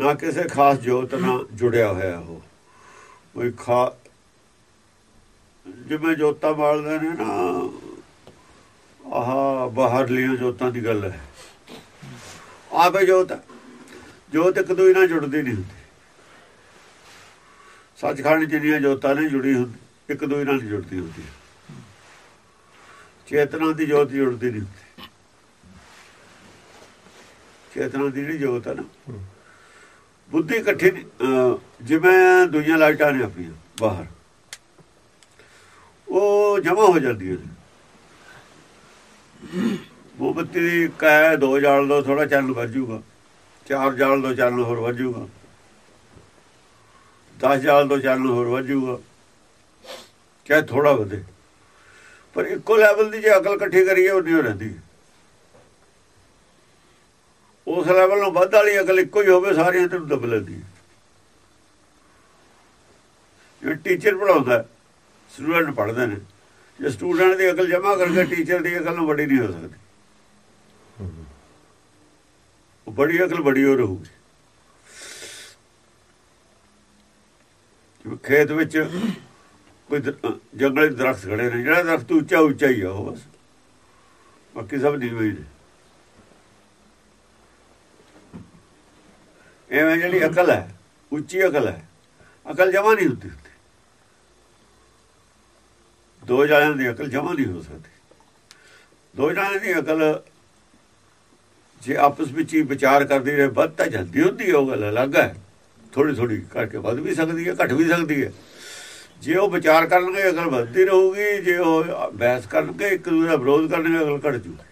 ਨਾ ਕਿਸੇ ਖਾਸ ਜੋਤ ਨਾਲ ਜੁੜਿਆ ਹੋਇਆ ਉਹ। ਕੋਈ ਖਾ ਜਿਵੇਂ ਜੋਤਾਂ ਬਾਲਦੇ ਨੇ ਨਾ, ਆਹ ਬਾਹਰਲੀਆਂ ਜੋਤਾਂ ਦੀ ਗੱਲ ਹੈ। ਆਪੇ ਜੋਤ ਜੋਤ ਇੱਕ ਦੂਜੇ ਨਾਲ ਜੁੜਦੀ ਨਹੀਂ ਹੁੰਦੀ। ਸੱਚਖੰਡ ਜਿਹੜੀਆਂ ਜੋਤਾਂ ਨੇ ਜੁੜੀ ਹੁੰਦੀ, ਇੱਕ ਦੂਜੇ ਨਾਲ ਜੁੜਦੀ ਹੁੰਦੀ। ਚੇਤਨਾ ਦੀ ਜੋਤ ਜੁੜਦੀ ਨਹੀਂ ਹੁੰਦੀ। ਚੇਤਨਾ ਦੀ ਜਿਹੜੀ ਜੋਤ ਹੈ ਨਾ ਬੁੱਧੀ ਇਕੱਠੀ ਜਿਵੇਂ ਦੁਨੀਆਂ ਲਾਈਟਾਂ ਨੇ ਆਪਣੀਆਂ, ਬਾਹਰ। ਉਹ ਜਮਾ ਹੋ ਜਾਂਦੀ ਨੇ। ਮੋਮਬੱਤੀ ਦੀ ਕੈ ਦੋ ਜਾਲ ਦੋ ਥੋੜਾ ਚੰਨ ਵੱਜੂਗਾ। ਚਾਰ ਜਾਲ ਦੋ ਚੰਨ ਹੋਰ ਵੱਜੂਗਾ। 10 ਜਾਲ ਦੋ ਚੰਨ ਹੋਰ ਵੱਜੂਗਾ। ਚਾਹੇ ਥੋੜਾ ਵਧੇ। ਪਰ ਇੱਕੋ ਲੈਵਲ ਦੀ ਜੇ ਅਕਲ ਇਕੱਠੀ ਕਰੀਏ ਉਹ ਨਹੀਂ ਹੋ। ਰਹਿੰਦੀ ਉਸ ਲੈਵਲ ਨੂੰ ਵੱਧ ਵਾਲੀ ਅਕਲ ਇੱਕੋ ਹੀ ਹੋਵੇ, ਸਾਰੀਆਂ ਤੇ ਦੱਬ ਲੈਂਦੀ ਜੇ ਟੀਚਰ ਪੜਾਉਂਦਾ ਸਟੂਡੈਂਟ ਪੜ੍ਹਦੇ ਨੇ। ਜੇ ਸਟੂਡੈਂਟ ਦੀ ਅਕਲ ਜਮਾ ਕਰਕੇ ਟੀਚਰ ਦੀ ਅਕਲ ਨੂੰ ਵੱਡੀ ਨਹੀਂ ਹੋ ਸਕਦੀ। ਉਹ ਬੜੀ ਅਕਲ ਬੜੀ ਹੋ ਰਹੂਗੀ। ਖੇਤ ਵਿੱਚ ਕੋਈ ਦਰ- ਦਰਖਤ ਖੜੇ ਨੇ, ਜਿਹੜਾ ਦਰਖਤ ਉੱਚਾ ਉੱਚਾ ਹੀ ਆ ਉਹ ਬਸ। ਬਾਕੀ ਸਭ ਨੀਵੇਂ ਨੇ। ਐਵੇਂ ਜਿਹੜੀ ਅਕਲ ਹੈ, ਉੱਚੀ ਅਕਲ ਹੈ, ਅਕਲ ਜਮਾ ਨਹੀਂ ਹੁੰਦੀ ਦੋ ਜਣਿਆਂ ਦੀ ਅਕਲ ਜਮਾ ਨਹੀਂ ਹੋ ਸਕਦੀ। ਦੋ ਜਣਿਆਂ ਦੀ ਅਕਲ ਜੇ ਆਪਸ ਵਿੱਚ ਹੀ ਵਿਚਾਰ ਕਰਦੀ ਰਹੇ, ਵੱਧ ਤਾਂ ਜਾਂਦੀ ਹੁੰਦੀ ਉਹ ਗੱਲ ਅਲੱਗ ਹੈ। ਥੋੜੀ ਥੋੜੀ ਕਰਕੇ ਵੱਧ ਵੀ ਸਕਦੀ ਹੈ, ਘਟ ਵੀ ਸਕਦੀ ਹੈ। ਜੇ ਉਹ ਵਿਚਾਰ ਕਰਨਗੇ, ਅਕਲ ਵੱਧਦੀ ਰਹੂਗੀ। ਜੇ ਉਹ ਬਹਿਸ ਕਰਨਗੇ, ਇੱਕ ਦੂਜੇ ਦਾ ਵਿਰੋਧ ਕਰਨਗੇ, ਅਕਲ ਘਟ ਜੂਗੀ।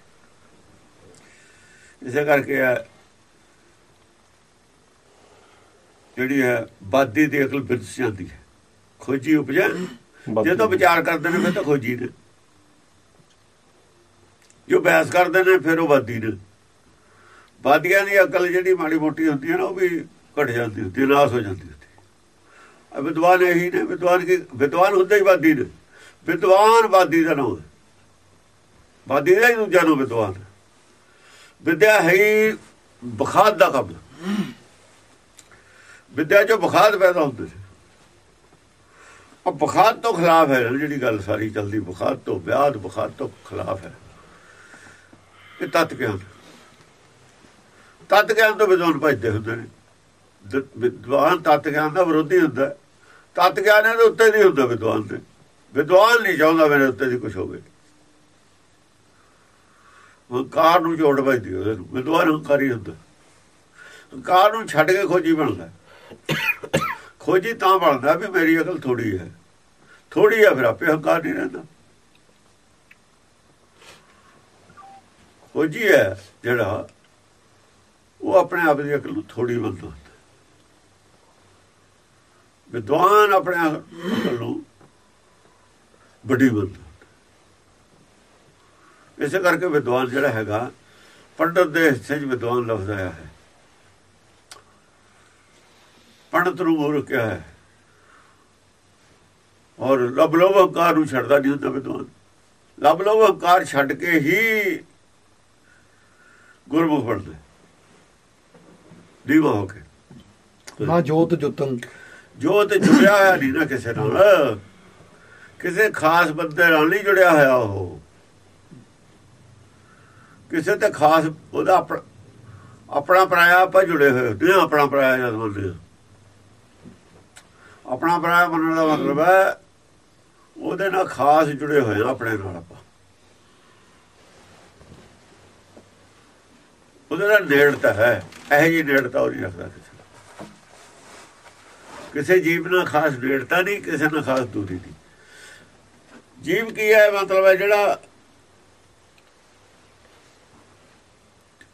ਇਸੇ ਕਰਕੇ ਆ ਜਿਹੜੀ ਹੈ ਬਾਦੀ ਦੀ ਅਕਲ ਬਿਰਸ ਜਾਂਦੀ ਹੈ। ਖੋਜੀ ਉਪਜਾ ਜਦੋਂ ਵਿਚਾਰ ਕਰਦੇ ਨੇ ਫਿਰ ਤਾਂ ਖੋਜੀ ਨੇ। ਜੋ ਬਹਿਸ ਕਰਦੇ ਨੇ ਫਿਰ ਉਹ ਬਾਦੀ ਨੇ। ਬਾਦੀਆਂ ਦੀ ਅਕਲ ਜਿਹੜੀ ਮਾੜੀ ਮੋਟੀ ਹੁੰਦੀ ਹੈ ਨਾ ਉਹ ਵੀ ਘਟ ਜਾਂਦੀ ਹੁੰਦੀ ਹੈ, ਨਾਸ ਹੋ ਜਾਂਦੀ ਹੁੰਦੀ ਹੈ। ਵਿਦਵਾਨ ਇਹੀ ਨੇ ਵਿਦਵਾਨ ਕੀ ਵਿਦਵਾਨ ਹੁੰਦੇ ਹੀ ਬਾਦੀ ਨੇ। ਵਿਦਵਾਨ ਬਾਦੀ ਦਾ ਨਾਮ ਬਾਦੀ ਦਾ ਹੀ ਦੂਜਾ ਨਾਮ ਵਿਦਵਾਨ। ਵਿਦਿਆ ਹੈ ਹੀ ਬਖਾਦ ਦਾ ਕੰਮ। ਵਿਦਿਆ ਚੋਂ ਬਖਾਦ ਪੈਦਾ ਹੁੰਦੇ ਸੀ। ਉਹ ਬਖਾਦ ਤੋਂ ਖਿਲਾਫ ਹੈ ਜਿਹੜੀ ਗੱਲ ਸਾਰੀ ਚੱਲਦੀ ਬਖਾਦ ਤੋਂ ਵਿਆਦ ਬਖਾਦ ਤੋਂ ਖਿਲਾਫ ਹੈ। ਇਹ ਤਤ ਗਿਆਨ। ਤਤ ਗਿਆਨ ਤੋਂ ਵਿਦਵਾਨ ਭਜਦੇ ਹੁੰਦੇ ਨੇ। ਵਿਦਵਾਨ ਤਤ ਗਿਆਨ ਦਾ ਵਿਰੋਧੀ ਹੁੰਦਾ ਹੈ। ਤਤ ਗਿਆਨ ਦੇ ਉੱਤੇ ਨਹੀਂ ਹੁੰਦਾ ਵਿਦਵਾਨ ਦੇ। ਵਿਦਵਾਨ ਨਹੀਂ ਚਾਹੁੰਦਾ ਮੇਰੇ ਉੱਤੇ ਦੀ ਕੁਝ ਹੋਵੇ। ਹੰਕਾਰ ਨੂੰ ਜੋੜ ਵੱਜਦੀ ਉਹਦੇ ਨੂੰ। ਵਿਦਵਾਨ ਹੰਕਾਰੀ ਹੁੰਦਾ। ਹੰਕਾਰ ਨੂੰ ਛੱਡ ਕੇ ਖੋਜੀ ਬਣਦਾ ਖੋਜੀ ਤਾਂ ਬਣਦਾ ਵੀ ਮੇਰੀ ਅਕਲ ਥੋੜੀ ਹੈ। ਥੋੜੀ ਹੈ ਫਿਰ ਆਪੇ ਹੰਕਾਰ ਨਹੀਂ ਰਹਿੰਦਾ। ਖੋਜੀ ਹੈ ਜਿਹੜਾ, ਉਹ ਆਪਣੇ ਆਪ ਦੀ ਅਕਲ ਨੂੰ ਥੋੜੀ ਮੰਨਦਾ ਹੁੰਦਾ ਵਿਦਵਾਨ ਆਪਣੇ ਅਕਲ ਨੂੰ ਵੱਡੀ ਮੰਨਦਾ ਇਸੇ ਕਰਕੇ ਵਿਦਵਾਨ ਜਿਹੜਾ ਹੈਗਾ, ਪੰਡਤ ਦੇ ਹਿੱਸੇ 'ਚ ਵਿਦਵਾਨ ਲਫ਼ਜ਼ ਆਇਆ ਹੈ। ਪੰਡਤ ਨੂੰ ਕਿਹਾ ਹੈ? ਔਰ ਲਬ ਲੋਭ ਹੰਕਾਰ ਨੂੰ ਛੱਡਦਾ ਨਹੀਂ ਹੁੰਦਾ ਵਿਦਵਾਨ। ਲਬ ਲੋਭ ਹੰਕਾਰ ਛੱਡ ਕੇ ਹੀ ਗੁਰਮੁਖ ਬਣਦਾ। ਦੀਵਾ ਹੋ ਕੇ। ਨਾ ਜੋਤ ਜੁਤੰ। ਜੋ ਤੇ ਜੁੜਿਆ ਹੋਇਆ ਨਹੀਂ ਨਾ ਕਿਸੇ ਨਾਲ। ਕਿਸੇ ਖਾਸ ਬੰਦੇ ਨਾਲ ਨਹੀਂ ਜੁੜਿਆ ਹੋਇਆ ਉਹ। ਕਿਸੇ ਤੇ ਖਾਸ ਉਹਦਾ ਆਪਣਾ ਆਪਣਾ ਪਰਾਇਆ ਆਪਾਂ ਜੁੜੇ ਹੋਏ ਹੁੰਦੇ ਹਾਂ ਆਪਣਾ ਪਰਾਇਆ ਜਦ ਹਾਂ ਆਪਣਾ ਪਰਾਇਆ ਮੰਨਣ ਦਾ ਮਤਲਬ ਹੈ, ਉਹਦੇ ਨਾਲ ਖਾਸ ਜੁੜੇ ਹੋਏ ਆ ਆਪਣੇ ਨਾਲ ਆਪਾਂ ਉਹਦੇ ਨਾਲ ਨੇੜਤਾ ਹੈ, ਇਹ ਜੀ ਨੇੜਤਾ ਉਹ ਨਹੀਂ ਰੱਖਦਾ ਕਿਸੇ ਨਾਲ। ਕਿਸੇ ਜੀਵ ਨਾਲ ਖਾਸ ਨੇੜਤਾ ਨਹੀਂ, ਕਿਸੇ ਨਾਲ ਖਾਸ ਦੂਰੀ ਨਹੀਂ ਜੀਵ ਕੀ ਹੈ, ਮਤਲਬ ਹੈ ਜਿਹੜਾ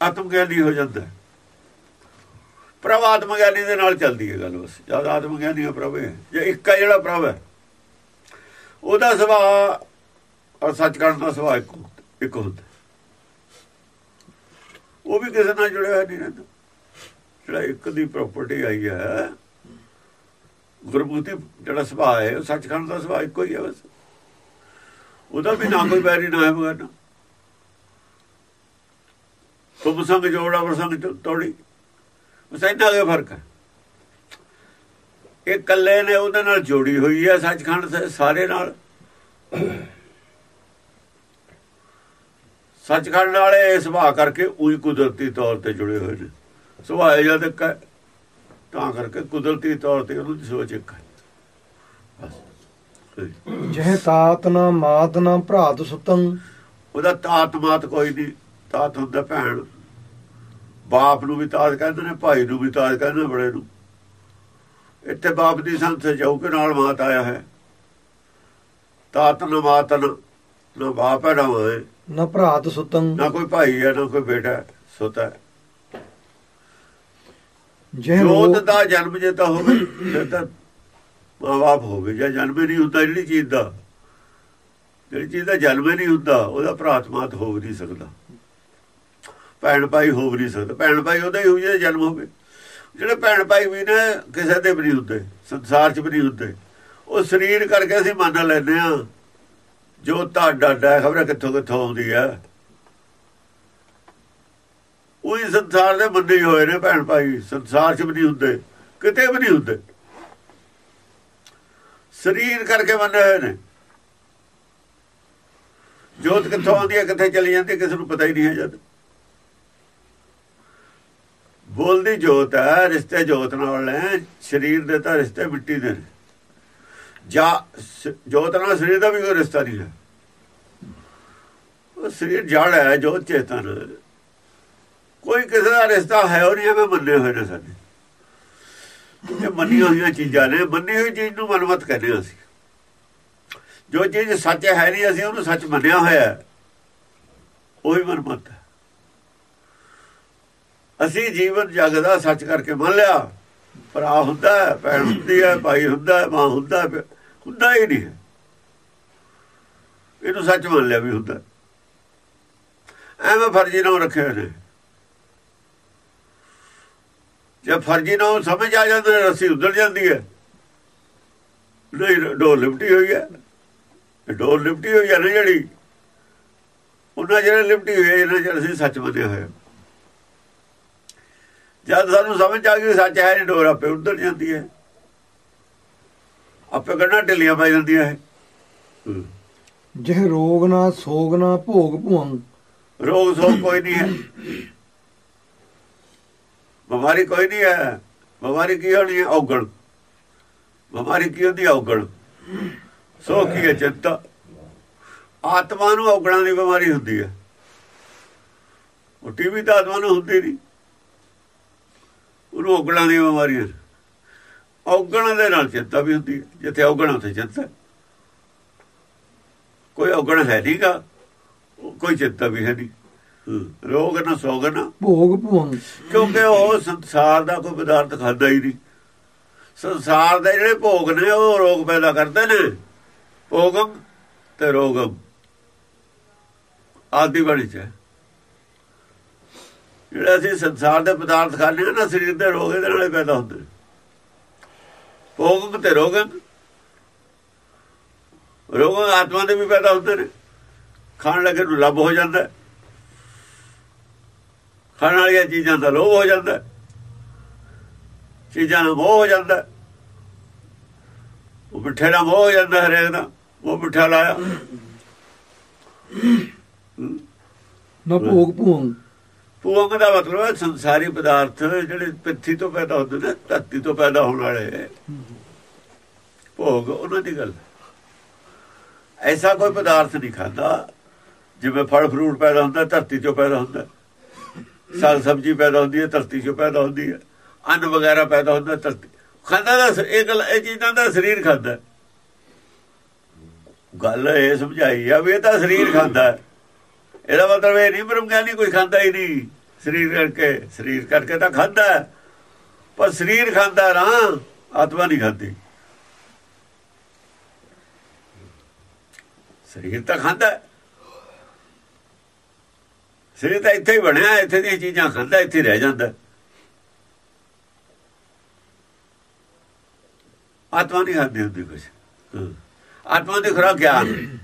ਆਤਮ ਗਿਆਨੀ ਹੋ ਜਾਂਦਾ ਹੈ। ਪ੍ਰਭ ਆਤਮ ਗਿਆਨੀ ਦੇ ਨਾਲ ਚੱਲਦੀ ਹੈ ਗੱਲ ਬਸ। ਜਦ ਆਤਮ ਗਿਆਨੀ ਹੈ ਪ੍ਰਭ ਹੈ, ਜੇ ਇੱਕ ਹੈ ਜਿਹੜਾ ਪ੍ਰਭ ਹੈ, ਉਹਦਾ ਸੁਭਾਅ ਔਰ ਸੱਚਖੰਡ ਦਾ ਸੁਭਾਅ ਇੱਕ ਹੁੰਦਾ- ਇੱਕ ਹੁੰਦਾ। ਉਹ ਵੀ ਕਿਸੇ ਨਾਲ ਜੁੜਿਆ ਹੋਇਆ ਨਹੀਂ ਰਹਿੰਦਾ। ਜਿਹੜਾ ਇੱਕ ਦੀ ਪ੍ਰਾਪਰਟੀ ਆਈ ਹੈ, ਗੁਰਮੁਖੀ ਜਿਹੜਾ ਸੁਭਾਅ ਹੈ, ਉਹ ਸੱਚਖੰਡ ਦਾ ਸੁਭਾਅ ਇੱਕੋ ਹੀ ਹੈ ਬਸ। ਉਹਦਾ ਵੀ ਨਾ ਕੋਈ ਬੈਰੀ ਨਾ ਹੈ ਬਗਾਨਾ ਤੁਮ ਸੰਗ ਜੋੜਾ ਪ੍ਰਸੰਗ ਤੋੜੀ। ਉਸ ਇੰਨਾ ਕੁ ਫ਼ਰਕ ਹੈ। ਇਹ ਕੱਲੇ ਨੇ ਉਹਦੇ ਨਾਲ ਜੋੜੀ ਹੋਈ ਹੈ ਸੱਚਖੰਡ ਸਾਰੇ ਨਾਲ। ਸੱਚਖੰਡ ਵਾਲੇ ਸੁਭਾਅ ਕਰਕੇ ਉਹੀ ਕੁਦਰਤੀ ਤੌਰ ਤੇ ਜੁੜੇ ਹੋਏ ਨੇ। ਸੁਭਾਅ ਜਦ ਤਾਂ ਕਰਕੇ ਕੁਦਰਤੀ ਤੌਰ ਤੇ ਉਹਨੂੰ ਸੋਚ ਇੱਕ ਹੈ। ਬਸ ਜਹ ਤਾਤ ਨਾ ਮਾਤ ਨਾ ਭਰਾਤ ਸੁਤੰ। ਉਹਦਾ ਤਾਤ ਮਾਤ ਕੋਈ ਨਹੀਂ ਤਾਤ ਹੁੰਦਾ ਭੈਣ। ਬਾਪ ਨੂੰ ਵੀ ਤਾਤ ਕਹਿੰਦੇ ਨੇ ਭਾਈ ਨੂੰ ਵੀ ਤਾਤ ਕਹਿੰਦੇ ਬੜੇ ਨੂੰ। ਇੱਥੇ ਬਾਪ ਦੀ ਸੰਤ ਜਾਉ ਕੇ ਨਾਲ ਮਾਤ ਆਇਆ ਹੈ। ਤਾਤ ਨਾ ਮਾਤ ਨਾ ਬਾਪ ਹੈ ਨਾ ਮਾਂ ਹੈ ਨਾ ਭਰਾਤ ਸੁਤੰ। ਨਾ ਕੋਈ ਭਾਈ ਹੈ ਨਾ ਕੋਈ ਬੇਟਾ ਸੁੱਤਾ ਜੋਤ ਦਾ ਜਨਮ ਜੇ ਤਾਂ ਹੋਵੇ ਫਿਰ ਤਾਂ ਮਾਂ-ਬਾਪ ਹੋਵੇ। ਜਾਂ ਜਨਮ ਨਹੀਂ ਹੁੰਦਾ ਜਿਹੜੀ ਚੀਜ਼ ਦਾ ਜਿਹੜੀ ਚੀਜ਼ ਦਾ ਜਨਮ ਨਹੀਂ ਹੁੰਦਾ ਉਹਦਾ ਭਰਾਤਮਾਤ ਹੋ ਨਹੀਂ ਸਕਦਾ। ਭੈਣ ਭਾਈ ਹੋ ਵੀ ਨਹੀਂ ਸਕਦਾ। ਭੈਣ ਭਾਈ ਉਹਦਾ ਹੀ ਹੋਊ ਜਿਹਦਾ ਜਨਮ ਹੋਵੇ ਜਿਹੜੇ ਭੈਣ ਭਾਈ ਵੀ ਨੇ, ਕਿਸੇ ਦੇ ਵੀ ਨਹੀਂ ਹੁੰਦੇ। ਸੰਸਾਰ 'ਚ ਵੀ ਨਹੀਂ ਹੁੰਦੇ। ਉਹ ਸਰੀਰ ਕਰਕੇ ਅਸੀਂ ਮੰਨ ਲੈਂਦੇ ਆ ਜੋ ਤੁਹਾਡਾ ਡਾ ਖਬਰ ਕਿੱਥੋਂ ਕਿੱਥੋਂ ਆਉਂਦੀ ਆ ਉਹੀ ਸੰਸਾਰ ਦੇ ਬੰਦੇ ਹੀ ਹੋਏ ਨੇ ਭੈਣ ਭਾਈ। ਸੰਸਾਰ 'ਚ ਵੀ ਨਹੀਂ ਹੁੰਦੇ, ਕਿਤੇ ਵੀ ਨਹੀਂ ਹੁੰਦੇ। ਸਰੀਰ ਕਰਕੇ ਬੰਨੇ ਹੋਏ ਨੇ। ਜੋਤ ਕਿੱਥੋਂ ਆਉਂਦੀ ਹੈ, ਕਿੱਥੇ ਚਲੀ ਜਾਂਦੀ ਕਿਸੇ ਨੂੰ ਪਤਾ ਹੀ ਨਹੀਂ ਹੈ ਜਦ। ਬੋਲਦੀ ਜੋਤ ਹੈ, ਰਿਸ਼ਤੇ ਜੋਤ ਨਾਲ ਨੇ ਸਰੀਰ ਦੇ ਤਾਂ ਰਿਸ਼ਤੇ ਮਿੱਟੀ ਦੇ ਨੇ। ਜਾਂ ਜੋਤ ਨਾਲ ਸਰੀਰ ਦਾ ਵੀ ਕੋਈ ਰਿਸ਼ਤਾ ਨਹੀਂ ਹੈ। ਉਹ ਸਰੀਰ ਜੜ ਹੈ, ਜੋਤ ਚੇਤਨ। ਕੋਈ ਕਿਸੇ ਦਾ ਰਿਸ਼ਤਾ ਹੈ ਉਹ ਨਹੀਂ ਐਵੇਂ ਮੰਨੇ ਹੋਏ ਨੇ ਸਾਡੇ। ਇਹ ਮੰਨੀਆਂ ਹੋਈਆਂ ਚੀਜ਼ਾਂ ਨੇ, ਮੰਨੀ ਹੋਈ ਚੀਜ਼ ਨੂੰ ਮਨਮਤ ਕਹਿੰਦੇ ਹਾਂ ਅਸੀਂ। ਜੋ ਚੀਜ਼ ਸੱਚ ਹੈ ਨਹੀਂ, ਅਸੀਂ ਉਹਨੂੰ ਸੱਚ ਮੰਨਿਆ ਹੋਇਆ ਉਹੀ ਮਨਮਤ ਹੈ। ਅਸੀਂ ਜੀਵਨ ਜਗ ਦਾ ਸੱਚ ਕਰਕੇ ਮੰਨ ਲਿਆ। ਭਰਾ ਹੁੰਦਾ ਹੈ, ਭੈਣ ਹੁੰਦੀ ਹੈ, ਭਾਈ ਹੁੰਦਾ ਹੈ, ਮਾਂ ਹੁੰਦਾ ਹੁੰਦਾ ਹੀ ਨਹੀਂ। ਹੈ ਇਹਨੂੰ ਸੱਚ ਮੰਨ ਲਿਆ ਵੀ ਹੁੰਦਾ। ਐਵੇਂ ਫਰਜ਼ੀ ਨਾਮ ਰੱਖੇ ਹੋਏ ਨੇ। ਜੇ ਫਰਜ਼ੀ ਨਾਮ ਸਮਝ ਆ ਜਾਂਦਾ ਰੱਸੀ ਉਧਰ ਜਾਂਦੀ ਹੈ। ਨਹੀਂ, ਡੋਰ ਲਿਪਟੀ ਹੋਈ ਹੈ। ਡੋਰ ਲਿਪਟੀ ਹੋਈ ਹੈ ਨਾ ਜਿਹੜੀ? ਉਹਨਾਂ ਜਿਹੜੇ ਲਿਪਟੀ ਹੋਈ ਹੈ ਇਹਨਾਂ ਜਿਹੜੇ ਅਸੀਂ ਸੱਚ ਮੰਨਿਆ ਹੋਇਆ ਜਦ ਸਾਨੂੰ ਸਮਝ ਆ ਗਈ ਸੱਚ ਹੈ ਡੋਰ ਆਪੇ ਉਧਰ ਜਾਂਦੀ ਹੈ। ਆਪੇ ਕੱਢਣਾ ਢਿੱਲੀਆਂ ਪੈ ਜਾਂਦੀਆਂ ਹੈ। ਜਹ ਰੋਗ ਨਾ ਸੋਗ ਨਾ ਭੋਗ ਭੁਵੰ ਰੋਗ ਸੋਗ ਕੋਈ ਨਹੀਂ ਹੈ। ਬਿਮਾਰੀ ਕੋਈ ਨਹੀਂ ਹੈ। ਬਿਮਾਰੀ ਕੀ ਹੋਣੀ ਹੈ? ਔਗਣ। ਬਿਮਾਰੀ ਕੀ ਹੁੰਦੀ ਹੈ? ਔਗਣ। ਸੋ ਕੀ ਹੈ ਚਿੰਤਾ? ਆਤਮਾ ਨੂੰ ਔਗਣਾਂ ਦੀ ਬਿਮਾਰੀ ਹੁੰਦੀ ਹੈ। ਉਹ ਟੀਵੀ ਤਾਂ ਆਤਮਾ ਨੂੰ ਹੁੰਦੀ ਨਹੀਂ। ਉਹਨੂੰ ਔਗਣਾਂ ਦੀ ਬਿਮਾਰੀ ਹੈ ਔਗਣਾਂ ਦੇ ਨਾਲ ਚਿੰਤਾ ਵੀ ਹੁੰਦੀ ਹੈ ਜਿੱਥੇ ਔਗਣ ਉੱਥੇ ਚਿੰਤਾ। ਹੈ। ਕੋਈ ਔਗਣ ਹੈ ਨਹੀਂਗਾ ਕੋਈ ਚਿੰਤਾ ਵੀ ਹੈ ਨਹੀਂ। ਰੋਗ ਨਾ ਸੋਗ ਨਾ। ਭੋਗ ਭੁਵੰ ਕਿਉਂਕਿ ਉਹ ਸੰਸਾਰ ਦਾ ਕੋਈ ਪਦਾਰਥ ਖਾਂਦਾ ਹੀ ਨਹੀਂ। ਸੰਸਾਰ ਦੇ ਜਿਹੜੇ ਭੋਗ ਨੇ ਉਹ ਰੋਗ ਪੈਦਾ ਕਰਦੇ ਨੇ। ਭੋਗਮ ਤੇ ਰੋਗਮ। ਆਦੀ ਬਣੀ ਚ। ਜਿਹੜਾ ਅਸੀਂ ਸੰਸਾਰ ਦੇ ਪਦਾਰਥ ਖਾਂਦੇ ਹਾਂ ਨਾ, ਸਰੀਰ ਦੇ ਰੋਗ ਇਹਦੇ ਨਾਲ ਪੈਦਾ ਹੁੰਦੇ ਨੇ। ਭੋਗਮ ਤੇ ਰੋਗ ਰੋਗ ਆਤਮਾ ਦੇ ਵੀ ਪੈਦਾ ਹੁੰਦੇ ਨੇ। ਖਾਣ ਲੱਗੇ ਨੂੰ ਲੱਭ ਹੋ ਜਾਂਦਾ ਖਾਣ ਵਾਲੀਆਂ ਚੀਜ਼ਾਂ ਦਾ ਲੋਭ ਹੋ ਜਾਂਦਾ ਚੀਜ਼ਾਂ ਦਾ ਮੋਹ ਹੋ ਜਾਂਦਾ ਉਹ ਮਿੱਠੇ ਦਾ ਮੋਹ ਹੋ ਜਾਂਦਾ ਹਰੇਕ ਦਾ। ਉਹ ਮਿੱਠਾ ਲਾਇਆ। ਨਾ ਭੋਗ ਭੁਵੰ ਭੂੰਗ ਦਾ ਮਤਲਬ ਹੈ ਸੰਸਾਰੀ ਪਦਾਰਥ ਜਿਹੜੇ ਪਿੱਥੀ ਤੋਂ ਪੈਦਾ ਹੁੰਦੇ ਨੇ, ਧਰਤੀ ਤੋਂ ਪੈਦਾ ਹੋਣ ਵਾਲੇ। ਭੋਗ, ਉਹਨਾਂ ਦੀ ਗੱਲ ਐਸਾ ਕੋਈ ਪਦਾਰਥ ਨਹੀਂ ਖਾਂਦਾ, ਜਿਵੇਂ ਫਲ ਫਰੂਟ ਪੈਦਾ ਹੁੰਦਾ, ਧਰਤੀ ਚੋਂ ਪੈਦਾ ਹੁੰਦਾ ਸਾਗ ਸਬਜ਼ੀ ਪੈਦਾ ਹੁੰਦੀ ਹੈ, ਧਰਤੀ ਚੋਂ ਪੈਦਾ ਹੁੰਦੀ ਹੈ। ਅੰਨ ਵਗੈਰਾ ਪੈਦਾ ਹੁੰਦਾ, ਧਰਤੀ ਖਾਂਦਾ ਦਾ ਇਹ ਗੱਲ, ਇਹ ਚੀਜ਼ਾਂ ਦਾ ਸਰੀਰ ਖਾਂਦਾ ਗੱਲ ਇਹ ਸਮਝਾਈ ਆ ਵੀ ਇਹ ਤਾਂ ਸਰੀਰ ਖਾਂਦਾ ਹੈ। ਇਹਦਾ ਮਤਲਬ ਇਹ ਨਹੀਂ ਬ੍ਰਹਮ ਗਿਆਨੀ ਕੋਈ ਖਾਂਦਾ ਹੀ ਨਹੀਂ। ਸਰੀਰ ਕਰਕੇ ਸਰੀਰ ਕਰਕੇ ਤਾਂ ਖਾਂਦਾ ਪਰ ਸਰੀਰ ਖਾਂਦਾ ਨਾ, ਆਤਮਾ ਨਹੀਂ ਖਾਂਦੀ। ਸਰੀਰ ਤਾਂ ਖਾਂਦਾ ਸਰੀਰ ਤਾਂ ਇੱਥੇ ਹੀ ਬਣਿਆ, ਇੱਥੇ ਦੀਆਂ ਚੀਜ਼ਾਂ ਖਾਂਦਾ, ਇੱਥੇ ਰਹਿ ਜਾਂਦਾ। ਆਤਮਾ ਨਹੀਂ ਖਾਂਦੀ ਹੁੰਦੀ ਕੁਝ ਆਤਮਾ ਦੀ ਖੁਰਾਕ ਗਿਆਨ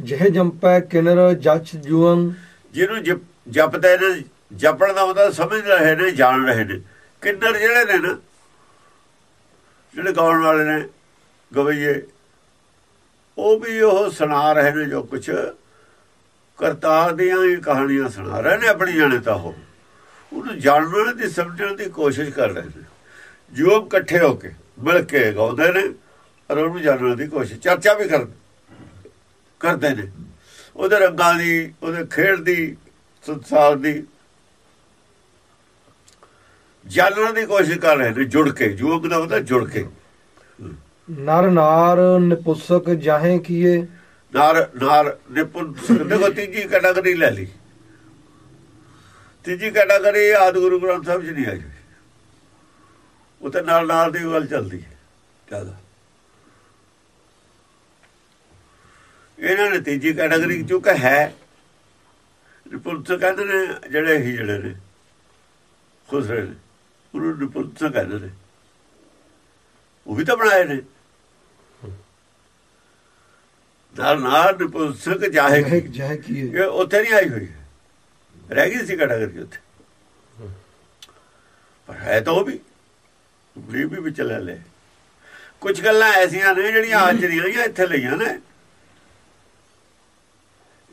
ਜਿਹੇ ਜੰਪੈ ਕਿਨਰ ਜਛ ਜੁਵੰ ਜਿਹਨੂੰ ਜਪ- ਜਪਦੇ ਨੇ, ਜਪਣ ਦਾ ਮਤਲਬ ਸਮਝ ਰਹੇ ਨੇ, ਜਾਣ ਰਹੇ ਨੇ। ਕਿੰਨਰ ਜਿਹੜੇ ਨੇ ਨਾ, ਜਿਹੜੇ ਗਾਉਣ ਵਾਲੇ ਨੇ, ਗਵਈਏ, ਉਹ ਵੀ ਉਹ ਸੁਣਾ ਰਹੇ ਨੇ ਜੋ ਕੁਝ ਕਰਤਾਰ ਦੀਆਂ ਹੀ ਕਹਾਣੀਆਂ ਸੁਣਾ ਰਹੇ ਨੇ ਆਪਣੀ ਜਾਣੇ ਤਾਂ ਉਹ। ਉਹਨੂੰ ਜਾਣਨ ਦੀ, ਸਮਝਣ ਦੀ ਕੋਸ਼ਿਸ਼ ਕਰ ਰਹੇ ਨੇ। ਜੋ ਇਕੱਠੇ ਹੋ ਕੇ ਮਿਲ ਕੇ ਗਾਉਂਦੇ ਨੇ, ਔਰ ਉਹਨੂੰ ਜਾਣਨ ਦੀ ਕੋਸ਼ਿਸ਼ ਚਰਚਾ ਵੀ ਕਰ ਕਰਦੇ ਨੇ। ਉਹਦੇ ਰੰਗਾਂ ਦੀ ਉਹਦੇ ਖੇਡ ਦੀ ਸੰਸਾਰ ਦੀ ਜਾਣਨ ਦੀ ਕੋਸ਼ਿਸ਼ ਕਰ ਰਹੇ ਨੇ ਜੁੜ ਕੇ ਜੋਗ ਦਾ ਉਹਦਾ ਜੁੜ ਕੇ। ਨਰ ਨਾਰ ਨਿਪੁਸਕ ਜਾਹੇ ਕੀਏ। ਨਾਰ ਨਾਰ ਨਿਪੁੰਨ ਦੇਖੋ ਤੀਜੀ ਕੈਟਾਗਰੀ ਲੈ ਲਈ। ਤੀਜੀ ਕੈਟਾਗਰੀ ਆਦ ਗੁਰੂ ਗ੍ਰੰਥ ਸਾਹਿਬ ਜੀ ਨਹੀਂ ਆਈ। ਉਹ ਤੇ ਨਾਲ ਨਾਲ ਦੀ ਗੱਲ ਚੱਲਦੀ ਹੈ। ਜ਼ਿਆਦਾ। ਇਹਨਾਂ ਨੇ ਤੀਜੀ ਕੈਟਾਗਰੀ ਚੁੱਕਾ ਹੈ। ਨਿਪੁੰਨ ਕਹਿੰਦੇ ਨੇ ਜਿਹੜੇ ਹੀ ਜਿਹੜੇ ਨੇ ਖੁਸਰੇ ਨੇ। ਉਹਨੂੰ ਨਿਪੁੰਨ ਕਹਿੰਦੇ ਨੇ। ਉਹ ਵੀ ਤਾਂ ਬਣਾਏ ਨੇ। ਨਾਲ ਨਾਲ ਨਿਪੁੰਸਕ ਜਾਹੇ ਜਾਹੇ ਜਾਹੇ ਕੀਏ ਇਹ ਉੱਥੇ ਨਹੀਂ ਆਈ ਹੋਈ। ਰਹਿ ਗਈ ਸੀ ਕੈਟਾਗਰੀ ਉੱਥੇ। ਪਰ ਹੈ ਤਾਂ ਉਹ ਵੀ। ਵੀ ਵੀ ਵਿੱਚ ਲੈ ਲੈ ਕੁਝ ਗੱਲਾਂ ਐਸੀਆਂ ਨੇ ਜਿਹੜੀਆਂ ਅੱਜ ਦੀਆਂ ਆਈਆਂ ਇੱਥੇ ਲਈਆਂ ਨੇ।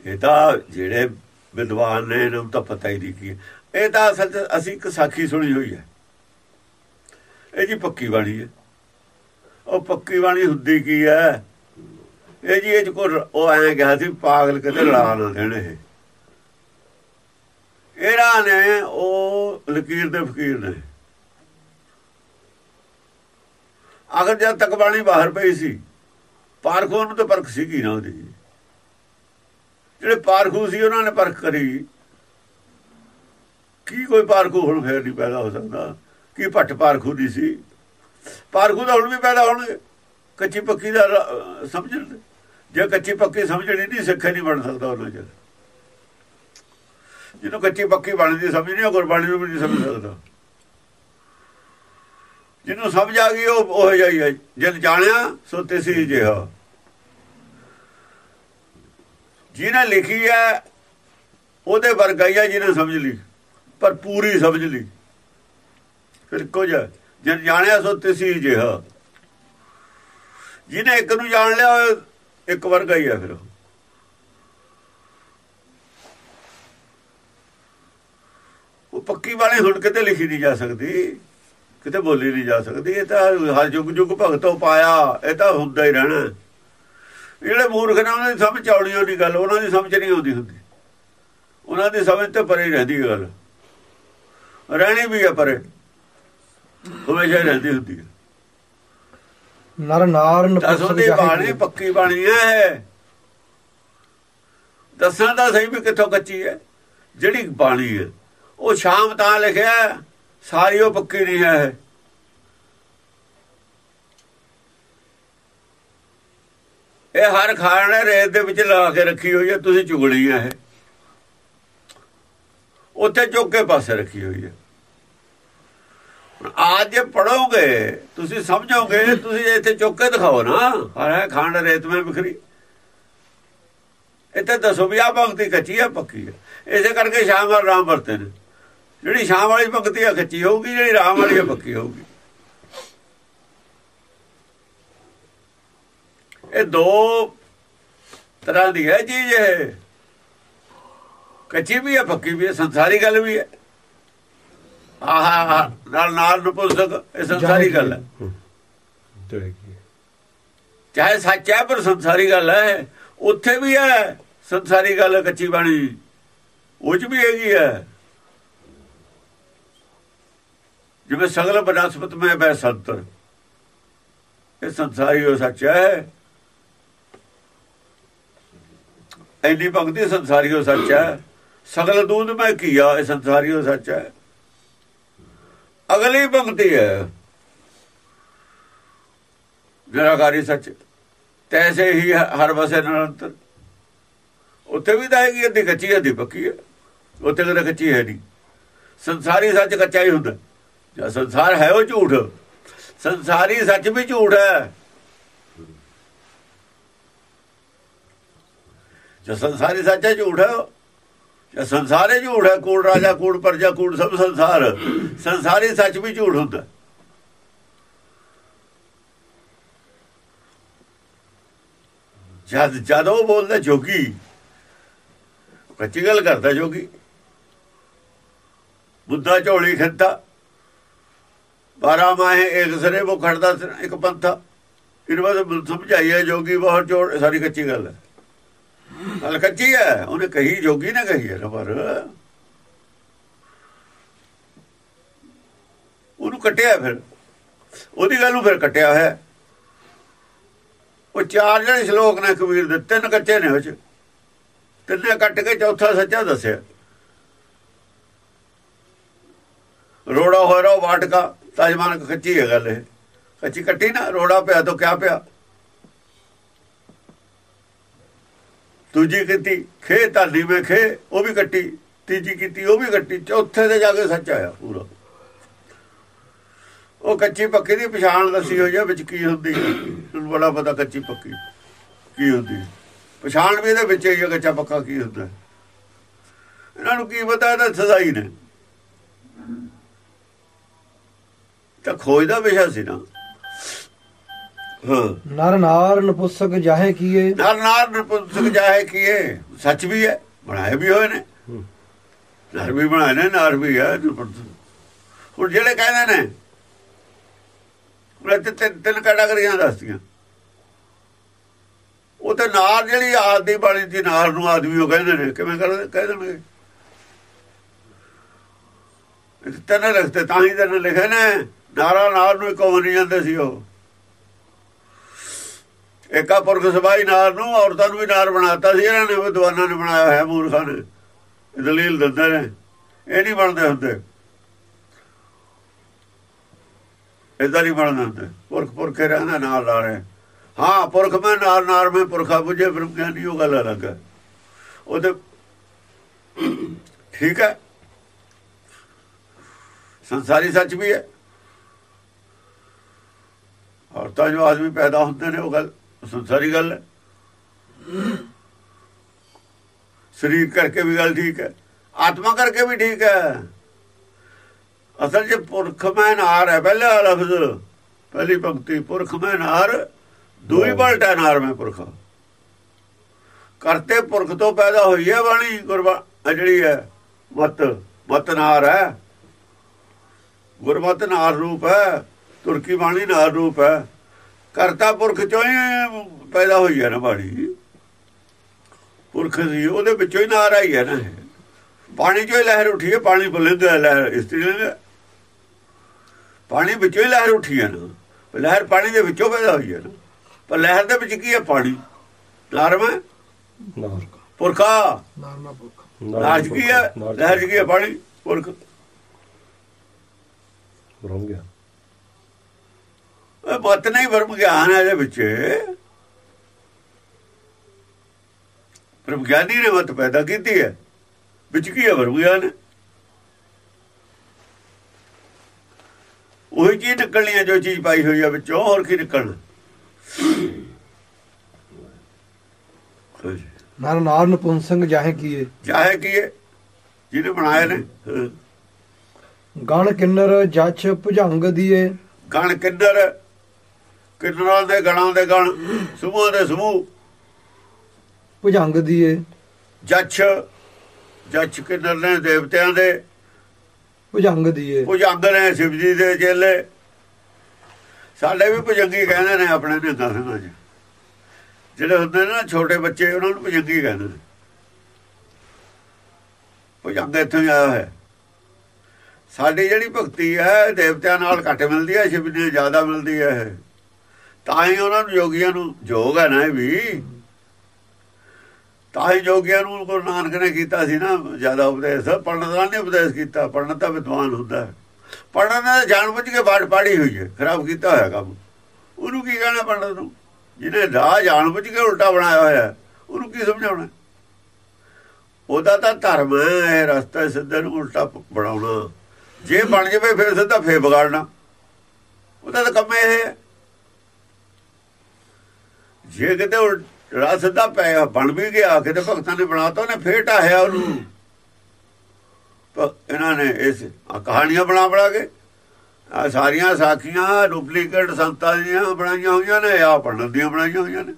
ਇਹ ਤਾਂ ਜਿਹੜੇ ਵਿਦਵਾਨ ਨੇ, ਇਹਨਾਂ ਨੂੰ ਤਾਂ ਪਤਾ ਹੀ ਨਹੀਂ ਕੀ ਇਹ ਤਾਂ ਅਸਲ 'ਚ ਅਸੀਂ ਇੱਕ ਸਾਖੀ ਸੁਣੀ ਹੋਈ ਹੈ। ਇਹ ਜੀ ਪੱਕੀ ਬਾਣੀ ਹੈ। ਉਹ ਪੱਕੀ ਬਾਣੀ ਹੁੰਦੀ ਕੀ ਹੈ? ਇਹ ਜੀ ਇਹ 'ਚ ਕੋ ਉਹ ਐਂ ਕਿਹਾ ਸੀ, ਪਾਗਲ ਕਿਤੇ ਲੜਾ ਨਾ ਦੇਣ ਇਹ। ਇਹਨਾਂ ਨੇ ਉਹ ਲਕੀਰ ਦੇ ਫਕੀਰ ਨੇ। ਅਗਰ ਜਦ ਤੱਕ ਬਾਣੀ ਬਾਹਰ ਪਈ ਸੀ, ਪਾਰਖੋਂ ਨੂੰ ਤਾਂ ਪਰਖ ਸੀਗੀ ਨਾ ਉਹਦੀ। ਜਿਹੜੇ ਪਾਰਖੂ ਸੀ, ਉਹਨਾਂ ਨੇ ਪਰਖ ਕਰੀ। ਕੀ ਕੋਈ ਪਾਰਖੂ ਹੁਣ ਫੇਰ ਨਹੀਂ ਪੈਦਾ ਹੋ ਸਕਦਾ? ਕੀ ਭੱਟ ਪਾਰਖੂ ਨਹੀਂ ਸੀ? ਪਾਰਖੂ ਤਾਂ ਹੁਣ ਵੀ ਪੈਦਾ ਹੋਣਗੇ। ਕੱਚੀ ਪੱਕੀ ਦਾ ਰ- ਸਮਝਣ ਜੇ ਕੱਚੀ ਪੱਕੀ ਸਮਝਣੀ ਨਹੀਂ, ਸਿੱਖੇ ਨਹੀਂ ਬਣ ਸਕਦਾ ਉਹਨਾਂ ਚਿਰ। ਜਿਹਨੂੰ ਕੱਚੀ ਪੱਕੀ ਬਣਦੀ ਸਮਝ ਨਹੀਂ, ਉਹ ਗੁਰਬਾਣੀ ਨੂੰ ਵੀ ਨਹੀਂ ਸਮਝ ਸਕਦਾ। ਜਿਹਨੂੰ ਸਮਝ ਆ ਗਈ, ਉਹ ਉਹ ਜਾਈ ਹੈ ਜਿਨ ਜਾਣਿਆ, ਸੋ ਤਿਸੀ ਜਿਹਾ। ਜਿਹਨੇ ਲਿਖੀ ਹੈ, ਉਹਦੇ ਵਰਗਾ ਹੀ ਹੈ ਜਿਹਨੇ ਸਮਝ ਲਈ, ਪਰ ਪੂਰੀ ਸਮਝ ਲਈ। ਫਿਰ ਕੁਝ ਜਿਨ ਜਾਣਿਆ ਸੋ ਤਿਸੀ ਜਿਹਾ। ਜਿਹਨੇ ਇੱਕ ਨੂੰ ਜਾਣ ਲਿਆ ਉਹ ਇੱਕ ਵਰਗਾ ਹੀ ਹੈ ਫਿਰ ਉਹ। ਪੱਕੀ ਵਾਲੇ ਹੁਣ ਕਿਤੇ ਲਿਖੀ ਨਹੀਂ ਜਾ ਸਕਦੀ, ਕਿਤੇ ਬੋਲੀ ਨਹੀਂ ਜਾ ਸਕਦੀ, ਇਹ ਤਾਂ ਹਰ ਯੁੱਗ ਯੁੱਗ ਭਗਤੋਂ ਪਾਇਆ ਇਹ ਤਾਂ ਹੁੰਦਾ ਹੀ ਰਹਿਣਾ। ਜਿਹੜੇ ਮੂਰਖ ਨੇ ਉਹਨਾਂ ਦੀ ਸਮਝ ਆਉਣੀ ਉਹਦੀ ਗੱਲ ਉਹਨਾਂ ਦੀ ਸਮਝ ਨਹੀਂ ਆਉਂਦੀ ਹੁੰਦੀ। ਉਹਨਾਂ ਦੀ ਸਮਝ ਤੇ ਪਰੇ ਰਹਿੰਦੀ ਗੱਲ। ਰਹਿਣੀ ਵੀ ਹੈ ਪਰੇ। ਹਮੇਸ਼ਾ ਰਹਿੰਦੀ ਹੁੰਦੀ ਹੈ। ਨਰ ਨਾਰ ਦਸੋਂ ਨਿਪੁਸਕ ਦੀ ਬਾਣੀ ਪੱਕੀ ਬਾਣੀ ਹੈ ਦੱਸਾਂ ਦਾ ਸਹੀ ਵੀ ਕਿੱਥੋਂ ਕੱਚੀ ਹੈ। ਜਿਹੜੀ ਬਾਣੀ ਹੈ ਉਹ ਸ਼ਾਮ ਤਾਂ ਲਿਖਿਆ ਸਾਰੀ ਉਹ ਪੱਕੀ ਨਹੀਂ ਹੈ ਇਹ ਹਰ ਖਾਣ ਨੇ ਰੇਤ ਦੇ ਵਿੱਚ ਲਾ ਕੇ ਰੱਖੀ ਹੋਈ ਹੈ, ਤੁਸੀਂ ਚੁਗਲੀ ਹੈ ਇਹ। ਉੱਥੇ ਚੁੱਕ ਕੇ ਪਾਸੇ ਰੱਖੀ ਹੋਈ ਹੈ। ਹੁਣ ਅੱਜ ਜੇ ਪੜੋਗੇ, ਤੁਸੀਂ ਸਮਝੋਗੇ, ਤੁਸੀਂ ਇੱਥੇ ਚੁੱਕ ਕੇ ਦਿਖਾਓ ਨਾ ਹਰ ਖਾਣ ਰੇਤ ਵਿੱਚ ਬਿਖਰੀ ਇੱਥੇ ਦੱਸੋ ਵੀ ਆ ਭਗਤੀ ਕੱਚੀ ਆ, ਪੱਕੀ ਹੈ ਇਸੇ ਕਰਕੇ ਸ਼ਾਮ ਵਾਲ ਰਾਮ ਵਰਤੇ ਨੇ। ਜਿਹੜੀ ਸ਼ਾਮ ਵਾਲੀ ਭਗਤੀ ਆ ਕੱਚੀ ਹੋਊਗੀ, ਜਿਹੜੀ ਰਾਮ ਵਾਲੀ ਆ, ਪੱਕੀ ਹੋਊਗੀ। ਇਹ ਦੋ ਤਰ੍ਹਾਂ ਦੀ ਹੈ ਚੀਜ਼ ਇਹ। ਕੱਚੀ ਵੀ ਹੈ ਪੱਕੀ ਵੀ ਹੈ ਸੰਸਾਰੀ ਗੱਲ ਵੀ ਹੈ। ਆਹਾ ਨਾਲ ਨਾਲ ਨੂੰ ਪੁੱਛਕ ਇਹ ਸੰਸਾਰੀ ਗੱਲ ਹੈ। ਚਾਹੇ ਸੱਚ ਹੈ ਪਰ ਸੰਸਾਰੀ ਗੱਲ ਹੈ। ਉੱਥੇ ਵੀ ਹੈ ਸੰਸਾਰੀ ਗੱਲ ਕੱਚੀ ਬਾਣੀ। ਉਹ ਚ ਵੀ ਹੈਗੀ ਹੈ। ਜਿਵੇਂ ਸਗਲ ਬਨਸਪਤ ਮੈਂ ਬੈ ਸੰਤਰ ਇਹ ਸੰਸਾਰੀ ਉਹ ਸੱਚ ਹੈ। ਐਨੀ ਭਗਤੀ ਸੰਸਾਰੀ ਸੱਚ ਹੈ। ਸਗਲ ਦੂਧ ਮੈਂ ਕੀਆ ਇਹ ਸੰਸਾਰੀ ਸੱਚ ਹੈ। ਅਗਲੀ ਭਗਤੀ ਹੈ। ਨਿਰਾਕਾਰੀ ਸੱਚ। ਤੈਸੇ ਹੀ ਹਰ ਵਸੇ ਨਿਰੰਤਰ। ਉੱਥੇ ਵੀ ਤਾਂ ਹੈਗੀ ਅੱਧੀ ਕੱਚੀ ਅੱਧੀ ਪੱਕੀ ਹੈ। ਉੱਥੇ ਕਿਤੇ ਕੱਚੀ ਹੈ ਨਹੀਂ। ਸੰਸਾਰੀ ਸੱਚ ਕੱਚਾ ਹੀ ਹੁੰਦਾ। ਜਾਂ ਸੰਸਾਰ ਹੈ ਉਹ ਝੂਠ। ਸੰਸਾਰੀ ਸੱਚ ਵੀ ਝੂਠ ਹੈ। ਜੋ ਸੰਸਾਰੀ ਸੱਚ ਹੈ ਝੂਠ ਹੈ ਇਹ ਸੰਸਾਰੇ ਝੂਠ ਹੈ, ਕੂੜ ਰਾਜਾ, ਕੂੜ ਪਰਜਾ, ਕੂੜ ਸਭ ਸੰਸਾਰ। ਸੰਸਾਰੀ ਸੱਚ ਵੀ ਝੂਠ ਹੁੰਦਾ। ਜਦ ਜਦ ਉਹ ਬੋਲਦਾ ਜੋਗੀ ਕੱਚੀ ਗੱਲ ਕਰਦਾ ਜੋਗੀ। ਬੁੱਧਾ, ਝੋਲੀ, ਖੱਤਾ। ਬਾਰਾ ਮਾਹੇ ਇੱਕ ਸਰੇ ਉਹ ਖੜਦਾ ਇੱਕ ਪੰਥਾ। ਇਹਨੂੰ ਬਾਅਦ ਸਮਝਾਈਏ ਜੋਗੀ, ਬਹੁਤ ਜੋੜ ਸਾਰੀ ਕੱਚੀ ਗੱਲ ਹੈ। ਗੱਲ ਕੱਚੀ ਹੈ। ਉਹਨੇ ਕਹੀ, ਜੋਗੀ ਨੇ ਕਹੀ ਹੈ ਪਰ। ਉਹਨੂੰ ਕੱਟਿਆ ਫਿਰ। ਉਹਦੀ ਗੱਲ ਨੂੰ ਫਿਰ ਕੱਟਿਆ ਹੈ। ਉਹ ਚਾਰ ਜਿਹੜੇ ਸ਼ਲੋਕ ਨੇ ਕਬੀਰ ਦੇ, ਤਿੰਨ ਕੱਚੇ ਨੇ ਉਹ ਚ। ਤਿੰਨੇ ਕੱਟ ਕੇ ਚੌਥਾ ਸੱਚਾ ਦੱਸਿਆ। ਰੋੜਾ ਹੋਇਆ ਵਾਟਕਾ। ਤਾਜਮਾਨ ਕੱਚੀ ਹੈ ਗੱਲ ਇਹ। ਕੱਚੀ ਕੱਟੀ ਨਾ, ਰੋੜਾ ਪਿਆ ਤਾਂ ਕਿਆ ਪਿਆ? ਦੂਜੀ ਕੀਤੀ, ਖੇ ਧਾਲੀ ਵਿੱਚ ਉਹ ਵੀ ਕੱਟੀ। ਤੀਜੀ ਕੀਤੀ, ਉਹ ਵੀ ਕੱਟੀ। ਚੌਥੇ ਤੇ ਜਾ ਕੇ ਸੱਚ ਆਇਆ ਪੂਰਾ। ਉਹ ਕੱਚੀ ਪੱਕੀ ਦੀ ਪਛਾਣ ਦੱਸੀ ਹੋਈ ਹੈ ਵਿੱਚ ਕੀ ਹੁੰਦੀ। ਤੁਹਾਨੂੰ ਬੜਾ ਪਤਾ ਕੱਚੀ ਪੱਕੀ ਕੀ ਹੁੰਦੀ। ਪਛਾਣ ਵੀ ਇਹਦੇ ਵਿੱਚ ਹੀ ਹੈ ਕੱਚਾ ਪੱਕਾ ਕੀ ਹੁੰਦਾ। ਇਹਨਾਂ ਨੂੰ ਕੀ ਪਤਾ ਇਹਦਾ ਸਜ਼ਾਈ ਨੇ। ਤਾਂ ਖੋਜ ਦਾ ਵਿਸ਼ਾ ਸੀ ਨਾ। ਨਰ ਨਾਰ ਨਪੁਸਕ ਜਾਹੇ ਕੀਏ। ਨਰ ਨਾਰ ਨਪੁੰਸਕ ਜਾਏ ਕੀਏ। ਸੱਚ ਵੀ ਹੈ ਬਣਾਏ ਵੀ ਹੋਏ ਨੇ। ਨਰ ਵੀ ਬਣਾਏ ਨੇ ਨਾਰ ਵੀ ਹੈ। ਹੁਣ ਜਿਹੜੇ ਕਹਿੰਦੇ ਨੇ ਉਹ ਤੇ ਤਿੰਨ ਤਿੰਨ ਕੈਟਾਗਰੀਆਂ ਦੱਸਦੀਆਂ ਉਹ ਤੇ ਨਾਰ ਜਿਹੜੀ ਆਦੀ ਵਾਲੀ ਦੀ ਨਾਰ ਨੂੰ ਆਦਮੀ ਉਹ ਕਹਿੰਦੇ ਨੇ। ਕਿਵੇਂ ਕਰਦੇ ਕਹਿ ਦੇਣਗੇ? ਇਹ ਤਿੰਨ ਰਸਤੇ ਤਾਂ ਹੀ ਤਾਂ ਲਿਖੇ ਨੇ। ਨਾਰਾ ਨਾਰ ਨੂੰ ਇੱਕੋ ਮੰਨੀ ਜਾਂਦੇ ਸੀ ਉਹ। ਏਕਾ ਪੁਰਖ ਸਬਾਈ ਨਾਰ ਨੂੰ ਔਰਤਾਂ ਨੂੰ ਵੀ ਨਾਰ ਬਣਾਤਾ ਸੀ, ਇਹਨਾਂ ਨੇ ਵਿਦਵਾਨਾਂ ਨੇ ਬਣਾਇਆ ਹੋਇਆ ਮੂਰਖਾਂ ਨੇ। ਦਲੀਲ ਦਿੰਦੇ ਨੇ। ਇਹ ਨਹੀਂ ਬਣਦੇ ਹੁੰਦੇ। ਇਦਾਂ ਨਹੀਂ ਬਣਦੇ ਹੁੰਦੇ। ਪੁਰਖ ਪੁਰਖੇ ਰਹਿੰਦਾ ਨਾਲ ਲਾ ਰਹੇ ਹਾਂ, ਪੁਰਖ ਮੈਂ ਨਾਰ ਨਾਰ ਮੈਂ ਪੁਰਖਾ ਬੁਝੇ, ਫਿਰ ਕਹਿੰਦੀ ਉਹ ਗੱਲ ਅਲੱਗ ਹੈ। ਉਹ ਤੇ ਠੀਕ ਹੈ। ਸੰਸਾਰੀ ਸੱਚ ਵੀ ਹੈ। ਔਰਤਾਂ ਜੋ ਆਦਮੀ ਪੈਦਾ ਹੁੰਦੇ ਨੇ, ਉਹ ਗੱਲ ਸੰਸਾਰੀ ਗੱਲ ਹੈ? ਸਰੀਰ ਕਰਕੇ ਵੀ ਗੱਲ ਠੀਕ ਹੈ ਆਤਮਾ ਕਰਕੇ ਵੀ ਠੀਕ ਹੈ। ਅਸਲ 'ਚ ਪੁਰਖ ਮੈਂ ਨਾਰ ਹੈ ਪਹਿਲਾ ਲਫ਼ਜ਼। ਪਹਿਲੀ ਪੰਕਤੀ ਪੁਰਖ ਮੈਂ ਨਾਰ ਦੂਈ ਬਲਟਾ ਨਾਰ ਮੈਂ ਪੁਰਖ। ਕਰਤੇ ਪੁਰਖ ਤੋਂ ਪੈਦਾ ਹੋਈ ਹੈ ਬਾਣੀ ਗੁਰਬਾ ਜਿਹੜੀ ਹੈ ਮਤ। ਮਤ ਨਾਰ ਹੈ। ਗੁਰਮਤ ਨਾਰ ਰੂਪ ਹੈ ਤੁਰਕੀ ਬਾਣੀ ਨਾਰ ਰੂਪ ਹੈ। ਕਰਤਾ ਪੁਰਖ ਚੋਂ ਹੀ ਪੈਦਾ ਹੋਈ ਹੈ ਨਾ ਬਾਣੀ। ਪੁਰਖ ਸੀ ਉਹਦੇ ਵਿੱਚੋਂ ਹੀ ਨਾਰ ਆਈ ਹੈ ਨਾ। ਪਾਣੀ ਚੋਂ ਹੀ ਲਹਿਰ ਉੱਠੀ ਹੈ ਪਾਣੀ ਬੁਲੰਦ ਲਹਿਰ ਇਸਤਰੀ ਨੇ ਪਾਣੀ ਵਿੱਚੋਂ ਹੀ ਲਹਿਰ ਉੱਠੀ ਹੈ ਨਾ। ਲਹਿਰ ਪਾਣੀ ਦੇ ਵਿੱਚੋਂ ਪੈਦਾ ਹੋਈ ਹੈ ਨਾ। ਪਰ ਲਹਿਰ ਦੇ ਵਿੱਚ ਕੀ ਹੈ ਪਾਣੀ? ਨਾਰਮਾ ਨਾਰ ਪੁਰਖਾ ਨਾਰਮਾ ਪੁਰਖ। ਨਾਰ 'ਚ ਕੀ ਹੈ ਲਹਿਰ 'ਚ ਕੀ ਹੈ ਪਾਣੀ? ਪੁਰਖ। ਗਿਆ ਇਹ ਮਤ ਨਹੀਂ ਵਰਮ ਗਿਆਨ ਹੈ ਇਹਦੇ ਵਿੱਚ। ਬ੍ਰਹਮ ਗਿਆਨੀ ਨੇ ਮਤ ਪੈਦਾ ਕੀਤੀ ਹੈ। ਵਿੱਚ ਕੀ ਹੈ ਵਰਮ ਗਿਆਨ? ਉਹੀ ਚੀਜ਼ ਨਿਕਲਣੀ ਹੈ ਜੋ ਚੀਜ਼ ਪਾਈ ਹੋਈ ਹੈ ਵਿੱਚੋਂ ਹੋਰ ਕੀ ਨਿਕਲਣਾ। ਨਰ ਨਾਰ ਨਪੁੰਸਕ ਜਾਹੇ ਕੀਏ। ਚਾਹੇ ਕੀ ਹੈ ਜਿਹਨੇ ਬਣਾਏ ਨੇ। ਗਣ ਕਿੰਨਰ ਜਛ ਭੁਜੰਗ ਦੀਏ। ਗਣ ਕਿੰਨਰ ਕਿੰਨਰਾਂ ਦੇ ਗਣਾਂ ਦੇ ਗਣ ਸਮੂਹਾਂ ਦੇ ਸਮੂਹ। ਭੁਜੰਗ ਦੀਏ। ਜੱਛ ਜੱਛ ਕਿੰਨਰ ਨੇ ਦੇਵਤਿਆਂ ਦੇ? ਭੁਜੰਗ ਦੀਏ। ਭੁਜੰਗ ਨੇ ਸ਼ਿਵ ਜੀ ਦੇ ਚੇਲੇ। ਸਾਡੇ ਵੀ ਭੁਜੰਗੀ ਕਹਿੰਦੇ ਨੇ ਆਪਣੇ ਨਿਹੰਗਾਂ ਸਿੰਘਾਂ 'ਚ ਜਿਹੜੇ ਹੁੰਦੇ ਨੇ ਨਾ ਛੋਟੇ ਬੱਚੇ ਉਹਨਾਂ ਨੂੰ ਭੁਜੰਗੀ ਕਹਿੰਦੇ ਨੇ। ਭੁਜੰਗ ਇੱਥੋਂ ਆਇਆ ਹੈ ਸਾਡੀ ਜਿਹੜੀ ਭਗਤੀ ਹੈ ਦੇਵਤਿਆਂ ਨਾਲ ਘੱਟ ਮਿਲਦੀ ਹੈ ਸ਼ਿਵ ਜੀ ਜ਼ਿਆਦਾ ਮਿਲਦੀ ਹੈ ਤਾਂ ਹੀ ਉਹਨਾਂ ਨੂੰ ਯੋਗੀਆਂ ਨੂੰ ਯੋਗ ਹੈ ਨਾ ਇਹ ਵੀ। ਤਾਂ ਹੀ ਜੋਗੀਆਂ ਨੂੰ ਗੁਰੂ ਨਾਨਕ ਨੇ ਕੀਤਾ ਸੀ ਨਾ ਜ਼ਿਆਦਾ ਉਪਦੇਸ਼। ਪੰਡਤ ਦਾ ਨਹੀਂ ਉਪਦੇਸ਼ ਕੀਤਾ, ਪੰਡਤ ਤਾਂ ਵਿਦਵਾਨ ਹੁੰਦਾ ਹੈ। ਪੰਡਤ ਨੇ ਜਾਣ ਬੁੱਝ ਕੇ ਬਾੜ ਪਾੜੀ ਹੋਈ ਹੈ, ਖਰਾਬ ਕੀਤਾ ਹੋਇਆ ਕੰਮ। ਉਹਨੂੰ ਕੀ ਕਹਿਣਾ ਪੰਡਤ ਨੂੰ? ਜਿਹਨੇ ਰਾਹ ਜਾਣ ਬੁੱਝ ਕੇ ਉਲਟਾ ਬਣਾਇਆ ਹੋਇਆ ਉਹਨੂੰ ਕੀ ਸਮਝਾਉਣਾ ਉਹਦਾ ਤਾਂ ਧਰਮ ਹੈ, ਇਹ ਰਸਤਾ ਸਿੱਧੇ ਨੂੰ ਉਲਟਾ ਬਣਾਉਣਾ। ਜੇ ਬਣ ਜਾਵੇ ਫਿਰ ਸਿੱਧਾ ਫੇਰ ਵਿਗਾੜਨਾ। ਉਹਦਾ ਤਾਂ ਕੰਮ ਇਹ ਹੈ। ਜੇ ਕਿਤੇ ਉਲ- ਰਾਹ ਸਿੱਧਾ ਪਿਆ ਬਣ ਵੀ ਗਿਆ ਕਿਤੇ ਭਗਤਾਂ ਨੇ ਬਣਾਤਾ ਉਹਨੇ ਫੇਰ ਢਾਹਿਆ ਉਹਨੂੰ। ਇਹਨਾਂ ਨੇ ਇਸ ਕਹਾਣੀਆਂ ਬਣਾ ਬਣਾ ਕੇ ਆ ਸਾਰੀਆਂ ਸਾਖੀਆਂ ਡੁਪਲੀਕੇਟ ਸੰਤਾਂ ਦੀਆਂ ਬਣਾਈਆਂ ਹੋਈਆਂ ਨੇ ਆ ਪੰਡਤ ਦੀਆਂ ਬਣਾਈਆਂ ਹੋਈਆਂ ਨੇ।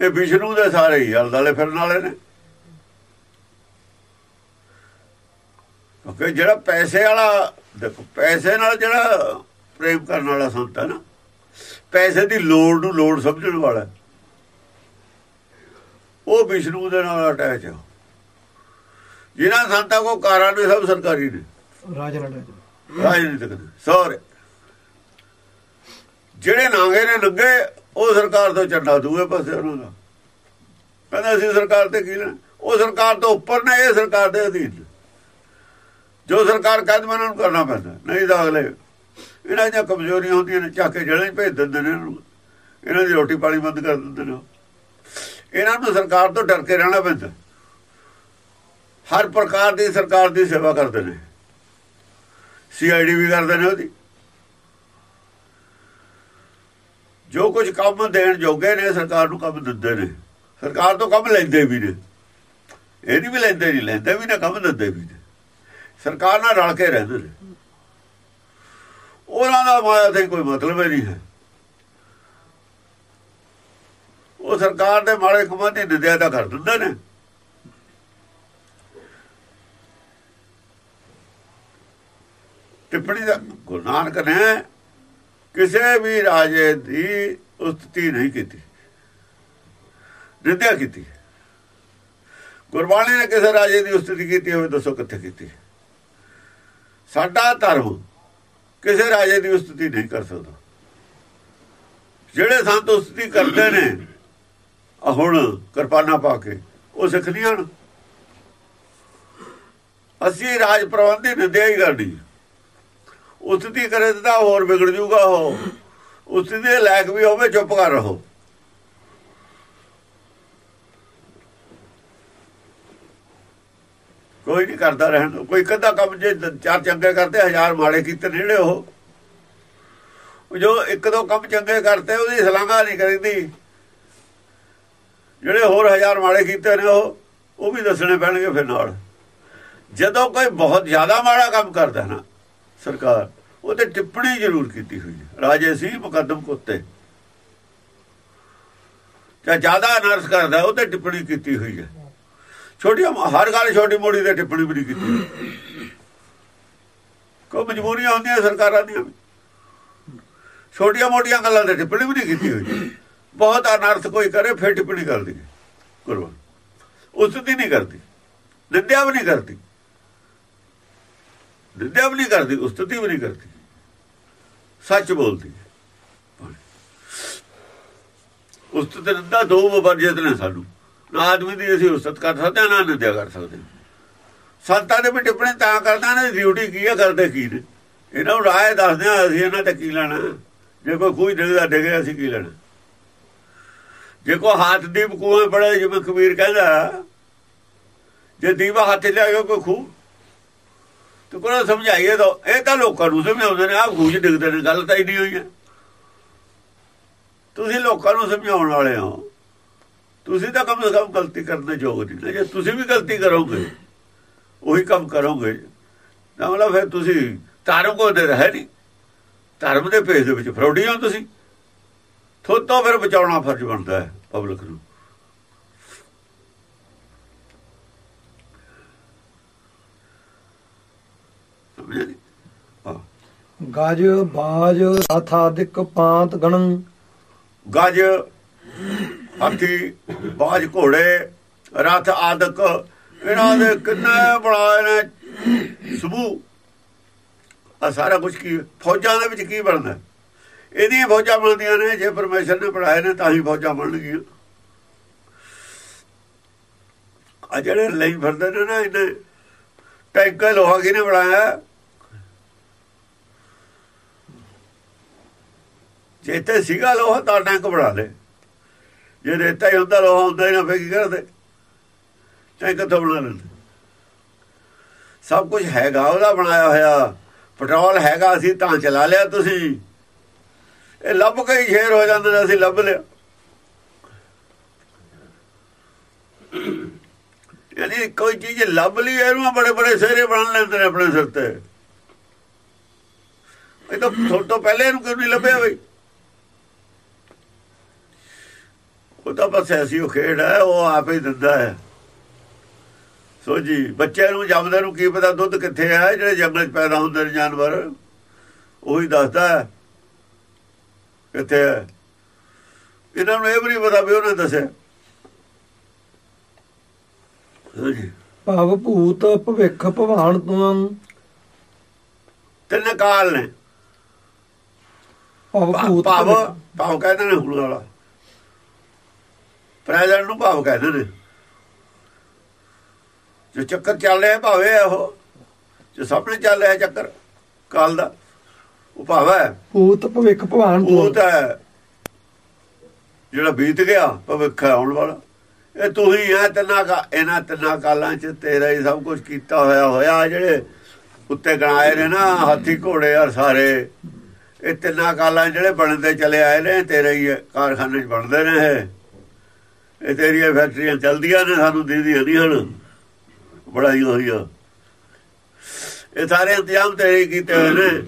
ਇਹ ਵਿਸ਼ਨੂੰ ਦੇ ਸਾਰੇ ਹੀ ਹਲਦਾਲੇ ਫਿਰਨ ਵਾਲੇ ਨੇ। ਕਿਉਂਕਿ ਜਿਹੜਾ ਪੈਸੇ ਵਾਲਾ ਦੇਖੋ ਪੈਸੇ ਨਾਲ ਜਿਹੜਾ ਪ੍ਰੇਮ ਕਰਨ ਵਾਲਾ ਸੰਤ ਹੈ ਨਾ ਪੈਸੇ ਦੀ ਲੋੜ ਨੂੰ ਲੋੜ ਸਮਝਣ ਵਾਲਾ। ਉਹ ਵਿਸ਼ਨੂੰ ਦੇ ਨਾਲ ਅਟੈਚ ਹੈ ਜਿਨ੍ਹਾਂ ਸੰਤਾਂ ਕੋ ਕਾਰਾਂ ਨੇ ਸਭ ਸਰਕਾਰੀ ਨੇ। ਅਟੈਚ ਰਾਜਨੀਤਿਕ ਸਾਰੇ। ਜਿਹੜੇ ਨਾਂਗੇ ਨੇ ਲੱਗੇ ਉਹ ਸਰਕਾਰ ਤੋਂ ਚੱਡਾ ਦੂਏ ਪਾਸੇ ਉਹਨਾਂ ਦਾ। ਕਹਿੰਦਾ ਅਸੀਂ ਸਰਕਾਰ ਤੇ ਕੀ ਲੈਣਾ? ਉਹ ਸਰਕਾਰ ਤੋਂ ਉੱਪਰ ਨੇ ਇਹ ਸਰਕਾਰ ਦੇ ਅਧੀਨ। ਜੋ ਸਰਕਾਰ ਕਹਿੰਦੀ ਉਹਨਾਂ ਨੂੰ ਕਰਨਾ ਪੈਂਦਾ। ਨਹੀਂ ਤਾਂ ਅਗਲੇ ਇਹਨਾਂ ਦੀਆਂ ਕਮਜ਼ੋਰੀਆਂ ਹੁੰਦੀਆਂ ਨੇ, ਚੱਕ ਕੇ ਜੇਲ੍ਹਾਂ 'ਚ ਭੇਜ ਦਿੰਦੇ ਨੇ ਇਹਨਾਂ। ਨੂੰ ਇਹਨਾਂ ਦੀ ਰੋਟੀ ਪਾਣੀ ਬੰਦ ਕਰ ਦਿੰਦੇ ਨੇ ਇਹਨਾਂ ਨੂੰ ਸਰਕਾਰ ਤੋਂ ਡਰ ਕੇ ਰਹਿਣਾ ਪੈਂਦਾ। ਹਰ ਪ੍ਰਕਾਰ ਦੀ ਸਰਕਾਰ ਦੀ ਸੇਵਾ ਕਰਦੇ ਨੇ। ਸੀਆਈਡੀ ਵੀ ਕਰਦੇ ਨੇ ਉਹਦੀ। ਜੋ ਕੁਝ ਕੰਮ ਦੇਣ ਜੋਗੇ ਨੇ, ਸਰਕਾਰ ਨੂੰ ਕੰਮ ਦਿੰਦੇ ਨੇ। ਸਰਕਾਰ ਤੋਂ ਕੰਮ ਲੈਂਦੇ ਵੀ ਨੇ। ਇਹ ਨਹੀਂ ਵੀ ਲੈਂਦੇ ਨਹੀਂ, ਲੈਂਦੇ ਵੀ ਨੇ, ਕੰਮ ਦਿੰਦੇ ਵੀ ਨੇ। ਸਰਕਾਰ ਨਾਲ ਰਲ ਕੇ ਰਹਿੰਦੇ ਨੇ। ਉਹਨਾਂ ਦਾ ਮਾਇਆ ਤੇ ਕੋਈ ਮਤਲਬ ਹੀ ਨਹੀਂ ਹੈ। ਉਹ ਸਰਕਾਰ ਦੇ ਮਾੜੇ ਕੰਮਾਂ ਦੀ ਨਿੰਦਿਆ ਤਾਂ ਕਰ ਦਿੰਦੇ ਨੇ। ਟਿੱਪਣੀ ਦਾ ਗੁਰੂ ਨਾਨਕ ਨੇ ਕਿਸੇ ਵੀ ਰਾਜੇ ਦੀ ਉਸਤਤੀ ਨਹੀਂ ਕੀਤੀ। ਨਿੰਦਿਆ ਕੀਤੀ। ਗੁਰਬਾਣੀ ਨੇ ਕਿਸੇ ਰਾਜੇ ਦੀ ਉਸਤਤੀ ਕੀਤੀ ਹੋਵੇ, ਦੱਸੋ ਕਿੱਥੇ ਕੀਤੀ। ਸਾਡਾ ਧਰਮ ਕਿਸੇ ਰਾਜੇ ਦੀ ਉਸਤਤੀ ਨਹੀਂ ਕਰ ਸਕਦਾ। ਜਿਹੜੇ ਸੰਤ ਉਸਤਤੀ ਕਰਦੇ ਨੇ ਹੁਣ ਕਿਰਪਾਨਾ ਪਾ ਕੇ, ਉਹ ਸਿੱਖ ਨਹੀਂ ਹਨ ਅਸੀਂ ਰਾਜ ਪ੍ਰਬੰਧੀ ਨਿੰਦਿਆ ਹੀ ਕਰਨੀ ਉਸਤਤੀ ਕਰੇ ਤਾਂ ਹੋਰ ਵਿਗੜ ਜੂਗਾ ਉਹ। ਉਸਤਤੀ ਦੇ ਲਾਇਕ ਵੀ ਹੋਵੇ, ਚੁੱਪ ਕਰ ਰਹੋ। ਕੋਈ ਨਹੀਂ ਕਰਦਾ ਰਹਿਣ ਦਿਓ। ਕੋਈ ਕਦਾ ਕੰਮ ਜੇ ਚਾਰ ਚੰਗੇ ਕਰਦੇ, ਹਜ਼ਾਰ ਮਾੜੇ ਕੀਤੇ ਨੇੜੇ ਉਹ। ਉਹ ਜੋ ਇੱਕ ਦੋ ਕੰਮ ਚੰਗੇ ਕਰਤੇ, ਉਹਦੀ ਸਲਾਘਾ ਨਹੀਂ ਕਰੀਦੀ। ਜਿਹੜੇ ਹੋਰ ਹਜ਼ਾਰ ਮਾੜੇ ਕੀਤੇ ਨੇ ਉਹ ਉਹ ਵੀ ਦੱਸਣੇ ਪੈਣਗੇ ਫਿਰ ਨਾਲ। ਜਦੋਂ ਕੋਈ ਬਹੁਤ ਜ਼ਿਆਦਾ ਮਾੜਾ ਕੰਮ ਕਰਦਾ ਨਾ ਸਰਕਾਰ ਉਹ ਤੇ ਟਿੱਪਣੀ ਜ਼ਰੂਰ ਕੀਤੀ ਹੋਈ ਰਾਜੇ ਸੀ ਮੁਕੱਦਮ ਕੁੱਤੇ। ਜਾਂ ਜ਼ਿਆਦਾ ਅਨਰਸ ਕਰਦਾ ਉਹ ਤੇ ਟਿੱਪਣੀ ਕੀਤੀ ਹੋਈ ਹੈ। ਛੋਟੀ ਹਰ ਗੱਲ ਛੋਟੀ ਮੋੜੀ ਤੇ ਟਿੱਪਣੀ ਵੀ ਨਹੀਂ ਕੀਤੀ ਕੋਈ ਮਜਬੂਰੀਆਂ ਹੁੰਦੀਆਂ ਸਰਕਾਰਾਂ ਦੀਆਂ ਵੀ। ਛੋਟੀਆਂ ਮੋਟੀਆਂ ਗੱਲਾਂ ਤੇ ਟਿੱਪਣੀ ਵੀ ਨਹੀਂ ਕੀਤੀ ਹੋਈ। ਬਹੁਤ ਅਨਰਥ ਕੋਈ ਕਰੇ, ਫਿਰ ਟਿੱਪਣੀ ਕਰਦੀ ਹੈ ਗੁਰਬਾਣੀ ਉਸ ਦੀ ਨਹੀਂ ਕਰਦੀ। ਨਿੰਦਿਆ ਵੀ ਨਹੀਂ ਕਰਦੀ। ਨਿੰਦਿਆ ਵੀ ਨਹੀਂ ਕਰਦੀ ਉਸਤਤੀ ਵੀ ਨਹੀਂ ਕਰਦੀ। ਸੱਚ ਬੋਲਦੀ ਹੈ। ਉਸਤਤ ਨਿੰਦਾ ਦੋ ਵਰਜਿਤ ਨੇ ਸਾਨੂੰ। ਨਾ ਆਦਮੀ ਦੀ ਅਸੀਂ ਉਸਤਤ ਕਰ ਸਕਦੇ ਹਾਂ, ਨਾ ਨਿੰਦਿਆ ਕਰ ਸਕਦੇ ਸੰਤਾਂ ਦੇ ਵੀ ਟਿੱਪਣੀ ਤਾਂ ਕਰਦਾ ਨਾ ਡਿਊਟੀ ਕੀ ਹੈ ਕਰਦੇ ਕੀ ਨੇ? ਇਹਨਾਂ ਨੂੰ ਰਾਏ ਦੱਸਦੇ ਆ ਅਸੀਂ ਇਹਨਾਂ ਤੇ ਕੀ ਲੈਣਾ? ਜੇ ਕੋਈ ਖੂਜ ਡਿੱਗਦਾ ਡਿੱਗੇ ਅਸੀਂ ਕੀ ਲੈਣਾ? ਜੇ ਕੋ ਹੱਥ ਦੀ ਕੂਏ ਬੜੇ ਜਿਵੇਂ ਕਬੀਰ ਕਹਿੰਦਾ ਜੇ ਦੀਵਾ ਹੱਥ ਲਿਆ ਗਿਆ ਕੋਈ ਖੂਹ ਤੇ ਕੋਲ ਸਮਝਾਈਏ ਤਾਂ ਇਹ ਤਾਂ ਲੋਕਾਂ ਨੂੰ ਸਮਝਾਉਂਦੇ ਨੇ ਆ ਖੂਹ ਡਿੱਗਦੇ ਨੇ ਗੱਲ ਤਾਂ ਹੀ ਨਹੀਂ ਹੋਈ ਹੈ। ਤੁਸੀਂ ਲੋਕਾਂ ਨੂੰ ਸਮਝਾਉਣ ਵਾਲੇ ਹੋ। ਤੁਸੀਂ ਤਾਂ ਕਮ ਸੇ ਕਮ ਗਲਤੀ ਕਰਨ ਦੇ ਯੋਗ ਨਹੀਂ ਜੇ ਤੁਸੀਂ ਵੀ ਗਲਤੀ ਕਰੋਗੇ ਉਹੀ ਕੰਮ ਕਰੋਗੇ ਤਾਂ ਮਤਲਬ ਫਿਰ ਤੁਸੀਂ ਧਰਮ ਕੋ ਦੇ ਰਹੇ ਨਹੀਂ। ਧਰਮ ਦੇ ਭੇਸ ਦੇ ਵਿੱਚ ਫਰੋਡੀ ਹੋ ਤੁਸੀਂ। ਥੋਤੋਂ ਫਿਰ ਬਚਾਉਣਾ ਫਰਜ਼ ਬਣਦਾ ਹੈ ਪਬਲਿਕ ਨੂੰ। ਗਜ ਬਾਜ ਰਥ ਆਦਿਕ ਪਾਂਤ ਗਣੰ ਗੱਜ। ਹਾਥੀ, ਬਾਜ ਘੋੜੇ, ਰਥ ਆਦਿਕ। ਇਹਨਾਂ ਦੇ ਕਿੰਨੇ ਬਣਾਏ ਨੇ? ਸਬੂ ਆ ਸਾਰਾ ਕੁਝ ਕੀ, ਫੌਜਾਂ ਦੇ ਵਿੱਚ ਕੀ ਬਣਦਾ? ਇਹਦੀਆਂ ਫੌਜਾਂ ਬਣਦੀਆਂ ਨੇ, ਜੇ ਪਰਮੇਸ਼ਰ ਨੇ ਬਣਾਏ ਨੇ, ਤਾਂ ਹੀ ਫੌਜਾਂ ਬਣਨਗੀਆਂ। ਆ ਜਿਹੜੇ ਲਈ ਫਿਰਦੇ ਨੇ ਨਾ ਇਹਨੇ ਟੈਂਕਰ ਲੋਹਾ ਕਿਹਨੇ ਬਣਾਇਆ? ਜੇ ਤੇ ਸੀਗਾ ਲੋਹਾ, ਤਾਂ ਟੈਂਕ ਬਣਾ ਦੇ ਜੇ ਰੇਤਾ ਹੀ ਹੁੰਦਾ ਲੋਹਾ ਹੁੰਦਾ ਹੀ ਨਾ, ਫੇਰ ਕਰਦੇ? ਟੈਂਕ ਤਾਂ ਬਣਾ ਲੈਂਦੇ। ਸਭ ਕੁਝ ਹੈਗਾ, ਉਹਦਾ ਬਣਾਇਆ ਹੋਇਆ। ਪੈਟਰੋਲ ਹੈਗਾ, ਅਸੀਂ ਤਾਂ ਚਲਾ ਲਿਆ ਤੁਸੀਂ। ਇਹ ਲੱਭ ਕੇ ਹੀ ਸ਼ੇਰ ਹੋ ਜਾਂਦੇ ਨੇ, ਅਸੀਂ ਲੱਭ ਲਿਆ। ਯਾਨੀ ਕੋਈ ਚੀਜ਼ ਲੱਭ ਲਈ, ਇਹਨੂੰ ਬੜੇ ਬੜੇ ਸਿਹਰੇ ਬਣ ਲੈਂਦੇ ਨੇ ਆਪਣੇ ਸਿਰ ਤੇ। ਇਹ ਤਾਂ ਥੋੜਾ ਤੋਂ ਪਹਿਲੇ ਇਹਨੂੰ ਕਿਉਂ ਨਹੀਂ ਲੱਭਿਆ ਬਈ? ਉਹ ਤਾਂ ਬਸ ਐਸੀ ਉਹ ਖੇਡ ਹੈ ਉਹ ਆਪੇ ਹੀ ਦਿੰਦਾ ਹੈ। ਸੋ ਜੀ ਬੱਚੇ ਨੂੰ ਜੰਮਦੇ ਨੂੰ ਕੀ ਪਤਾ ਦੁੱਧ ਕਿੱਥੇ ਹੈ ਜਿਹੜੇ ਜੰਗਲ 'ਚ ਪੈਦਾ ਹੁੰਦੇ ਨੇ ਜਾਨਵਰ। ਉਹੀ ਦੱਸਦਾ ਹੈ। ਕਿੱਥੇ ਹੈ? ਇਹਨਾਂ ਨੂੰ ਇਹ ਵੀ ਪਤਾ ਵੀ ਉਹਨੇ ਦੱਸਿਆ। ਜੀ। ਭਵ ਭੂਤ ਭਵਿੱਖ ਭਵਾਨ ਤੁਮ ਤਿੰਨ ਕਾਲ ਨੇ। ਭਵ ਭੂਤ ਭਾਵ। ਭਾਵ ਕਹਿੰਦੇ ਨੇ ਹੁਣ ਵਾਲਾ। ਪ੍ਰੈਜ਼ੈਂਟ ਨੂੰ ਭਾਵ ਕਹਿੰਦੇ ਨੇ ਜੋ ਚੱਕਰ ਚੱਲ ਰਿਹਾ ਭਾਵੇਂ ਹੈ ਉਹ ਜੋ ਸਾਹਮਣੇ ਚੱਲ ਰਿਹਾ ਚੱਕਰ ਕਾਲ ਦਾ ਉਹ ਭਾਵ ਹੈ। ਭੂਤ ਭਵਿੱਖ ਭਵਾਨ ਉਹ ਤੁਮ ਤਾਂ ਹੈ। ਜਿਹੜਾ ਬੀਤ ਗਿਆ ਭਵਿੱਖ ਆਉਣ ਵਾਲਾ। ਇਹ ਤੂੰ ਹੀ ਹੈ ਤਿੰਨਾਂ ਕਾ ਇਹਨਾਂ ਤਿੰਨਾਂ ਕਾਲਾਂ ਚ ਤੇਰਾ ਹੀ ਸਭ ਕੁਝ ਕੀਤਾ ਹੋਇਆ ਹੋਇਆ ਜਿਹੜੇ ਉੱਤੇ ਗਣਾਏ ਨੇ ਨਾ ਹਾਥੀ ਘੋੜੇ ਆ ਸਾਰੇ ਇਹ ਤਿੰਨਾਂ ਕਾਲਾਂ ਜਿਹੜੇ ਬਣਦੇ ਚਲੇ ਆਏ ਨੇ ਤੇਰੇ ਹੀ ਕਾਰਖਾਨੇ 'ਚ ਬਣਦੇ ਨੇ ਇਹ ਤੇਰੀਆਂ ਫੈਕਟਰੀਆਂ ਚਲਦੀਆਂ ਨੇ, ਸਾਨੂੰ ਦੀਦੀਆਂ ਨਹੀਂ ਹਨ। ਬੜਾਈਆਂ ਹੋਈਆਂ। ਇਹ ਸਾਰੇ ਇੰਤਜ਼ਾਮ ਤੇਰੇ ਹੀ ਕੀਤੇ ਹੋਏ ਨੇ।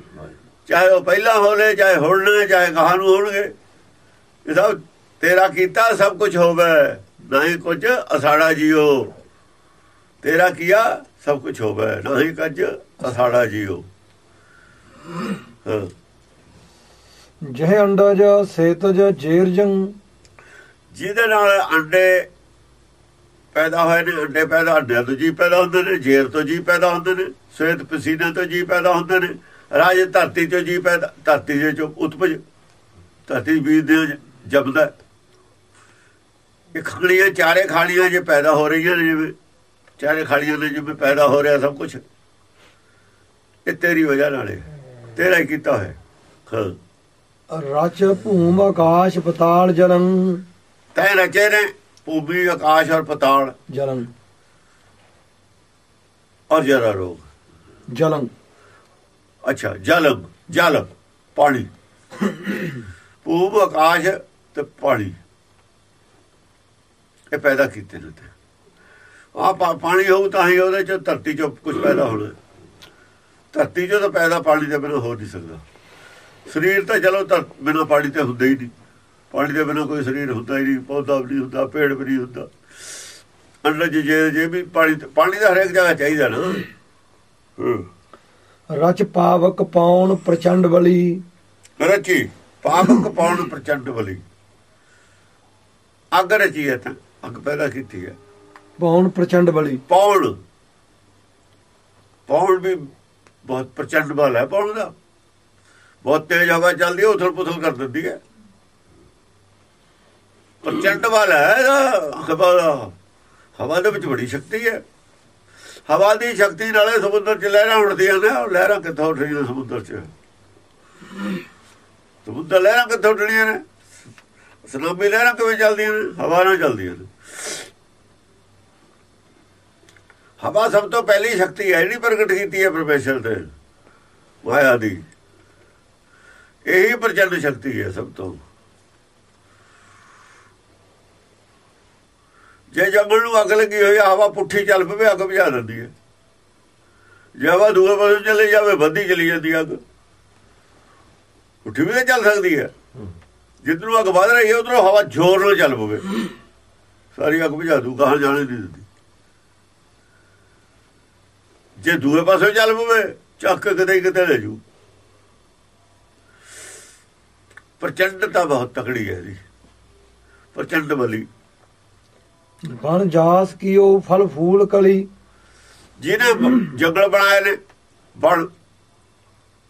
ਚਾਹੇ ਉਹ ਪਹਿਲਾਂ ਹੋਲੇ, ਚਾਹੇ ਹੁਣ ਨੇ, ਚਾਹੇ ਗਾਹਾਂ ਨੂੰ ਹੋਣਗੇ। ਇਹ ਸਭ ਤੇਰਾ ਕੀਤਾ, ਸਭ ਕੁਝ ਹੋਵੇ। ਨਹੀਂ ਕੁਝ ਅਸਾੜਾ ਜੀਓ। ਤੇਰਾ ਕੀਆ, ਸਭ ਕੁਝ ਹੋਵੇ। ਨਹੀਂ ਕੁਝ ਅਸਾੜਾ ਜੀਓ। ਹਾਂ। ਜਹ ਅੰਡਜ ਸੇਤਜ ਜੇਰਜੰ ਜਿਹਦੇ ਨਾਲ ਅੰਡੇ ਪੈਦਾ ਹੋਏ ਨੇ, ਅੰਡੇ ਪੈਦਾ, ਅੰਡਿਆਂ ਤੋਂ ਜੀ ਪੈਦਾ ਹੁੰਦੇ ਨੇ ਜੇਰ ਤੋਂ ਜੀ ਪੈਦਾ ਹੁੰਦੇ ਨੇ ਸਵੇਤ ਪਸੀਨੇ ਤੋਂ ਜੀ ਪੈਦਾ ਹੁੰਦੇ ਨੇ, ਰਾਜ ਧਰਤੀ ਤੋਂ ਜੀ ਪੈਦਾ, ਧਰਤੀ ਦੇ ਚੋਂ ਉਤਪਜ, ਧਰਤੀ ਬੀਜ ਦੇ ਜੰਮਦਾ ਇਹ ਖੜੀਆਂ ਚਾਰੇ ਖਾਲੀਆਂ ਜੇ ਪੈਦਾ ਹੋ ਰਹੀਆਂ ਨੇ ਜਿਵੇਂ, ਚਾਰੇ ਖਾਲੀਆਂ ਨੇ ਜਿਵੇਂ ਪੈਦਾ ਹੋ ਰਿਹਾ ਸਭ ਕੁਝ ਇਹ ਤੇਰੀ ਵਜ੍ਹਾ ਨਾਲ ਹੈ, ਤੇਰਾ ਕੀਤਾ ਹੋਇਆ ਹਾਂ। ਭੂਮ ਆਕਾਸ਼ ਪਤਾਲ ਜਲੰ ਤੈ ਰਚੇ ਨੇ ਭੂਮੀ ਆਕਾਸ਼ ਔਰ ਪਤਾਲ। ਜਲੰ। ਔਰ ਜਰਾ ਰੋਗ। ਜਲੰ। ਅੱਛਾ ਜਲ ਜਲ ਪਾਣੀ। ਭੂਮ ਆਕਾਸ਼ ਤੇ ਪਾਣੀ। ਇਹ ਪੈਦਾ ਕੀਤੇ ਨੇ ਤੇ ਆ ਪਾਣੀ ਹੋਊ ਤਾਂ ਹੀ ਉਹਦੇ ਚ ਧਰਤੀ ਚੋਂ ਕੁਝ ਪੈਦਾ ਹੋਣਾ। ਧਰਤੀ ਚੋਂ ਤਾਂ ਪੈਦਾ ਪਾਣੀ ਦੇ ਬਿਨਾਂ ਹੋ ਨਹੀਂ ਸਕਦਾ। ਸਰੀਰ ਤਾਂ ਚਲੋ ਤਾਂ ਬਿਨਾਂ ਪਾਣੀ ਤੇ ਹੁੰਦਾ ਹੀ ਨਹੀਂ। ਪਾਣੀ ਦੇ ਬਿਨਾਂ ਕੋਈ ਸਰੀਰ ਹੁੰਦਾ ਹੀ ਨਹੀਂ ਪੌਦਾ ਵੀ ਨਹੀਂ ਹੁੰਦਾ ਪੇੜ ਵੀ ਨਹੀਂ ਹੁੰਦਾ। ਅੰਦਰ ਜੇ ਜੇ ਵੀ ਪਾਣੀ ਪਾਣੀ ਦਾ ਹਰੇਕ ਜਗ੍ਹਾ ਚਾਹੀਦਾ ਨਾ। ਰਚ ਪਾਵਕ ਪੌਣ ਪ੍ਰਚੰਡ ਬਲੀ। ਰਚੀ ਪਾਪਕ ਪਾਉਣ ਪ੍ਰਚੰਡ ਬਲੀ। ਅੱਗ ਰਚੀ ਹੈ ਤਾਂ ਅੱਗ ਪੈਦਾ ਕੀਤੀ ਹੈ। ਪੌਣ ਪ੍ਰਚੰਡ ਬਲੀ। ਪੌਣ ਪੌਣ ਵੀ ਬਹੁਤ ਪ੍ਰਚੰਡ ਬਲ ਹੈ ਪੌਣ ਦਾ। ਬਹੁਤ ਤੇਜ਼ ਹਵਾ ਚੱਲਦੀ ਹੈ ਉਥਲ ਪੁਥਲ ਕਰ ਦਿੰਦੀ ਹੈ। ਪ੍ਰਚੰਡ ਬਲ ਹੈ ਇਹਦਾ ਹਵਾ ਦਾ। ਹਵਾ ਦੇ ਵਿੱਚ ਬੜੀ ਸ਼ਕਤੀ ਹੈ। ਹਵਾ ਦੀ ਸ਼ਕਤੀ ਨਾਲੇ ਸਮੁੰਦਰ 'ਚ ਲਹਿਰਾਂ ਉੱਠਦੀਆਂ ਨੇ, ਉਹ ਲਹਿਰਾਂ ਕਿੱਥੋਂ ਉੱਠ ਸਮੁੰਦਰ 'ਚ? ਸਮੁੰਦਰ ਲਹਿਰਾਂ ਕਿੱਥੋਂ ਉੱਠਣੀਆਂ ਨੇ? ਸੁਨਾਮੀ ਲਹਿਰਾਂ ਕਿਵੇਂ ਚੱਲਦੀਆਂ ਨੇ? ਹਵਾ ਨਾਲ ਚੱਲਦੀਆਂ ਨੇ। ਹਵਾ ਸਭ ਤੋਂ ਪਹਿਲੀ ਸ਼ਕਤੀ ਹੈ ਜਿਹੜੀ ਪ੍ਰਗਟ ਕੀਤੀ ਹੈ ਪਰਮੇਸ਼ਰ ਤੇ, ਮਾਇਆ ਦੀ। ਇਹੀ ਪ੍ਰਚੰਡ ਸ਼ਕਤੀ ਹੈ ਸਭ ਤੋਂ। ਜੇ ਜੰਗਲ ਨੂੰ ਅੱਗ ਲੱਗੀ ਹੋਈ ਹਵਾ ਪੁੱਠੀ ਚੱਲ ਪਵੇ, ਅੱਗ ਬੁਝਾ ਦਿੰਦੀ ਹੈ। ਜੇ ਹਵਾ ਦੂਏ ਪਾਸੇ ਚਲੇ ਜਾਵੇ ਵੱਧੀ ਚਲੀ ਜਾਂਦੀ ਅੱਗ। ਪੁੱਠੀ ਵੀ ਤਾਂ ਚੱਲ ਸਕਦੀ ਹੈ। ਜਿੱਧਰੋਂ ਅੱਗ ਵੱਧ ਰਹੀ ਹੈ, ਉਧਰੋਂ ਹਵਾ ਜ਼ੋਰ ਨਾਲ ਚੱਲ ਪਵੇ। ਸਾਰੀ ਅੱਗ ਬੁਝਾ ਦੂ, ਕਹਾਂ ਜਾਣੇ ਨਹੀਂ ਦਿੰਦੀ। ਜੇ ਦੂਏ ਪਾਸੇ ਚੱਲ ਪਵੇ, ਚੱਕ ਕੇ ਕਿਤੇ ਕਿਤੇ ਲੈ ਜੂ। ਪ੍ਰਚੰਡਤਾ ਬਹੁਤ ਤਕੜੀ ਹੈ ਇਹਦੀ ਪ੍ਰਚੰਡ ਬਲੀ। ਬਣ ਜਾਸ ਕੀਓ ਫਲ ਫੂਲ ਕਲੀ। ਜਿਹਨੇ ਜੰਗਲ ਬਣਾਏ ਨੇ ਬਣ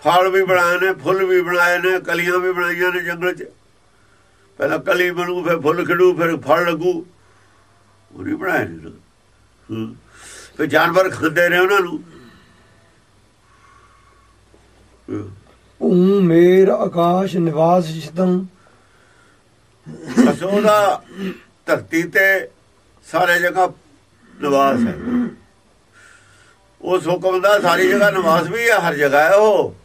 ਫਲ ਵੀ ਬਣਾਏ ਨੇ ਫੁੱਲ ਵੀ ਬਣਾਏ ਨੇ ਕਲੀਆਂ ਵੀ ਬਣਾਈਆਂ ਨੇ ਜੰਗਲ 'ਚ। ਪਹਿਲਾਂ ਕਲੀ ਬਣੂ ਫਿਰ ਫੁੱਲ ਖਿੜੂ ਫਿਰ ਫਲ ਲੱਗੂ। ਉਹ ਨਹੀਂ ਬਣਾਏ ਨੇ। ਫਿਰ ਜਾਨਵਰ ਖਾਂਦੇ ਨੇ ਉਹਨਾਂ ਨੂੰ। ਭੂਮ ਮੇਰ ਆਕਾਸ਼ ਨਿਵਾਸ ਜਿਤੰ ਬਸ ਉਹਦਾ ਧਰਤੀ ਤੇ ਸਾਰੇ ਜਗ੍ਹਾ ਨਿਵਾਸ ਹੈ। ਉਸ ਹੁਕਮ ਦਾ ਸਾਰੀ ਜਗ੍ਹਾ ਨਿਵਾਸ ਵੀ ਹੈ ਹਰ ਜਗ੍ਹਾ ਹੈ ਉਹ।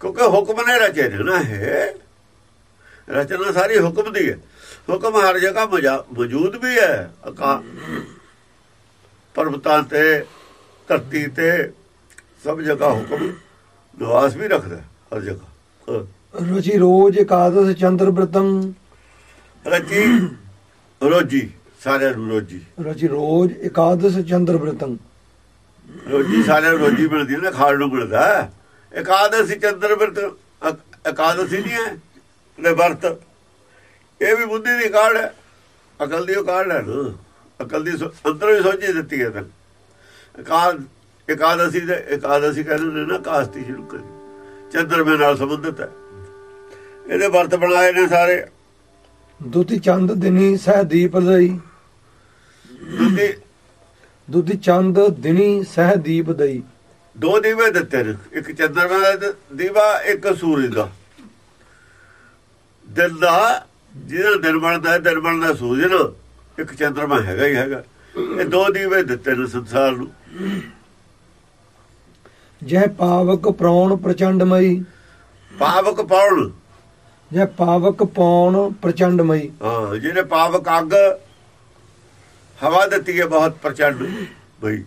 ਕਿਉਂਕਿ ਹੁਕਮ ਨੇ ਰਚੇ ਨੇ ਨਾ ਹੈ। ਰਚਨਾ ਸਾਰੀ ਹੁਕਮ ਦੀ ਹੈ। ਹੁਕਮ ਹਰ ਜਗ੍ਹਾ ਮੌਜਾ- ਮੌਜੂਦ ਵੀ ਹੈ। ਅਕਾ ਪਰਬਤਾਂ ਤੇ ਧਰਤੀ ਤੇ ਸਭ ਜਗ੍ਹਾ ਹੁਕਮ ਨਿਵਾਸ ਵੀ ਰੱਖਦਾ ਹਰ ਜਗ੍ਹਾ। ਰਚੀ ਰੋਜ ਇਕਾਦਸ਼ ਚੰਦਰ ਬ੍ਰਤੰ ਰਚੀ ਰੋਜੀ। ਸਾਰਿਆਂ ਨੂੰ ਰੋਜੀ ਰਚੀ ਰੋਜ ਇਕਾਦਸ਼ ਚੰਦਰ ਬ੍ਰਤੰ ਰੋਜੀ ਸਾਰਿਆਂ ਨੂੰ ਰੋਜੀ ਮਿਲਦੀ ਹੈ ਨਾ ਖਾਣ ਨੂੰ ਮਿਲਦਾ। ਹੈ। ਇਕਾਦਸ਼ੀ ਚੰਦਰ ਵਰਤ ਇਕਾਦਸ਼ੀ ਨਹੀਂ ਹੈ ਨੇ ਵਰਤ। ਇਹ ਵੀ ਬੁੱਧੀ ਦੀ ਕਾਢ ਹੈ ਅਕਲ ਦੀ ਕਾਢ ਹੈ। ਨਾ ਅਕਲ ਦੀ ਅੰਦਰੋਂ ਹੀ ਸੋਚੀ ਦਿੱਤੀ ਹੈ ਤਾਂ। ਇਕਾਦ ਇਕਾਦਸ਼ੀ ਦੇ ਇਕਾਦਸ਼ੀ ਕਹਿੰਦੇ ਨੇ ਨਾ ਕਾਸਤੀ ਸ਼ੁਰੂ ਕਰੀ। ਚੰਦਰਮੇ ਨਾਲ ਸੰਬੰਧਿਤ ਹੈ। ਇਹਦੇ ਵਰਤ ਬਣਾਏ ਨੇ ਸਾਰੇ। ਦੁਤੀ ਚੰਦ ਦਿਨੀ ਸਹਿ ਦੀਪ ਦਈ ਦੂਜੀ ਦੁਤੀ ਚੰਦ ਦਿਨੀ ਸਹਿ ਦੀਪ ਦਈ। ਦੋ ਦੀਵੇ ਦਿੱਤੇ ਨੇ ਇੱਕ ਚੰਦਰਮਾ ਦਾ ਦੀਵਾ ਇੱਕ ਸੂਰਜ ਦਾ। ਦਿਨ ਦਾ ਦਿਨ ਬਣਦਾ ਹੈ ਦਿਨ ਬਣਦਾ ਸੂਰਜ ਨਾ ਇੱਕ ਚੰਦਰਮਾ ਹੈਗਾ ਹੀ ਹੈਗਾ। ਇਹ ਦੋ ਦੀਵੇ ਦਿੱਤੇ ਨੇ ਸੰਸਾਰ ਨੂੰ। ਜੈ ਪਾਵਕ ਪ੍ਰੌਣ ਪ੍ਰਚੰਡਮਈ। ਪਾਵਕ ਪੌਣ ਜੈ ਪਾਵਕ ਪੌਣ ਪ੍ਰਚੰਡਮਈ। ਹਾਂ ਜਿਹਨੇ ਪਾਵਕ ਅੱਗ ਹਵਾ ਦਿੱਤੀ ਹੈ ਬਹੁਤ ਪ੍ਰਚੰਡ। ਬਈ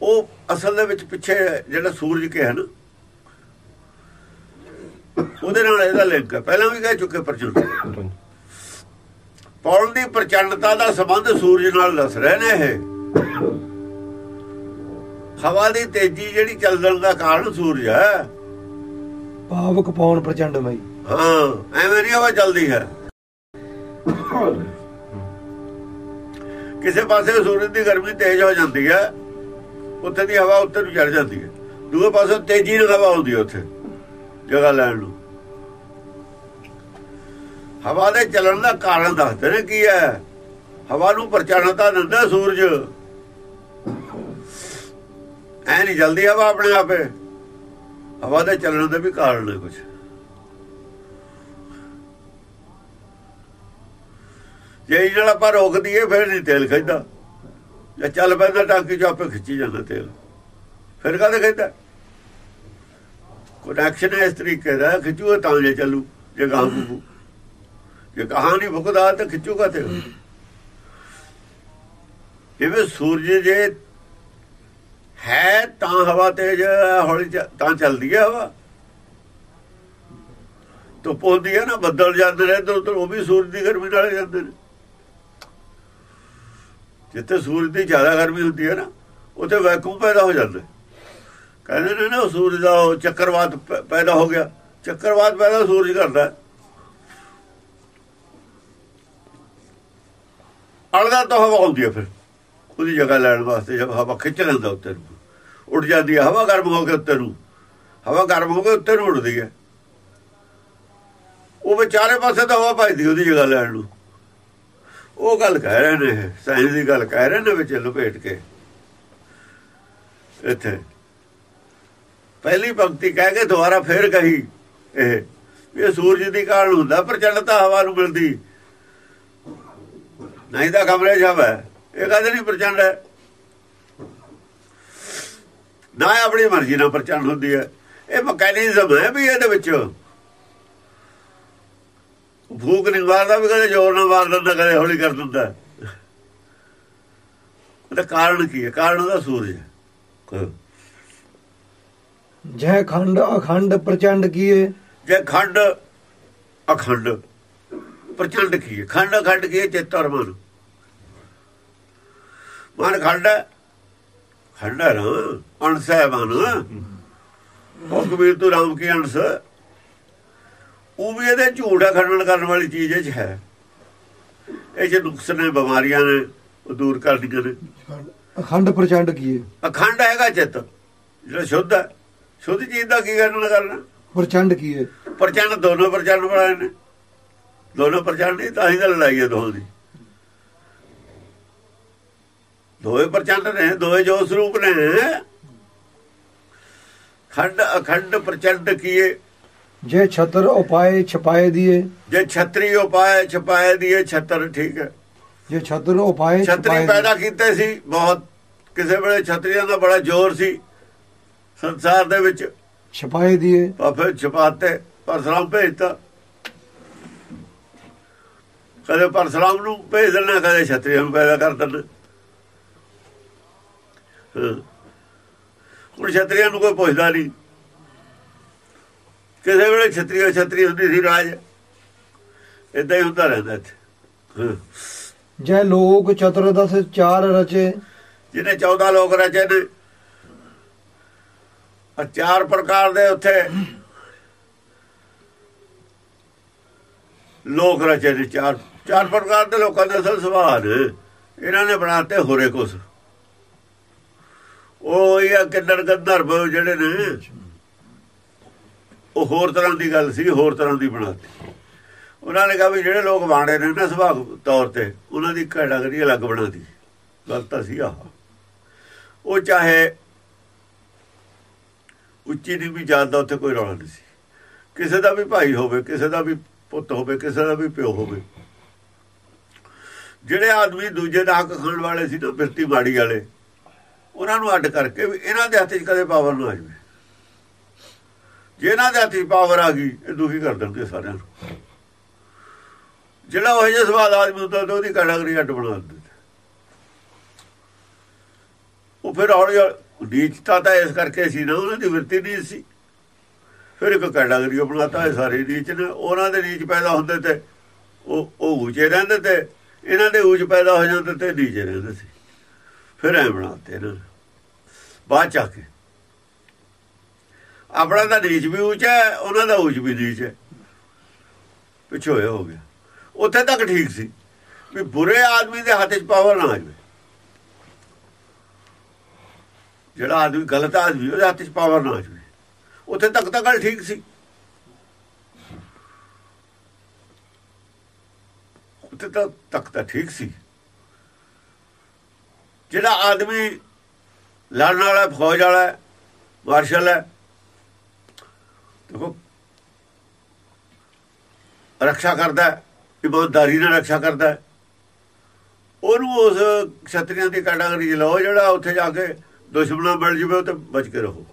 ਉਹ ਅਸਲ ਦੇ ਵਿੱਚ ਪਿੱਛੇ ਜਿਹੜਾ ਸੂਰਜ ਕਿਹਾ ਨਾ ਉਹਦੇ ਨਾਲ ਇਹਦਾ ਲਿੰਕ ਹੈ। ਪਹਿਲਾਂ ਵੀ ਕਹਿ ਚੁੱਕੇ ਪ੍ਰਚੰਡ ਪੌਣ ਦੀ ਪ੍ਰਚੰਡਤਾ ਦਾ ਸੰਬੰਧ ਸੂਰਜ ਨਾਲ ਦੱਸ ਰਹੇ ਨੇ ਇਹ। ਹਵਾ ਦੀ ਤੇਜ਼ੀ ਜਿਹੜੀ ਚੱਲਣ ਦਾ ਕਾਰਨ ਸੂਰਜ ਹੈ। ਪਾਵਕ ਪੌਣ ਪ੍ਰਚੰਡਮਈ ਹਾਂ ਐਵੇਂ ਨਹੀਂ ਹਵਾ ਚੱਲਦੀ ਹੈ। ਕਿਸੇ ਪਾਸੇ ਸੂਰਜ ਦੀ ਗਰਮੀ ਤੇਜ਼ ਹੋ ਜਾਂਦੀ ਹੈ, ਉੱਥੇ ਦੀ ਹਵਾ ਉੱਤੇ ਨੂੰ ਚੜ ਜਾਂਦੀ ਹੈ। ਦੂਏ ਪਾਸੇ ਤੇਜ਼ੀ ਨਾਲ ਹਵਾ ਆਉਂਦੀ ਹੈ ਉੱਥੇ, ਜਗ੍ਹਾ ਲੈਣ ਨੂੰ। ਹਵਾ ਦੇ ਚੱਲਣ ਦਾ ਕਾਰਨ ਦੱਸਦੇ ਨੇ ਕੀ ਹੈ? ਹਵਾ ਨੂੰ ਪ੍ਰਚਾਰਨਤਾ ਦਿੰਦਾ ਸੂਰਜ। ਐ ਨਹੀਂ ਜਲਦੀ ਹਵਾ ਆਪਣੇ ਆਪੇ। ਹਵਾ ਦੇ ਚੱਲਣ ਦਾ ਵੀ ਕਾਰਨ ਹੈ ਕੁਝ ਜੇ ਇਹ ਨਾਲ ਆਪਾਂ ਰੋਕ ਦਈਏ ਫਿਰ ਨਹੀਂ ਤੇਲ ਖਿੱਚਦਾ। ਜੇ ਚੱਲ ਪੈਂਦਾ ਟਾਂਕੀ ਚ, ਆਪੇ ਖਿੱਚੀ ਜਾਂਦਾ ਤੇਲ। ਫਿਰ ਕਾਹਦੇ ਖਿੱਚਦਾ? ਕਨੈਕਸ਼ਨ ਇਸ ਤਰੀਕੇ ਦਾ, ਖਿੱਚੂਗਾ ਤਾਂ ਜੇ ਚੱਲੂ, ਜੇ ਗਾਹ ਫੂਕੂ। ਜੇ ਕਹਾਂ ਨਹੀਂ ਫੁਕਦਾ, ਤਾਂ ਖਿੱਚੂਗਾ ਤੇ ਜਿਵੇਂ ਸੂਰਜ ਜੇ ਹੈ, ਤਾਂ ਹਵਾ ਤੇਜ਼, ਹੌਲੀ ਤਾਂ ਚੱਲਦੀ ਹੈ ਹਵਾ। ਧੁੱਪ ਹੁੰਦੀ ਹੈ ਨਾ, ਬੱਦਲ ਜਾਂਦੇ ਨੇ ਤੇ ਉੱਧਰ ਉਹ ਵੀ ਸੂਰਜ ਦੀ ਗਰਮੀ ਨਾਲ ਜਾਂਦੇ ਨੇ। ਜਿੱਥੇ ਸੂਰਜ ਦੀ ਜ਼ਿਆਦਾ ਗਰਮੀ ਹੁੰਦੀ ਹੈ ਨਾ, ਉੱਥੇ ਵੈਕੂਮ ਪੈਦਾ ਹੋ ਜਾਂਦਾ ਕਹਿੰਦੇ ਨੇ ਨਾ ਉਹ ਸੂਰਜ ਦਾ ਉਹ ਚੱਕਰਵਾਤ ਪੈਦਾ ਹੋ ਗਿਆ। ਚੱਕਰਵਾਤ ਪੈਦਾ ਸੂਰਜ ਕਰਦਾ ਹੈ। ਤਾਂ ਹਵਾ ਹੁੰਦੀ ਹੈ ਫਿਰ। ਉਹਦੀ ਜਗ੍ਹਾ ਲੈਣ ਵਾਸਤੇ ਜਦ ਹਵਾ ਖਿੱਚ ਲੈਂਦਾ ਉੱਤੇ ਨੂੰ। ਉੱਡ ਜਾਂਦੀ ਹੈ, ਹਵਾ ਗਰਮ ਹੋ ਕੇ ਉੱਤੇ ਨੂੰ। ਹਵਾ ਗਰਮ ਹੋ ਕੇ ਉੱਤੇ ਨੂੰ ਉੱਡਦੀ ਹੈ। ਉਹ ਵਿਚਾਰੇ ਪਾਸੇ ਤਾਂ ਹਵਾ ਭਜਦੀ ਉਹਦੀ ਜਗ੍ਹਾ ਲੈਣ ਨੂੰ। ਉਹ ਗੱਲ ਕਹਿ ਰਹੇ ਨੇ ਸਾਇੰਸ ਦੀ ਗੱਲ ਕਹਿ ਰਹੇ ਨੇ ਵਿੱਚ ਲਪੇਟ ਕੇ। ਇੱਥੇ। ਪਹਿਲੀ ਪੰਕਤੀ ਕਹਿ ਕੇ ਦੁਬਾਰਾ ਫੇਰ ਕਹੀ ਇਹ ਇਹ ਸੂਰਜ ਦੀ ਕਾਰਨ ਹੁੰਦਾ ਪ੍ਰਚੰਡਤਾ ਹਵਾ ਨੂੰ ਮਿਲਦੀ। ਨਹੀਂ ਤਾਂ ਕਮਰੇ 'ਚ ਹੈ। ਇਹ ਕਹਦੇ ਨਹੀਂ ਪ੍ਰਚੰਡ ਹੈ। ਨਾ ਆਪਣੀ ਮਰਜ਼ੀ ਨਾਲ ਪ੍ਰਚੰਡ ਹੁੰਦੀ ਹੈ। ਇਹ ਮਕੈਨਿਜ਼ਮ ਹੈ ਵੀ ਇਹਦੇ ਵਿੱਚ। ਭੂਖ ਨਹੀਂ ਮਾਰਦਾ ਵੀ ਕਦੇ ਜ਼ੋਰ ਨਾਲ ਮਾਰ ਦਿੰਦਾ ਕਦੇ ਹੌਲੀ ਕਰ ਦਿੰਦਾ। ਉਹਦਾ ਕਾਰਨ ਕੀ ਹੈ? ਕਾਰਨ ਉਹਦਾ ਸੂਰਜ ਹੈ। ਜੈ ਖੰਡ ਅਖੰਡ ਪ੍ਰਚੰਡ ਕੀਏ। ਜੇ ਖੰਡ ਅਖੰਡ। ਪ੍ਰਚੰਡ ਕੀ ਹੈ ਖੰਡ ਅਖੰਡ ਕੀ ਹੈ ਚਿੱਤ ਔਰ ਮਨ। ਮਨ ਖੰਡ ਹੈ। ਖੰਡ ਹੈ ਨਾ। ਅਣਸ ਹੈ। ਮਨ ਉਹ ਕਬੀਰ ਤੋਂ ਰਾਮ ਕੀ ਅਣਸ? ਉਹ ਵੀ ਇਹਦੇ ਝੂਠ ਹੈ ਖੰਡਨ ਕਰਨ ਵਾਲੀ ਚੀਜ਼ ਇਹ 'ਚ ਹੈ। ਇਹ ਜੇ ਨੁਕਸ ਨੇ ਬਿਮਾਰੀਆਂ ਨੇ ਉਹ ਦੂਰ ਕਰਦੀਆਂ ਨੇ। ਅਖੰਡ ਪ੍ਰਚੰਡ ਕੀਏ ਅਖੰਡ ਹੈਗਾ ਚਿੱਤ ਜਿਹੜਾ ਸ਼ੁੱਧ ਹੈ। ਸ਼ੁੱਧ ਚੀਜ਼ ਦਾ ਕੀ ਕਰਨ ਕਰਨਾ? ਪ੍ਰਚੰਡ ਕੀਏ ਪ੍ਰਚੰਡ ਦੋਨੋਂ ਪ੍ਰਚੰਡ ਬਣਾਏ ਨੇ। ਦੋਨੋਂ ਪ੍ਰਚੰਡ ਨਹੀਂ ਤਾਂ ਹੀ ਤਾਂ ਲੜਾਈ ਹੈ ਦੋਹਾਂ ਦੀ। ਦੋਏ ਪ੍ਰਚੰਡ ਨੇ ਦੋਏ ਜੋ ਸਰੂਪ ਨੇ। ਖੰਡ ਅਖੰਡ ਪ੍ਰਚੰਡ ਕੀਏ ਜੇ ਛਤਰ ਉਪਾਏ ਛਪਾਏ ਦੀਏ। ਜੇ ਛਤਰੀ ਉਪਾਏ ਛਪਾਏ ਦੀਏ ਛਤਰ ਠੀਕ ਹੈ। ਜੇ ਛਤਰ ਉਪਾਏ ਛਤਰੀ ਪੈਦਾ ਕੀਤੇ ਸੀ ਬਹੁਤ ਕਿਸੇ ਵੇਲੇ ਛਤਰੀਆਂ ਦਾ ਬੜਾ ਜ਼ੋਰ ਸੀ। ਸੰਸਾਰ ਦੇ ਵਿੱਚ ਛਪਾਏ ਦੀਏ। ਪਾਪੇ ਛਪਾਤੇ ਪਰਸਰਾਮ ਭੇਜਤਾ। ਕਦੇ ਪਰਸਰਾਮ ਨੂੰ ਭੇਜ ਦੇਣਾ ਕਦੇ ਛਤਰੀਆਂ ਨੂੰ ਪੈਦਾ ਕਰ ਦੇਣਾ। ਹੁਣ ਛਤਰੀਆਂ ਨੂੰ ਕੋਈ ਪੁੱਛਦਾ ਨਹੀਂ। ਕਿਸੇ ਵੇਲੇ ਛਤਰੀ ਛਤਰੀ ਹੁੰਦੀ ਸੀ ਰਾਜ। ਇਦਾਂ ਹੀ ਹੁੰਦਾ ਰਹਿੰਦਾ ਇੱਥੇ। ਜੈ ਲੋਕ ਚਤੁਰਦਸ ਚਾਰ ਰਚੇ। ਜਿਹਨੇ 14 ਲੋਕ ਰਚੇ ਨੇ ਆ ਚਾਰ ਪ੍ਰਕਾਰ ਦੇ ਉੱਥੇ ਲੋਕ ਰਚੇ ਨੇ ਚਾਰ। ਚਾਰ ਪ੍ਰਕਾਰ ਦੇ ਲੋਕਾਂ ਦੇ ਅਸਲ ਸੁਭਾਅ ਇਹਨਾਂ ਨੇ ਬਣਾਤੇ ਹੋਰੇ ਕੁਛ। ਉਹ ਇਹ ਕਿੰਨਰ ਗੰਧਰਵ ਜਿਹੜੇ ਨੇ ਉਹ ਹੋਰ ਤਰ੍ਹਾਂ ਦੀ ਗੱਲ ਸੀ, ਹੋਰ ਤਰ੍ਹਾਂ ਦੀ ਬਣਾਤੀ। ਉਹਨਾਂ ਨੇ ਕਿਹਾ ਵੀ ਜਿਹੜੇ ਲੋਕ ਬਾਣੇ ਨੇ ਨਾ ਸੁਭਾਅ ਤੌਰ ਤੇ, ਉਹਨਾਂ ਦੀ ਕੈਟਾਗਰੀ ਅਲੱਗ ਬਣਾਤੀ। ਗੱਲ ਤਾਂ ਸੀ ਆਹ। ਉਹ ਚਾਹੇ ਉੱਚੀ ਨਹੀਂ ਵੀ ਜਾਂਦਾ ਉੱਥੇ ਕੋਈ ਰੌਲਾ ਨਹੀਂ ਸੀ। ਕਿਸੇ ਦਾ ਵੀ ਭਾਈ ਹੋਵੇ, ਕਿਸੇ ਦਾ ਵੀ ਪੁੱਤ ਹੋਵੇ, ਕਿਸੇ ਦਾ ਵੀ ਪਿਓ ਹੋਵੇ। ਜਿਹੜੇ ਆਦਮੀ ਦੂਜੇ ਦਾ ਹੱਕ ਖਾਣ ਵਾਲੇ ਸੀ ਨਾ, ਬਿਰਤੀ ਮਾੜੀ ਵਾਲੇ, ਉਹਨਾਂ ਨੂੰ ਅੱਡ ਕਰਕੇ ਵੀ ਇਹਨਾਂ ਦੇ ਹੱਥ 'ਚ ਕਦੇ ਪਾਵਰ ਨਾ ਆ ਜਾਵੇ। ਜੇ ਇਹਨਾਂ ਦੇ ਹੱਥੀ ਪਾਵਰ ਆ ਗਈ, ਇਹ ਦੁਖੀ ਕਰ ਦੇਣਗੇ ਸਾਰਿਆਂ ਨੂੰ। ਜਿਹੜਾ ਉਹ ਜਿਹਾ ਸਵਾਦ ਆਦਮੀ ਹੁੰਦਾ ਤੇ ਉਹਦੀ ਕੈਟਾਗਰੀ ਅੱਡ ਬਣਾ ਦਿੰਦੇ ਉਹ ਫਿਰ ਹੌਲੀ ਹੌਲੀ ਨੀਚਤਾ ਤਾਂ ਇਸ ਕਰਕੇ ਸੀ ਨਾ, ਉਹਨਾਂ ਦੀ ਵਰਤੀ ਨਹੀਂ ਸੀ। ਫਿਰ ਇੱਕ ਕੈਟਾਗਰੀ ਉਹ ਬਣਾਤਾ, ਇਹ ਸਾਰੇ ਨੀਚ ਨੇ। ਉਹਨਾਂ ਦੇ ਨੀਚ ਪੈਦਾ ਹੁੰਦੇ ਤੇ ਉਹ ਉਹ ਉੱਚੇ ਰਹਿੰਦੇ ਤੇ ਇਹਨਾਂ ਦੇ ਉੱਚ ਪੈਦਾ ਹੋ ਜਾਂਦੇ ਤੇ ਨੀਚੇ ਰਹਿੰਦੇ ਸੀ। ਫਿਰ ਐ ਬਣਾਤੇ ਇਹਨਾਂ ਬਾਅਦ ਚ ਆ ਕੇ ਆਪਣਾ ਤਾਂ ਨੀਚ ਵੀ ਉੱਚਾ ਹੈ, ਉਹਨਾਂ ਦਾ ਉੱਚ ਵੀ ਨੀਚ ਹੈ। ਪਿੱਛੋਂ ਇਹ ਹੋ ਗਿਆ। ਉੱਥੇ ਤੱਕ ਠੀਕ ਸੀ ਵੀ ਬੁਰੇ ਆਦਮੀ ਦੇ ਹੱਥ 'ਚ ਪਾਵਰ ਨਾ ਆ ਜਾਵੇ ਜਿਹੜਾ ਆਦਮੀ ਗਲਤ ਆਦਮੀ, ਉਹਦੇ ਹੱਥ 'ਚ ਪਾਵਰ ਨਾ ਆ ਜਾਵੇ ਉੱਥੇ ਤੱਕ ਤਾਂ ਗੱਲ ਠੀਕ ਸੀ। ਉੱਥੇ ਤਾਂ ਤੱਕ ਤਾਂ ਠੀਕ ਸੀ। ਜਿਹੜਾ ਆਦਮੀ ਲੜਨ ਵਾਲਾ, ਫੌਜ ਵਾਲਾ ਮਾਰਸ਼ਲ ਹੈ ਦੇਖੋ। ਰੱਖਿਆ ਕਰਦਾ ਇਮਾਨਦਾਰੀ ਨਾਲ ਰੱਖਿਆ ਕਰਦਾ ਉਹਨੂੰ ਉਸ ਛਤਰੀਆਂ ਦੀ ਕੈਟਾਗਰੀ 'ਚ ਲਾਓ, ਜਿਹੜਾ ਉੱਥੇ ਜਾ ਕੇ ਦੁਸ਼ਮਣਾਂ ਮਿਲ ਜਵੇ ਉਹ ਤੇ ਬਚ ਕੇ ਰਹੋ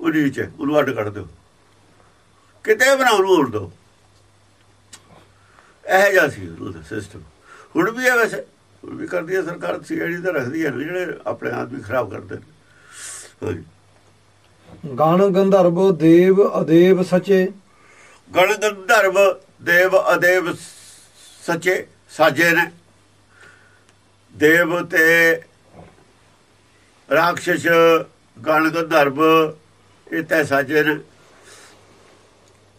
ਉਹ ਨੀਚੇ ਉਹਨੂੰ ਅੱਡ ਕੱਢ ਦਿਓ। ਕਿਤੇ ਬਣਾਉਣ ਨੂੰ ਹੋਣ ਦਿਓ ਇਹ ਜਿਹਾ ਸੀ ਉਹਦਾ ਸਿਸਟਮ ਹੁਣ ਵੀ ਹੈ ਵੈਸੇ, ਹੁਣ ਵੀ ਕਰਦੀ ਹੈ ਸਰਕਾਰ, ਸੀਆਈਡੀ ਤਾਂ ਰੱਖਦੀ ਹੈ ਨਾ, ਜਿਹੜੇ ਆਪਣੇ ਆਦਮੀ ਖਰਾਬ ਕਰਦੇ ਨੇ। ਹਾਂਜੀ। ਗਣ ਗੰਧਰਵ ਦੇਵ ਅਦੇਵ ਸਚੇ। ਗਣ ਗੰਧਰਵ ਦੇਵ ਅਦੇਵ ਸੱਚੇ ਸਾਜੇ ਨੇ। ਦੇਵ ਤੇ ਰਾਖਸ਼ ਗਣ ਗੰਧਰਵ ਇਹ ਤੈ ਸਾਜੇ ਨੇ।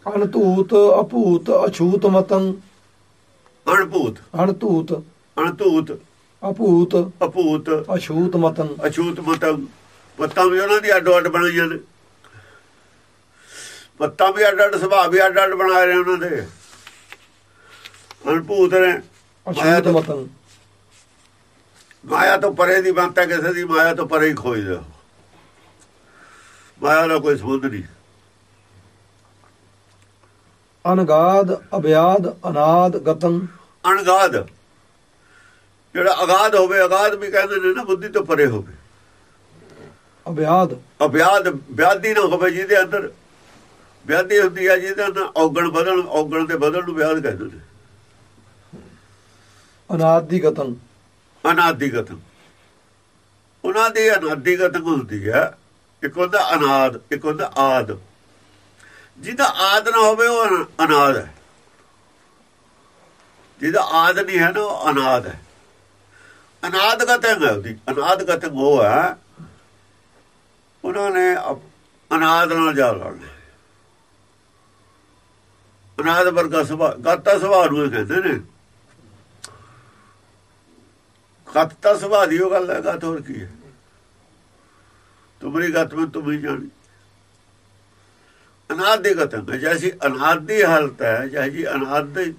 ਅਨਤੂਤ ਅਭੂਤ ਅਛੂਤ ਮਤੰ। ਅਣਭੂਤ। ਅਨਤੂਤ ਅਣਧੂਤ। ਅਭੂਤ ਅਭੂਤ। ਅਛੂਤ ਮਤੰ। ਅਛੂਤ ਮਤਮ ਪੱਤਾਂ ਵੀ ਉਹਨਾਂ ਦੀ ਅੱਡੋ ਅੱਡ ਬਣਾਈਆਂ ਨੇ। ਪੱਤਾਂ ਵੀ ਅੱਡ ਅੱਡ ਸੁਭਾਅ ਵੀ ਅੱਡ ਅੱਡ ਬਣਾ ਰਹੇ ਉਹਨਾਂ ਦੇ। ਅਣਭੂਤ ਨੇ। ਮਾਇਆ ਤੋਂ ਮਤੰ। ਮਾਇਆ ਤੋਂ ਪਰੇ ਦੀ ਬੰਤਾ ਕਿਸੇ ਦੀ ਮਾਇਆ ਤੋਂ ਪਰੇ ਹੀ ਖੋਈ ਦਾ ਮਾਇਆ ਦਾ ਕੋਈ ਸੰਬੰਧ ਨਹੀਂ। ਅਨਗਾਦ ਅਭਿਆਦ ਅਨਾਦ ਗਤੰ। ਅਣਗਾਦ ਜਿਹੜਾ ਅਗਾਧ ਹੋਵੇ ਅਗਾਧ ਵੀ ਕਹਿੰਦੇ ਨੇ ਨਾ ਬੁੱਧੀ ਤੋਂ ਪਰੇ ਹੋਵੇ। ਅਭਿਆਦ ਅਭਿਆਦ ਵਿਆਦੀ ਨਾ ਹੋਵੇ ਜਿਹਦੇ ਅੰਦਰ। ਵਿਆਦੀ ਹੁੰਦੀ ਹੈ ਜਿਹਦੇ ਅੰਦਰ ਔਗਣ ਬਦਲ ਔਗਣ ਦੇ ਬਦਲ ਨੂੰ ਵਿਆਦ ਕਹਿੰਦੇ ਨੇ। ਅਨਾਦਿ ਗਤੰ ਅਨਾਦਿਗਤ ਉਹਨਾਂ ਦੀ ਅਨਾਦਿਗਤ ਹੁੰਦੀ ਹੈ ਇੱਕ ਹੁੰਦਾ ਅਨਾਦ ਇੱਕ ਹੁੰਦਾ ਆਦ। ਜਿਹਦਾ ਆਦ ਨਾ ਹੋਵੇ ਉਹ ਅਨ- ਅਨਾਦ ਹੈ। ਜਿਹਦਾ ਆਦ ਨਹੀਂ ਹੈ ਨਾ ਉਹ ਅਨਾਦ ਹੈ। ਅਨਾਦਗਤ ਹੈ ਉਹਦੀ। ਅਨਾਦਗਤ ਉਹ ਹੈ ਉਹਨਾਂ ਨੇ ਅਨਾਦ ਨਾਲ ਜਾ ਲੜਨਾ ਅਨਾਦ ਵਰਗਾ ਸੁਭਾਅ ਗਾਤਾ ਸੁਭਾਅ ਨੂੰ ਕਹਿੰਦੇ ਨੇ। ਖਤ ਤਾਂ ਸੁਭਾਅ ਦੀ ਉਹ ਗੱਲ ਹੈ, ਗਤ ਹੋਰ ਕੀ ਹੈ? ਤੁਮਰੀ ਗਤ ਮੈਂ ਤੁਮ ਹੀ ਜਾਣੀ। ਅਨਾਦ ਦੀ ਗਤ ਹੈ ਜੈਸੀ ਅਨਾਦ ਦੀ ਹਾਲਤ ਹੈ ਜੈਸੀ ਅਨਾਦ ਦੀ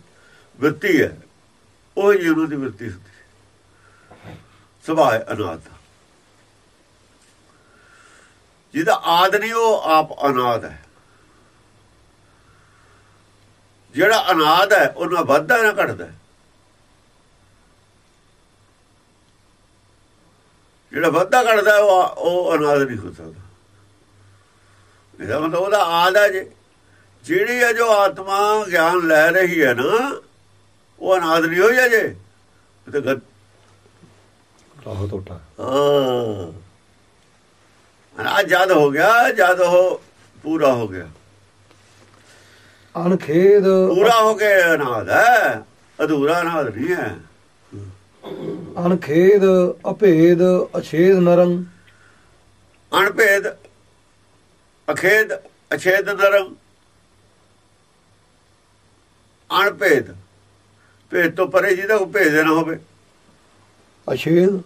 ਵਰਤੀ ਹੈ, ਉਹ ਹੀ ਉਹਨਾਂ ਦੀ ਵਰਤੀ ਹੁੰਦੀ ਹੈ। ਸੁਭਾਅ ਅਨਾਦ ਦਾ ਜਿਹਦਾ ਆਦ ਨਹੀਂ ਉਹ ਆਪ ਅਨਾਦ ਹੈ। ਜਿਹੜਾ ਅਨਾਦ ਹੈ ਉਹਨਾਂ ਵੱਧਦਾ ਨਾ ਘਟਦਾ ਹੈ। ਜਿਹੜਾ ਵੱਧਦਾ ਘਟਦਾ ਉਹ ਉਹ ਅਨਾਦ ਨਹੀਂ ਹੋ ਸਕਦਾ। ਇਹਦਾ ਮਤਲਬ ਉਹਦਾ ਆਦ ਹੈ ਜੇ। ਜਿਹੜੀ ਹੈ ਜੋ ਆਤਮਾ ਗਿਆਨ ਲੈ ਰਹੀ ਹੈ ਨਾ ਉਹ ਅਨਾਦ ਨਹੀਂ ਹੋਈ ਅਜੇ ਤੇ ਗੱਤ ਰਾਹ ਟੋਟਾ ਹਾਂ। ਆ ਜਦ ਹੋ ਗਿਆ ਜਦ ਉਹ ਪੂਰਾ ਹੋ ਗਿਆ। ਅਣਖੇਦ ਪੂਰਾ ਹੋ ਕੇ ਅਨਾਦ ਹੈ ਅਧੂਰਾ ਅਨਾਦ ਨਹੀਂ ਹੈ। ਅਣਖੇਦ ਅਭੇਦ ਅਛੇਦ ਨਰੰ। ਅਣਭੇਦ ਅਖੇਦ ਅਛੇਦ ਨਰਮ ਅਣਭੇਦ ਭੇਦ ਤੋਂ ਪਰੇ ਜਿਹਦਾ ਕੋਈ ਭੇਦ ਨਾ ਹੋਵੇ। ਅਛੇਦ।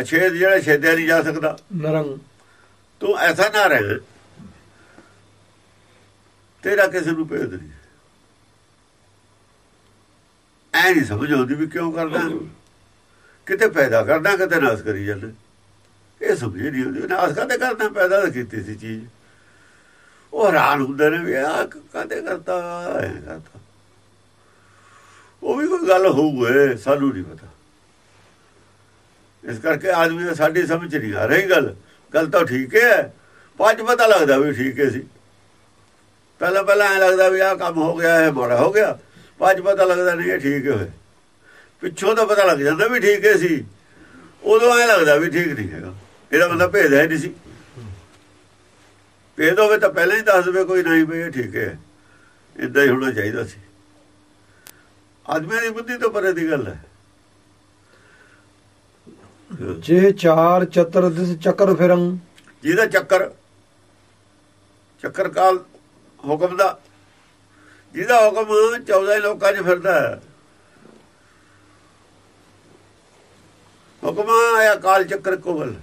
ਅਛੇਦ ਜਿਹੜਾ ਛੇਦਿਆ ਨਹੀਂ ਜਾ ਸਕਦਾ। ਨਰੰ। ਤੂੰ ਐਸਾ ਨਾ ਰਹਿ। ਤੇਰਾ ਕਿਸੇ ਨੂੰ ਭੇਦ ਨਹੀਂ। ਐ ਨਹੀਂ ਸਮਝ ਆਉਂਦੀ ਵੀ ਕਿਉਂ ਕਰਦਾ। ਕਿਤੇ ਪੈਦਾ ਕਰਦਾ, ਕਿਤੇ ਨਾਸ ਕਰੀ ਜਾਂਦਾ। ਇਹ ਸਮਝ ਨਹੀਂ ਆਉਂਦੀ ਨਾਸ ਕਾਹਦੇ ਕਰਦਾ, ਪੈਦਾ ਤਾਂ ਕੀਤੀ ਸੀ ਚੀਜ਼। ਉਹ ਹੈਰਾਨ ਹੁੰਦੇ ਨੇ ਵੀ ਆ ਕਾਹਦੇ ਕਰਤਾ ਐ ਕਰਤਾ ਉਹ ਵੀ ਕੋਈ ਗੱਲ ਹੋਊਏ ਸਾਨੂੰ ਨਹੀਂ ਪਤਾ। ਇਸ ਕਰਕੇ ਆਦਮੀ ਦਾ ਸਾਡੀ ਸਮਝ ਨਹੀਂ ਆ ਰਹੀ ਗੱਲ। ਗੱਲ ਤਾਂ ਠੀਕ ਹੈ। ਪੰਜ ਪਤਾ ਲੱਗਦਾ ਵੀ ਠੀਕ ਹੈ ਸੀ। ਪਹਿਲਾਂ ਪਹਿਲਾਂ ਐ ਲੱਗਦਾ ਵੀ ਆਹ ਕੰਮ ਹੋ ਗਿਆ ਹੈ ਮਾੜਾ ਹੋ ਗਿਆ। ਪੰਜ ਪਤਾ ਲੱਗਦਾ ਨਹੀਂ ਇਹ ਠੀਕ ਹੋਏ ਪਿੱਛੋਂ ਤਾਂ ਪਤਾ ਲੱਗ ਜਾਂਦਾ ਵੀ ਠੀਕ ਹੈ ਸੀ। ਉਦੋਂ ਐ ਲੱਗਦਾ ਵੀ ਠੀਕ ਨਹੀਂ ਹੈਗਾ। ਇਹਦਾ ਮਤਲਬ ਭੇਦ ਹੈ ਨਹੀਂ ਸੀ। ਭੇਦ ਹੋਵੇ ਤਾਂ ਪਹਿਲਾਂ ਹੀ ਦੱਸ ਦੇਵੇ ਕੋਈ ਨਹੀਂ ਵੀ ਇਹ ਠੀਕ ਹੈ। ਇਦਾਂ ਹੀ ਹੋਣਾ ਚਾਹੀਦਾ ਸੀ। ਆਦਮੀ ਦੀ ਬੁੱਧੀ ਤੋਂ ਪਰੇ ਦੀ ਗੱਲ ਹੈ। ਜੇ ਚਾਰ ਚਤਰ ਦਿਸ ਚੱਕਰ ਫਿਰੰ। ਜਿਹਦਾ ਚੱਕਰ ਚੱਕਰ ਕਾਲ ਹੁਕਮ ਦਾ, ਜਿਹਦਾ ਹੁਕਮ 14 ਲੋਕਾਂ 'ਚ ਫਿਰਦਾ ਹੈ। ਹੁਕਮ ਆਇਆ ਕਾਲ ਚੱਕਰ ਕੋਲ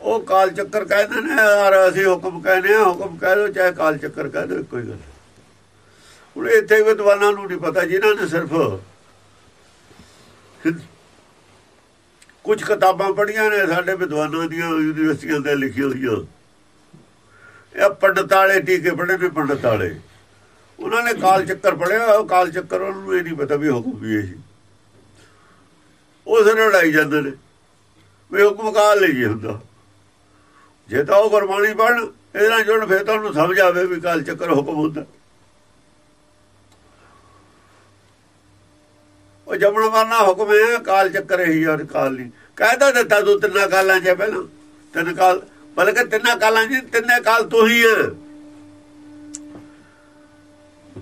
ਉਹ ਕਾਲ ਚੱਕਰ ਕਹਿੰਦੇ ਨੇ ਯਾਰ ਅਸੀਂ ਹੁਕਮ ਕਹਿੰਦੇ ਆ ਹੁਕਮ ਕਹਿ ਦੋ ਚਾਹੇ ਕਾਲ ਚੱਕਰ ਕਹਿ ਦੋ ਕੋਈ ਗੱਲ। ਹੁਣ ਇੱਥੇ ਵਿਦਵਾਨਾਂ ਨੂੰ ਨਹੀਂ ਪਤਾ, ਜਿਨ੍ਹਾਂ ਨੇ ਸਿਰਫ ਕੁਝ ਕਿਤਾਬਾਂ ਪੜ੍ਹੀਆਂ ਨੇ ਸਾਡੇ ਵਿਦਵਾਨਾਂ ਦੀਆਂ, ਯੂਨੀਵਰਸਿਟੀਆਂ ਦੇ ਲਿਖੀਆਂ ਹੋਈਆਂ। ਇਹ ਪੰਡਤ ਵਾਲੇ ਟੀਕੇ ਪੜ੍ਹੇ ਨੇ ਪੰਡਤ ਵਾਲੇ। ਉਹਨਾਂ ਨੇ ਕਾਲ ਚੱਕਰ ਪੜਿਆ ਉਹ ਕਾਲ ਚੱਕਰ ਉਹਨਾਂ ਨੂੰ ਇਹ ਨਹੀਂ ਪਤਾ ਵੀ ਹੁਕਮ ਵੀ ਹੈ ਜੀ। ਉਸ ਨਾਲ ਲੜਾਈ ਜਾਂਦੇ ਨੇ, ਵੀ ਹੁਕਮ ਕਾਲ ਲਈ ਹੁੰਦਾ? ਜੇ ਤਾਂ ਉਹ ਗੁਰਬਾਣੀ ਪੜਨ ਇਹਦੇ ਨਾਲ ਜੁੜਨ, ਫਿਰ ਤਾਂ ਉਹਨੂੰ ਸਮਝ ਆਵੇ ਵੀ ਕਾਲ ਚੱਕਰ ਹੁਕਮ ਹੁੰਦਾ। ਉਹ ਜਮਣ ਮਰਨਾ ਹੁਕਮ ਹੈ, ਕਾਲ ਚੱਕਰ ਹੀ ਔਰ ਕਾਲ ਨਹੀਂ। ਕਹਿਦਾ ਦਿੱਤਾ ਤੂੰ ਤਿੰਨਾਂ ਕਾਲਾਂ 'ਚ ਪਹਿਲਾਂ। ਤਿੰਨ ਕਾਲ, ਬਲਕਿ ਤਿੰਨਾਂ ਕਾਲਾਂ 'ਚ ਤਿੰਨੇ ਕਾਲ ਤੂੰ ਹੀ ਹੈ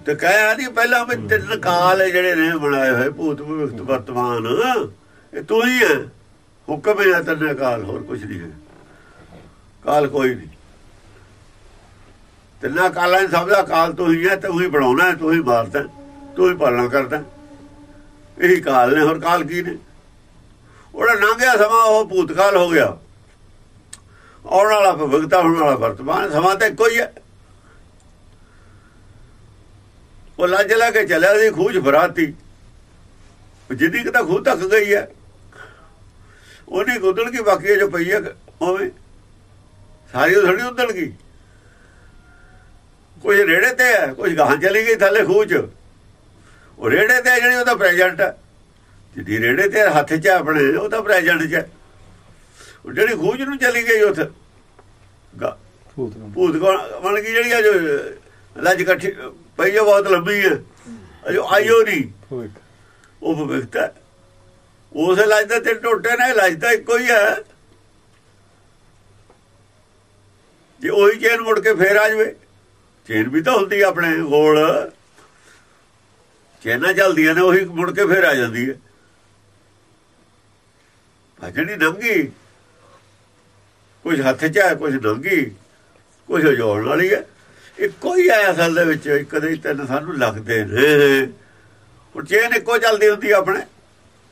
ਤੇ ਕਹਿਆ ਨਹੀਂ ਪਹਿਲਾਂ ਵੀ ਤਿੰਨ ਕਾਲ ਜਿਹੜੇ ਨੇ ਬਣਾਏ ਹੋਏ, ਭੂਤ ਭਵਿੱਖਤ ਵਰਤਮਾਨ, ਇਹ ਤੂੰ ਹੀ ਹੈ ਹੁਕਮ ਹੈ ਤਿੰਨੇ ਕਾਲ, ਹੋਰ ਕੁਝ ਨਹੀਂ ਹੈ। ਕਾਲ ਕੋਈ ਨਹੀਂ। ਤਿੰਨਾਂ ਕਾਲਾਂ 'ਚ ਸਭ ਦਾ ਕਾਲ ਤੂੰ ਹੀ ਹੈ ਤੂੰ ਹੀ ਬਣਾਉਣਾ, ਤੂੰ ਹੀ ਮਾਰਦਾ, ਤੂੰ ਹੀ ਪਾਲਣਾ ਕਰਦਾ। ਇਹੀ ਕਾਲ ਨੇ, ਹੋਰ ਕਾਲ ਕੀ ਨੇ? ਉਹਦਾ ਲੰਘਿਆ ਸਮਾਂ, ਉਹ ਭੂਤਕਾਲ ਹੋ ਗਿਆ। ਆਉਣ ਵਾਲਾ ਭਗਤਾ ਹੋਣ ਵਾਲਾ ਵਰਤਮਾਨ, ਸਮਾਂ ਤੇ ਇੱਕੋ ਹੀ ਹੈ। ਉਹ ਲੱਜ ਲਾ ਕੇ ਚੱਲਿਆ ਸੀ ਖੂਜ ਫਰਾਤੀ ਜਿੱਦੀ ਕਿ ਤਾਂ ਖੂਹ ਤੱਕ ਗਈ ਹੈ। ਉਹਨੇ ਗੁੱਦਲ ਕੀ ਬਾਕੀ ਜੋ ਪਈ ਹੈ ਉਵੇਂ। ਸਾਰੀ ਥੋੜੀ ਉਦਲ ਗਈ। ਕੋਈ ਰੇੜੇ ਤੇ ਹੈ ਕੋਈ ਗਾਂ ਚਲੀ ਗਈ ਥੱਲੇ ਖੂਹ ਚ। ਉਹ ਰੇੜੇ ਤੇ ਜਿਹੜੀ ਉਹਦਾ ਪ੍ਰੈਜ਼ੈਂਟ ਹੈ। ਜਿਹੜੀ ਰੇੜੇ ਤੇ ਹੱਥ 'ਚ ਆਪਣੇ ਉਹ ਤਾਂ ਪ੍ਰੈਜ਼ੈਂਟ 'ਚ ਹੈ। ਉਹ ਜਿਹੜੀ ਖੂਜ ਨੂੰ ਚਲੀ ਗਈ ਉੱਥੇ ਭੂਤ ਬਣ ਗਈ ਜਿਹੜੀ ਆ ਜੋ ਲੱਜ ਇਕੱਠੀ ਪਈ ਉਹ ਬਹੁਤ ਲੰਬੀ ਹੈ ਅਜੋ ਆਇਓ ਨਹੀਂ। ਉਹ ਭਵਿੱਖਤਾ ਉਸ ਲੱਜ ਦਾ ਤੇ ਟੋਟੇ ਨੇ ਲੱਜ ਤਾਂ ਇੱਕੋ ਹੀ ਹੈ। ਜੇ ਉਹੀ ਚੇਨ ਮੁੜ ਕੇ ਫੇਰ ਆ ਜਵੇ ਚੇਨ ਵੀ ਤਾਂ ਹੁੰਦੀ ਆਪਣੇ ਗੋਲ ਚੇਨਾਂ ਚਲਦੀਆਂ ਨੇ, ਉਹੀ ਮੁੜ ਕੇ ਫੇਰ ਆ ਜਾਂਦੀ ਹੈ। ਭਜਣੀ ਨੰਗੀ ਕੁਝ ਹੱਥ 'ਚ ਹੈ ਕੁਝ ਨੰਗੀ ਕੁਝ ਜੋੜਨ ਵਾਲੀ ਹੈ। ਇੱਕੋ ਹੀ ਆਇਆ ਅਸਲ ਦੇ ਵਿੱਚ, ਇੱਕ ਤਿੰਨ ਸਾਨੂੰ ਲੱਗਦੇ ਨੇ। ਹੁਣ ਚੇਨ ਇੱਕੋ ਚੱਲਦੀ ਹੁੰਦੀ ਆਪਣੇ,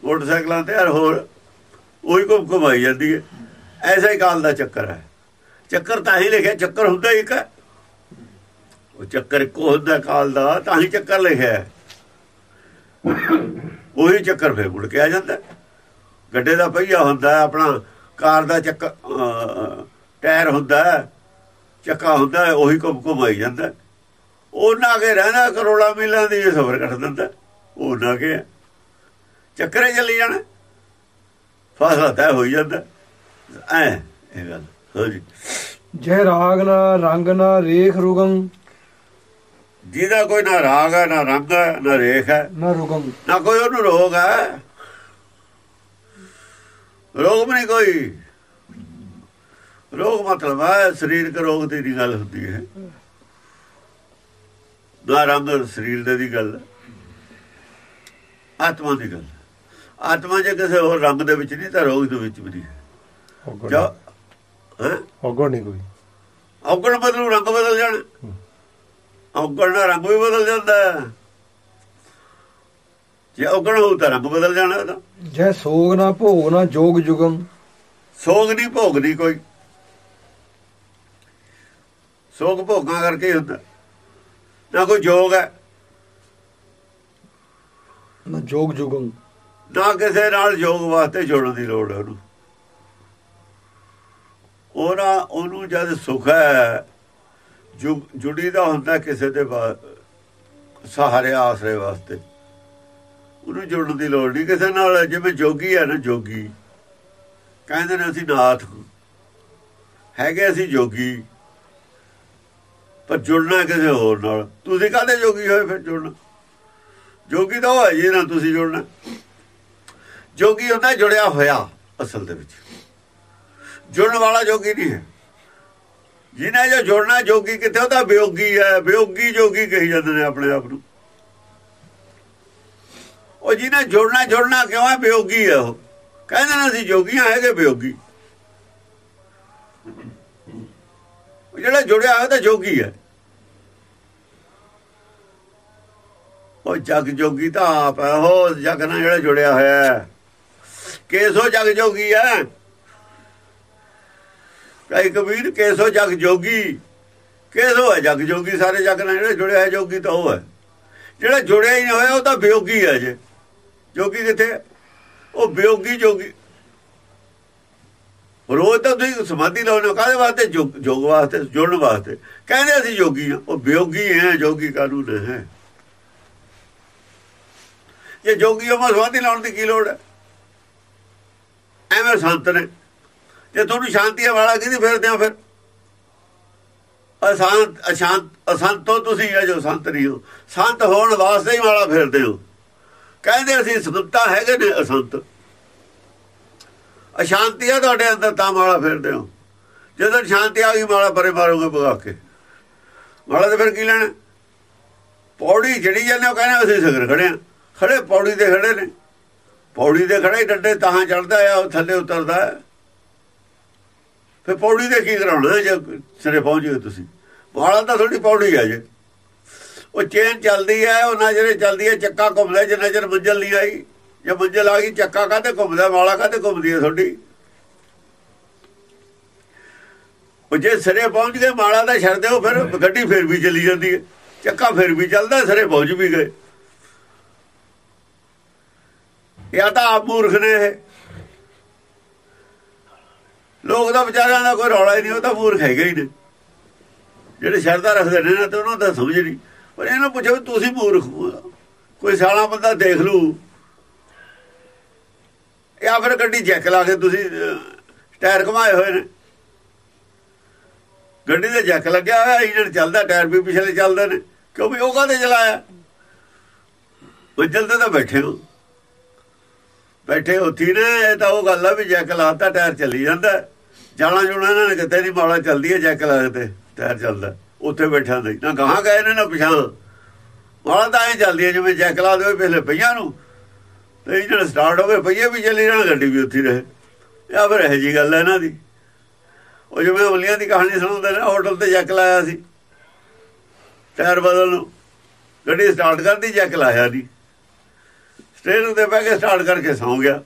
ਮੋਟਰਸਾਈਕਲਾਂ ਤੇ ਹਰ ਹੋਰ, ਉਹੀ ਘੁੰਮ ਘੁਮਾਈ ਜਾਂਦੀ ਹੈ। ਐਸਾ ਹੀ ਕਾਲ ਦਾ ਚੱਕਰ ਹੈ। ਚੱਕਰ ਤਾਂ ਹੀ ਲਿਖਿਆ, ਚੱਕਰ ਹੁੰਦਾ ਹੀ ਇੱਕ ਉਹ ਚੱਕਰ ਇੱਕੋ ਹੁੰਦਾ ਕਾਲ ਦਾ, ਤਾਂ ਹੀ ਚੱਕਰ ਲਿਖਿਆ ਉਹੀ ਚੱਕਰ ਫੇਰ ਮੁੜ ਕੇ ਆ ਜਾਂਦਾ। ਗੱਡੇ ਦਾ ਪਹੀਆ ਹੁੰਦਾ ਆਪਣਾ ਕਾਰ ਦਾ ਚੱਕਰ ਟਾਇਰ ਹੁੰਦਾ ਹੈ, ਚੱਕਾ ਹੁੰਦਾ ਹੈ, ਉਹੀ ਘੁੰਮ ਘੁਮਾਈ ਜਾਂਦਾ। ਉਹਨਾਂ ਕੇ ਰਹਿਣਾ ਕਰੋੜਾ ਮੀਲਾਂ ਦੀ ਸਫ਼ਰ ਕੱਟ ਦਿੰਦਾ। ਉਹਨਾਂ ਕੇ ਹੈ। ਚੱਕਰੇ ਚੱਲੀ ਜਾਣਾ। ਫਾਸਲਾ ਤੈ ਹੋਈ ਜਾਂਦਾ। ਐ ਇਹ ਗੱਲ। ਹਾਂਜੀ ਜੈ। ਰਾਗ ਨਾ ਰੰਗ ਨਾ ਰੇਖ ਰੁਗੰ ਜਿਹਦਾ ਕੋਈ ਨਾ ਰਾਗ ਹੈ ਨਾ ਰੰਗ ਹੈ ਨਾ ਰੇਖ ਹੈ ਨਾ ਰੁਗੰ ਨਾ ਕੋਈ ਉਹਨੂੰ ਰੋਗ ਹੈ। ਰੋਗ ਨਹੀਂ ਕੋਈ। ਰੋਗ ਮਤਲਬ ਹੈ ਸਰੀਰਕ ਰੋਗ ਦੀ ਗੱਲ ਹੁੰਦੀ ਹੈ। ਨਾ ਰੰਗ ਸਰੀਰ ਦੇ ਦੀ ਗੱਲ ਆਤਮਾ ਦੀ ਗੱਲ ਆਤਮਾ ਜੇ ਕਿਸੇ ਹੋਰ ਰੰਗ ਦੇ ਵਿੱਚ ਨਹੀਂ ਤਾਂ ਰੋਗ ਦੇ ਵਿੱਚ ਵੀ ਨਹੀਂ ਔਗਣ। ਨਹੀਂ ਕੋਈ। ਔਗਣ ਬਦਲੂ ਰੰਗ ਬਦਲ ਜਾਣ। ਔਗਣ ਦਾ ਰੰਗ ਵੀ ਬਦਲ ਜਾਂਦਾ ਹੈ। ਜੇ ਔਗਣ ਹੋਊ ਤਾਂ ਰੰਗ ਬਦਲ ਜਾਣਾ ਉਹਦਾ ਜੈ ਸੋਗ ਨਾ ਭੋਗ ਨਾ ਜੋਗ ਜੁਗਮ। ਸੋਗ ਨਹੀਂ ਭੋਗ ਨਹੀਂ ਕੋਈ। ਸੋਗ ਭੋਗਾਂ ਕਰਕੇ ਹੀ ਹੁੰਦਾ। ਨਾ ਕੋਈ ਜੋਗ ਹੈ। ਨਾ ਜੋਗ ਜੁਗਮ। ਨਾ ਕਿਸੇ ਨਾਲ ਜੋਗ ਵਾਸਤੇ ਜੋੜਨ ਦੀ ਲੋੜ ਹੈ ਉਹਨੂੰ। ਉਹਨਾ ਉਹਨੂੰ ਜਦ ਸੁਖ ਹੈ ਜੁੜੀ ਦਾ ਹੁੰਦਾ ਕਿਸੇ ਦੇ ਬਾ- ਸਹਾਰੇ, ਆਸਰੇ ਵਾਸਤੇ। ਉਹਨੂੰ ਜੁੜਨ ਦੀ ਲੋੜ ਨਹੀਂ। ਕਿਸੇ ਨਾਲ ਜਿਵੇਂ ਜੋਗੀ ਹੈ ਨਾ ਜੋਗੀ, ਕਹਿੰਦੇ ਨੇ ਅਸੀਂ ਨਾਥ ਹੈਗੇ ਅਸੀਂ ਜੋਗੀ, ਪਰ ਜੁੜਨਾ ਕਿਸੇ ਹੋਰ ਨਾਲ। ਤੁਸੀਂ ਕਾਹਦੇ ਜੋਗੀ ਹੋਏ ਫਿਰ ਜੁੜਨਾ? ਜੋਗੀ ਤਾਂ ਉਹ ਹੈ ਜੀ ਨਾ ਤੁਸੀਂ ਜੁੜਨਾ। ਜੋਗੀ ਹੁੰਦਾ ਜੁੜਿਆ ਹੋਇਆ ਅਸਲ ਦੇ ਵਿੱਚ। ਜੁੜਨ ਵਾਲਾ ਜੋਗੀ ਨਹੀਂ ਹੈ। ਜਿਹਨੇ ਜੋ ਜੁੜਨਾ ਜੋਗੀ ਕਿੱਥੇ ਉਹਦਾ ਬਿਯੋਗੀ ਹੈ ਬਿਯੋਗੀ ਜੋਗੀ ਕਹੀ ਜਾਂਦੇ ਨੇ ਆਪਣੇ ਆਪ ਨੂੰ। ਉਹ ਜਿਹਨੇ ਜੁੜਨਾ ਜੁੜਨਾ ਕਿਉਂ ਹੈ? ਬਿਯੋਗੀ ਹੈ ਉਹ। ਕਹਿੰਦੇ ਨੇ ਅਸੀਂ ਜੋਗੀਆਂ ਹੈਗੇ ਬਿਯੋਗੀ ਜਿਹੜਾ ਜੁੜਿਆ ਹੋਇਆ ਤਾਂ ਜੋਗੀ ਹੈ। ਉਹ ਜਗ ਜੋਗੀ ਤਾਂ ਆਪ ਹੈ, ਉਹ ਜਗ ਨਾਲ ਜਿਹੜਾ ਜੁੜਿਆ ਹੋਇਆ ਹੈ। ਕੇਸੋ ਜਗ ਜੋਗੀ ਹੈ। ਕਈ ਕਬੀਰ, ਕੇਸੋ ਜਗ ਜੋਗੀ। ਕੇਸੋ ਹੈ ਜਗ ਜੋਗੀ, ਸਾਰੇ ਜਗ ਨਾਲ ਜਿਹੜਾ ਜੁੜਿਆ ਹੈ ਜੋਗੀ ਤਾਂ ਉਹ ਹੈ। ਜਿਹੜਾ ਜੁੜਿਆ ਹੀ ਨਹੀਂ ਹੋਇਆ, ਉਹ ਤਾਂ ਬਿਯੋਗੀ ਹੈ ਜੇ। ਜੋਗੀ ਕਿੱਥੇ ਹੈ? ਉਹ ਬਿਯੋਗੀ ਜੋਗੀ। ਰੋਜ਼ ਤਾਂ ਤੁਸੀਂ ਸਮਾਧੀ ਲਾਉਣੇ ਹੋ, ਕਾਹਦੇ ਵਾਸਤੇ? ਜੋਗ ਜੋਗ ਵਾਸਤੇ, ਜੁੜਨ ਵਾਸਤੇ। ਕਹਿੰਦੇ ਅਸੀਂ ਜੋਗੀ ਹਾਂ, ਉਹ ਬਿਯੋਗੀ ਹੈ, ਜੋਗੀ ਕਾਨੂੰਨ ਹੈ। ਜੇ ਜੋਗੀ ਹੋ ਸਮਾਧੀ ਲਾਉਣ ਦੀ ਕੀ ਲੋੜ ਹੈ? ਐਵੇਂ ਸੰਤ ਨੇ। ਜੇ ਤੁਹਾਨੂੰ ਸ਼ਾਂਤੀ ਵਾਲਾ ਕਿਹਦੀ ਫਿਰਦੇ ਆ ਫਿਰ। ਅਸ਼ਾਂਤ ਅਸ਼ਾਂਤ, ਅਸੰਤ ਤੋਂ ਤੁਸੀਂ ਇਹ ਜੋ ਸੰਤ ਨਹੀਂ ਹੋ। ਸੰਤ ਹੋਣ ਵਾਸਤੇ ਹੀ ਵਾਲਾ ਫਿਰਦੇ ਹੋ। ਕਹਿੰਦੇ ਅਸੀਂ ਸੰਤਾ ਹੈਗੇ ਨੇ ਅਸੰਤ। ਅਸ਼ਾਂਤੀ ਆ ਤੁਹਾਡੇ ਅੰਦਰ ਤਾਂ ਮਾਲਾ ਫਿਰਦੇ ਹੋ। ਜਦੋਂ ਸ਼ਾਂਤੀ ਆ ਗਈ ਮਾਲਾ ਪਰੇ ਮਾਰੋਗੇ ਭਗਾ ਕੇ। ਵਾਲਾ ਤੇ ਫਿਰ ਕੀ ਲੈਣਾ? ਪੌੜੀ ਜੜੀ ਜਾਂਦੇ ਉਹ ਕਹਿੰਦੇ ਅਸੀਂ ਸਗਰ ਖੜੇ ਆ ਖੜੇ ਪੌੜੀ ਤੇ ਖੜੇ ਨੇ। ਪੌੜੀ ਤੇ ਖੜੇ ਡੱਡੇ ਤਾਂ ਚੜਦਾ ਆ, ਉਹ ਥੱਲੇ ਉਤਰਦਾ। ਹੈ ਫਿਰ ਪੌੜੀ ਤੇ ਕੀ ਕਰਾਉਣਾ ਜੇ ਸਿਰੇ ਪਹੁੰਚ ਗਏ ਤੁਸੀਂ? ਮਾਲਾ ਤਾਂ ਥੋੜੀ ਪੌੜੀ ਆ ਜੇ। ਉਹ ਚੇਨ ਚੱਲਦੀ ਹੈ ਉਹ ਨਜ਼ਰੇ ਚੱਲਦੀ ਹੈ ਚੱਕਾ ਘੁੰਮਦਾ ਜੇ ਨਜ਼ਰ ਮੰਜ਼ਲ ਨਹੀਂ ਆਈ ਜੇ ਮੰਜ਼ਲ ਆ ਗਈ ਚੱਕਾ ਕਾਹਤੇ ਘੁੰਮਦਾ ਮਾਲਾ ਕਾਹਤੇ ਘੁੰਮਦੀ ਹੈ ਤੁਹਾਡੀ? ਉਹ ਜੇ ਸਿਰੇ ਪਹੁੰਚ ਗਏ ਮਾਲਾ ਦਾ ਛੱਡ ਦਿਓ ਫਿਰ ਗੱਡੀ ਫਿਰ ਵੀ ਚੱਲੀ ਜਾਂਦੀ ਹੈ। ਚੱਕਾ ਫਿਰ ਵੀ ਚੱਲਦਾ ਸਿਰੇ ਪਹੁੰਚ ਵੀ ਗਏ। ਜਾਂ ਤਾਂ ਆਪ ਮੂਰਖ ਨੇ ਇਹ। ਲੋਕ ਦਾ ਵਿਚਾਰਿਆਂ ਦਾ ਕੋਈ ਰੌਲਾ ਹੀ ਨਹੀਂ, ਉਹ ਤਾਂ ਮੂਰਖ ਹੈਗੇ ਹੀ ਨੇ। ਜਿਹੜੇ ਸ਼ਰਧਾ ਰੱਖਦੇ ਨੇ ਨਾ, ਤੇ ਉਹਨਾਂ ਦਾ ਸਮਝ ਨਹੀਂ। ਪਰ ਇਹਨਾਂ ਪੁੱਛੋ ਵੀ ਤੁਸੀਂ ਮੂਰਖ ਹੋ। ਕੋਈ ਸਾਲਾ ਬੰਦਾ ਦੇਖ ਲੂ ਜਾਂ ਫਿਰ ਗੱਡੀ ਜੈਕ ਲਾ ਕੇ ਤੁਸੀਂ ਟਾਇਰ ਘਮਾਏ ਹੋਏ ਨੇ। ਗੱਡੀ ਦੇ ਜੈਕ ਲੱਗਿਆ ਹੋਇਆ, ਇੰਜਣ ਚੱਲਦਾ, ਟਾਇਰ ਵੀ ਪਿਛਲੇ ਚੱਲਦੇ ਨੇ। ਕਿਉਂਕਿ ਉਹ ਕਾਹਦੇ ਚਲਾਇਆ? ਮੰਜ਼ਲ ਤੇ ਤਾਂ ਬੈਠੇ ਹੋ। ਬੈਠੇ ਉੱਥੀ ਨੇ ਤਾਂ ਉਹ ਗੱਲ ਆ ਵੀ ਜੈਕ ਲਾਤਾ ਟਾਇਰ ਚੱਲੀ ਜਾਂਦਾ। ਜਾਣਾ ਜੁਣਾ ਇਹਨਾਂ ਨੇ ਕਿਤੇ ਨਹੀਂ ਮਾਲਾ ਚੱਲਦੀ ਹੈ ਜੈਕ ਲਾ ਤੇ ਟਾਇਰ ਚੱਲਦਾ। ਉੱਥੇ ਬੈਠਾ ਨਹੀਂ ਨਾ ਗਾਹਾਂ ਗਏ ਨੇ, ਨਾ ਪਿਛਾਂ ਮਾਲਾ ਤਾਂ ਐਂ ਚੱਲਦੀ ਹੈ ਜਿਵੇਂ ਜੈਕ ਲਾ ਦੇਵੇ ਪਹਿਲੇ ਪਈਆਂ ਨੂੰ। ਤੇ ਇੰਜਣ ਸਟਾਰਟ ਹੋ ਪਈਏ ਵੀ ਚੱਲੀ ਜਾਣ, ਗੱਡੀ ਵੀ ਉੱਥੀ ਰਹੇ। ਇਹ ਫਿਰ ਇਹ ਜੀ ਗੱਲ ਹੈ ਇਹਨਾਂ ਦੀ। ਉਹ ਜਿਵੇਂ ਉਲੀਆਂ ਦੀ ਕਹਾਣੀ ਸੁਣਾਉਂਦੇ ਨੇ ਹੋਟਲ ਤੇ ਜੈਕ ਲਾਇਆ ਸੀ। ਟਾਇਰ ਬਦਲ ਨੂੰ। ਗੱਡੀ ਸਟਾਰਟ ਕਰਦੀ, ਜੈਕ ਲਾਇਆ ਨਹੀਂ। ਸਟੇਰਿੰਗ ਤੇ ਬਹਿ ਕੇ ਸਟਾਰਟ ਕਰਕੇ ਸੌਂ ਗਿਆ।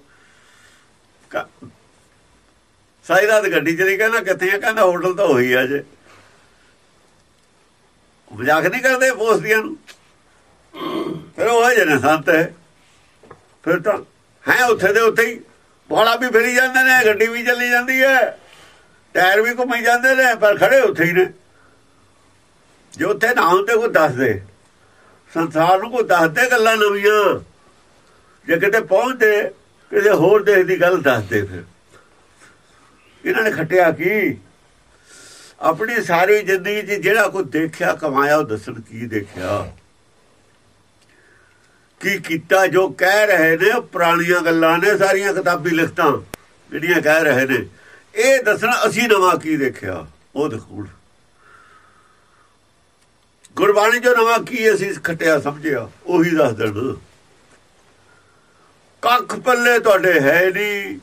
ਸਾਰੀ ਰਾਤ ਗੱਡੀ ਚਲੀ ਕਹਿੰਦਾ ਕਿੱਥੇ ਆ, ਕਹਿੰਦਾ ਹੋਟਲ ਤਾਂ ਹੋਈ ਆ ਜੇ। ਮਜ਼ਾਕ ਨਹੀਂ ਕਰਦੇ ਪੋਸਦੀਆਂ ਨੂੰ? ਫਿਰ ਉਹ ਜਨੇ ਸੰਤ ਹੈ ਫਿਰ ਤਾਂ ਹੈ ਉੱਥੇ ਦੇ ਉੱਥੇ ਹੀ ਬੋਲਾ ਵੀ ਫਿਰੀ ਜਾਂਦੇ ਨੇ, ਗੱਡੀ ਵੀ ਚੱਲੀ ਜਾਂਦੀ ਹੈ। ਟਾਇਰ ਵੀ ਘੁੰਮੀ ਜਾਂਦੇ ਨੇ, ਪਰ ਖੜੇ ਉੱਥੇ ਹੀ ਨੇ। ਜੇ ਉੱਥੇ ਨਾ ਹੁੰਦੇ ਕੋਈ ਦੱਸਦੇ। ਸੰਸਾਰ ਨੂੰ ਕੋਈ ਦੱਸਦੇ ਗੱਲਾਂ ਨਵੀਆਂ। ਜੇ ਕਿਤੇ ਪਹੁੰਚਦੇ, ਕਿਸੇ ਹੋਰ ਦੇਸ਼ ਦੀ ਗੱਲ ਦੱਸਦੇ ਫਿਰ। ਇਹਨਾਂ ਨੇ ਖੱਟਿਆ ਕੀ? ਆਪਣੀ ਸਾਰੀ ਜ਼ਿੰਦਗੀ 'ਚ ਜਿਹੜਾ ਕੋਈ ਦੇਖਿਆ, ਕਮਾਇਆ, ਉਹ ਦੱਸਣ ਕੀ ਦੇਖਿਆ? ਕੀ ਕੀਤਾ? ਜੋ ਕਹਿ ਰਹੇ ਨੇ, ਉਹ ਪੁਰਾਣੀਆਂ ਗੱਲਾਂ ਨੇ, ਸਾਰੀਆਂ ਕਿਤਾਬੀ ਲਿਖਤਾਂ ਜਿਹੜੀਆਂ ਕਹਿ ਰਹੇ ਨੇ। ਇਹ ਦੱਸਣਾ ਅਸੀਂ ਨਵਾਂ ਕੀ ਦੇਖਿਆ? ਉਹ ਦਿਖਾਉਣ ਗੁਰਬਾਣੀ ਜੋ ਨਵਾਂ ਕੀ ਅਸੀਂ ਖਟਿਆ, ਸਮਝਿਆ? ਉਹੀ ਦੱਸ ਦੇਣ। ਕੱਖ ਪੱਲੇ ਤੁਹਾਡੇ ਹੈ ਨਹੀਂ।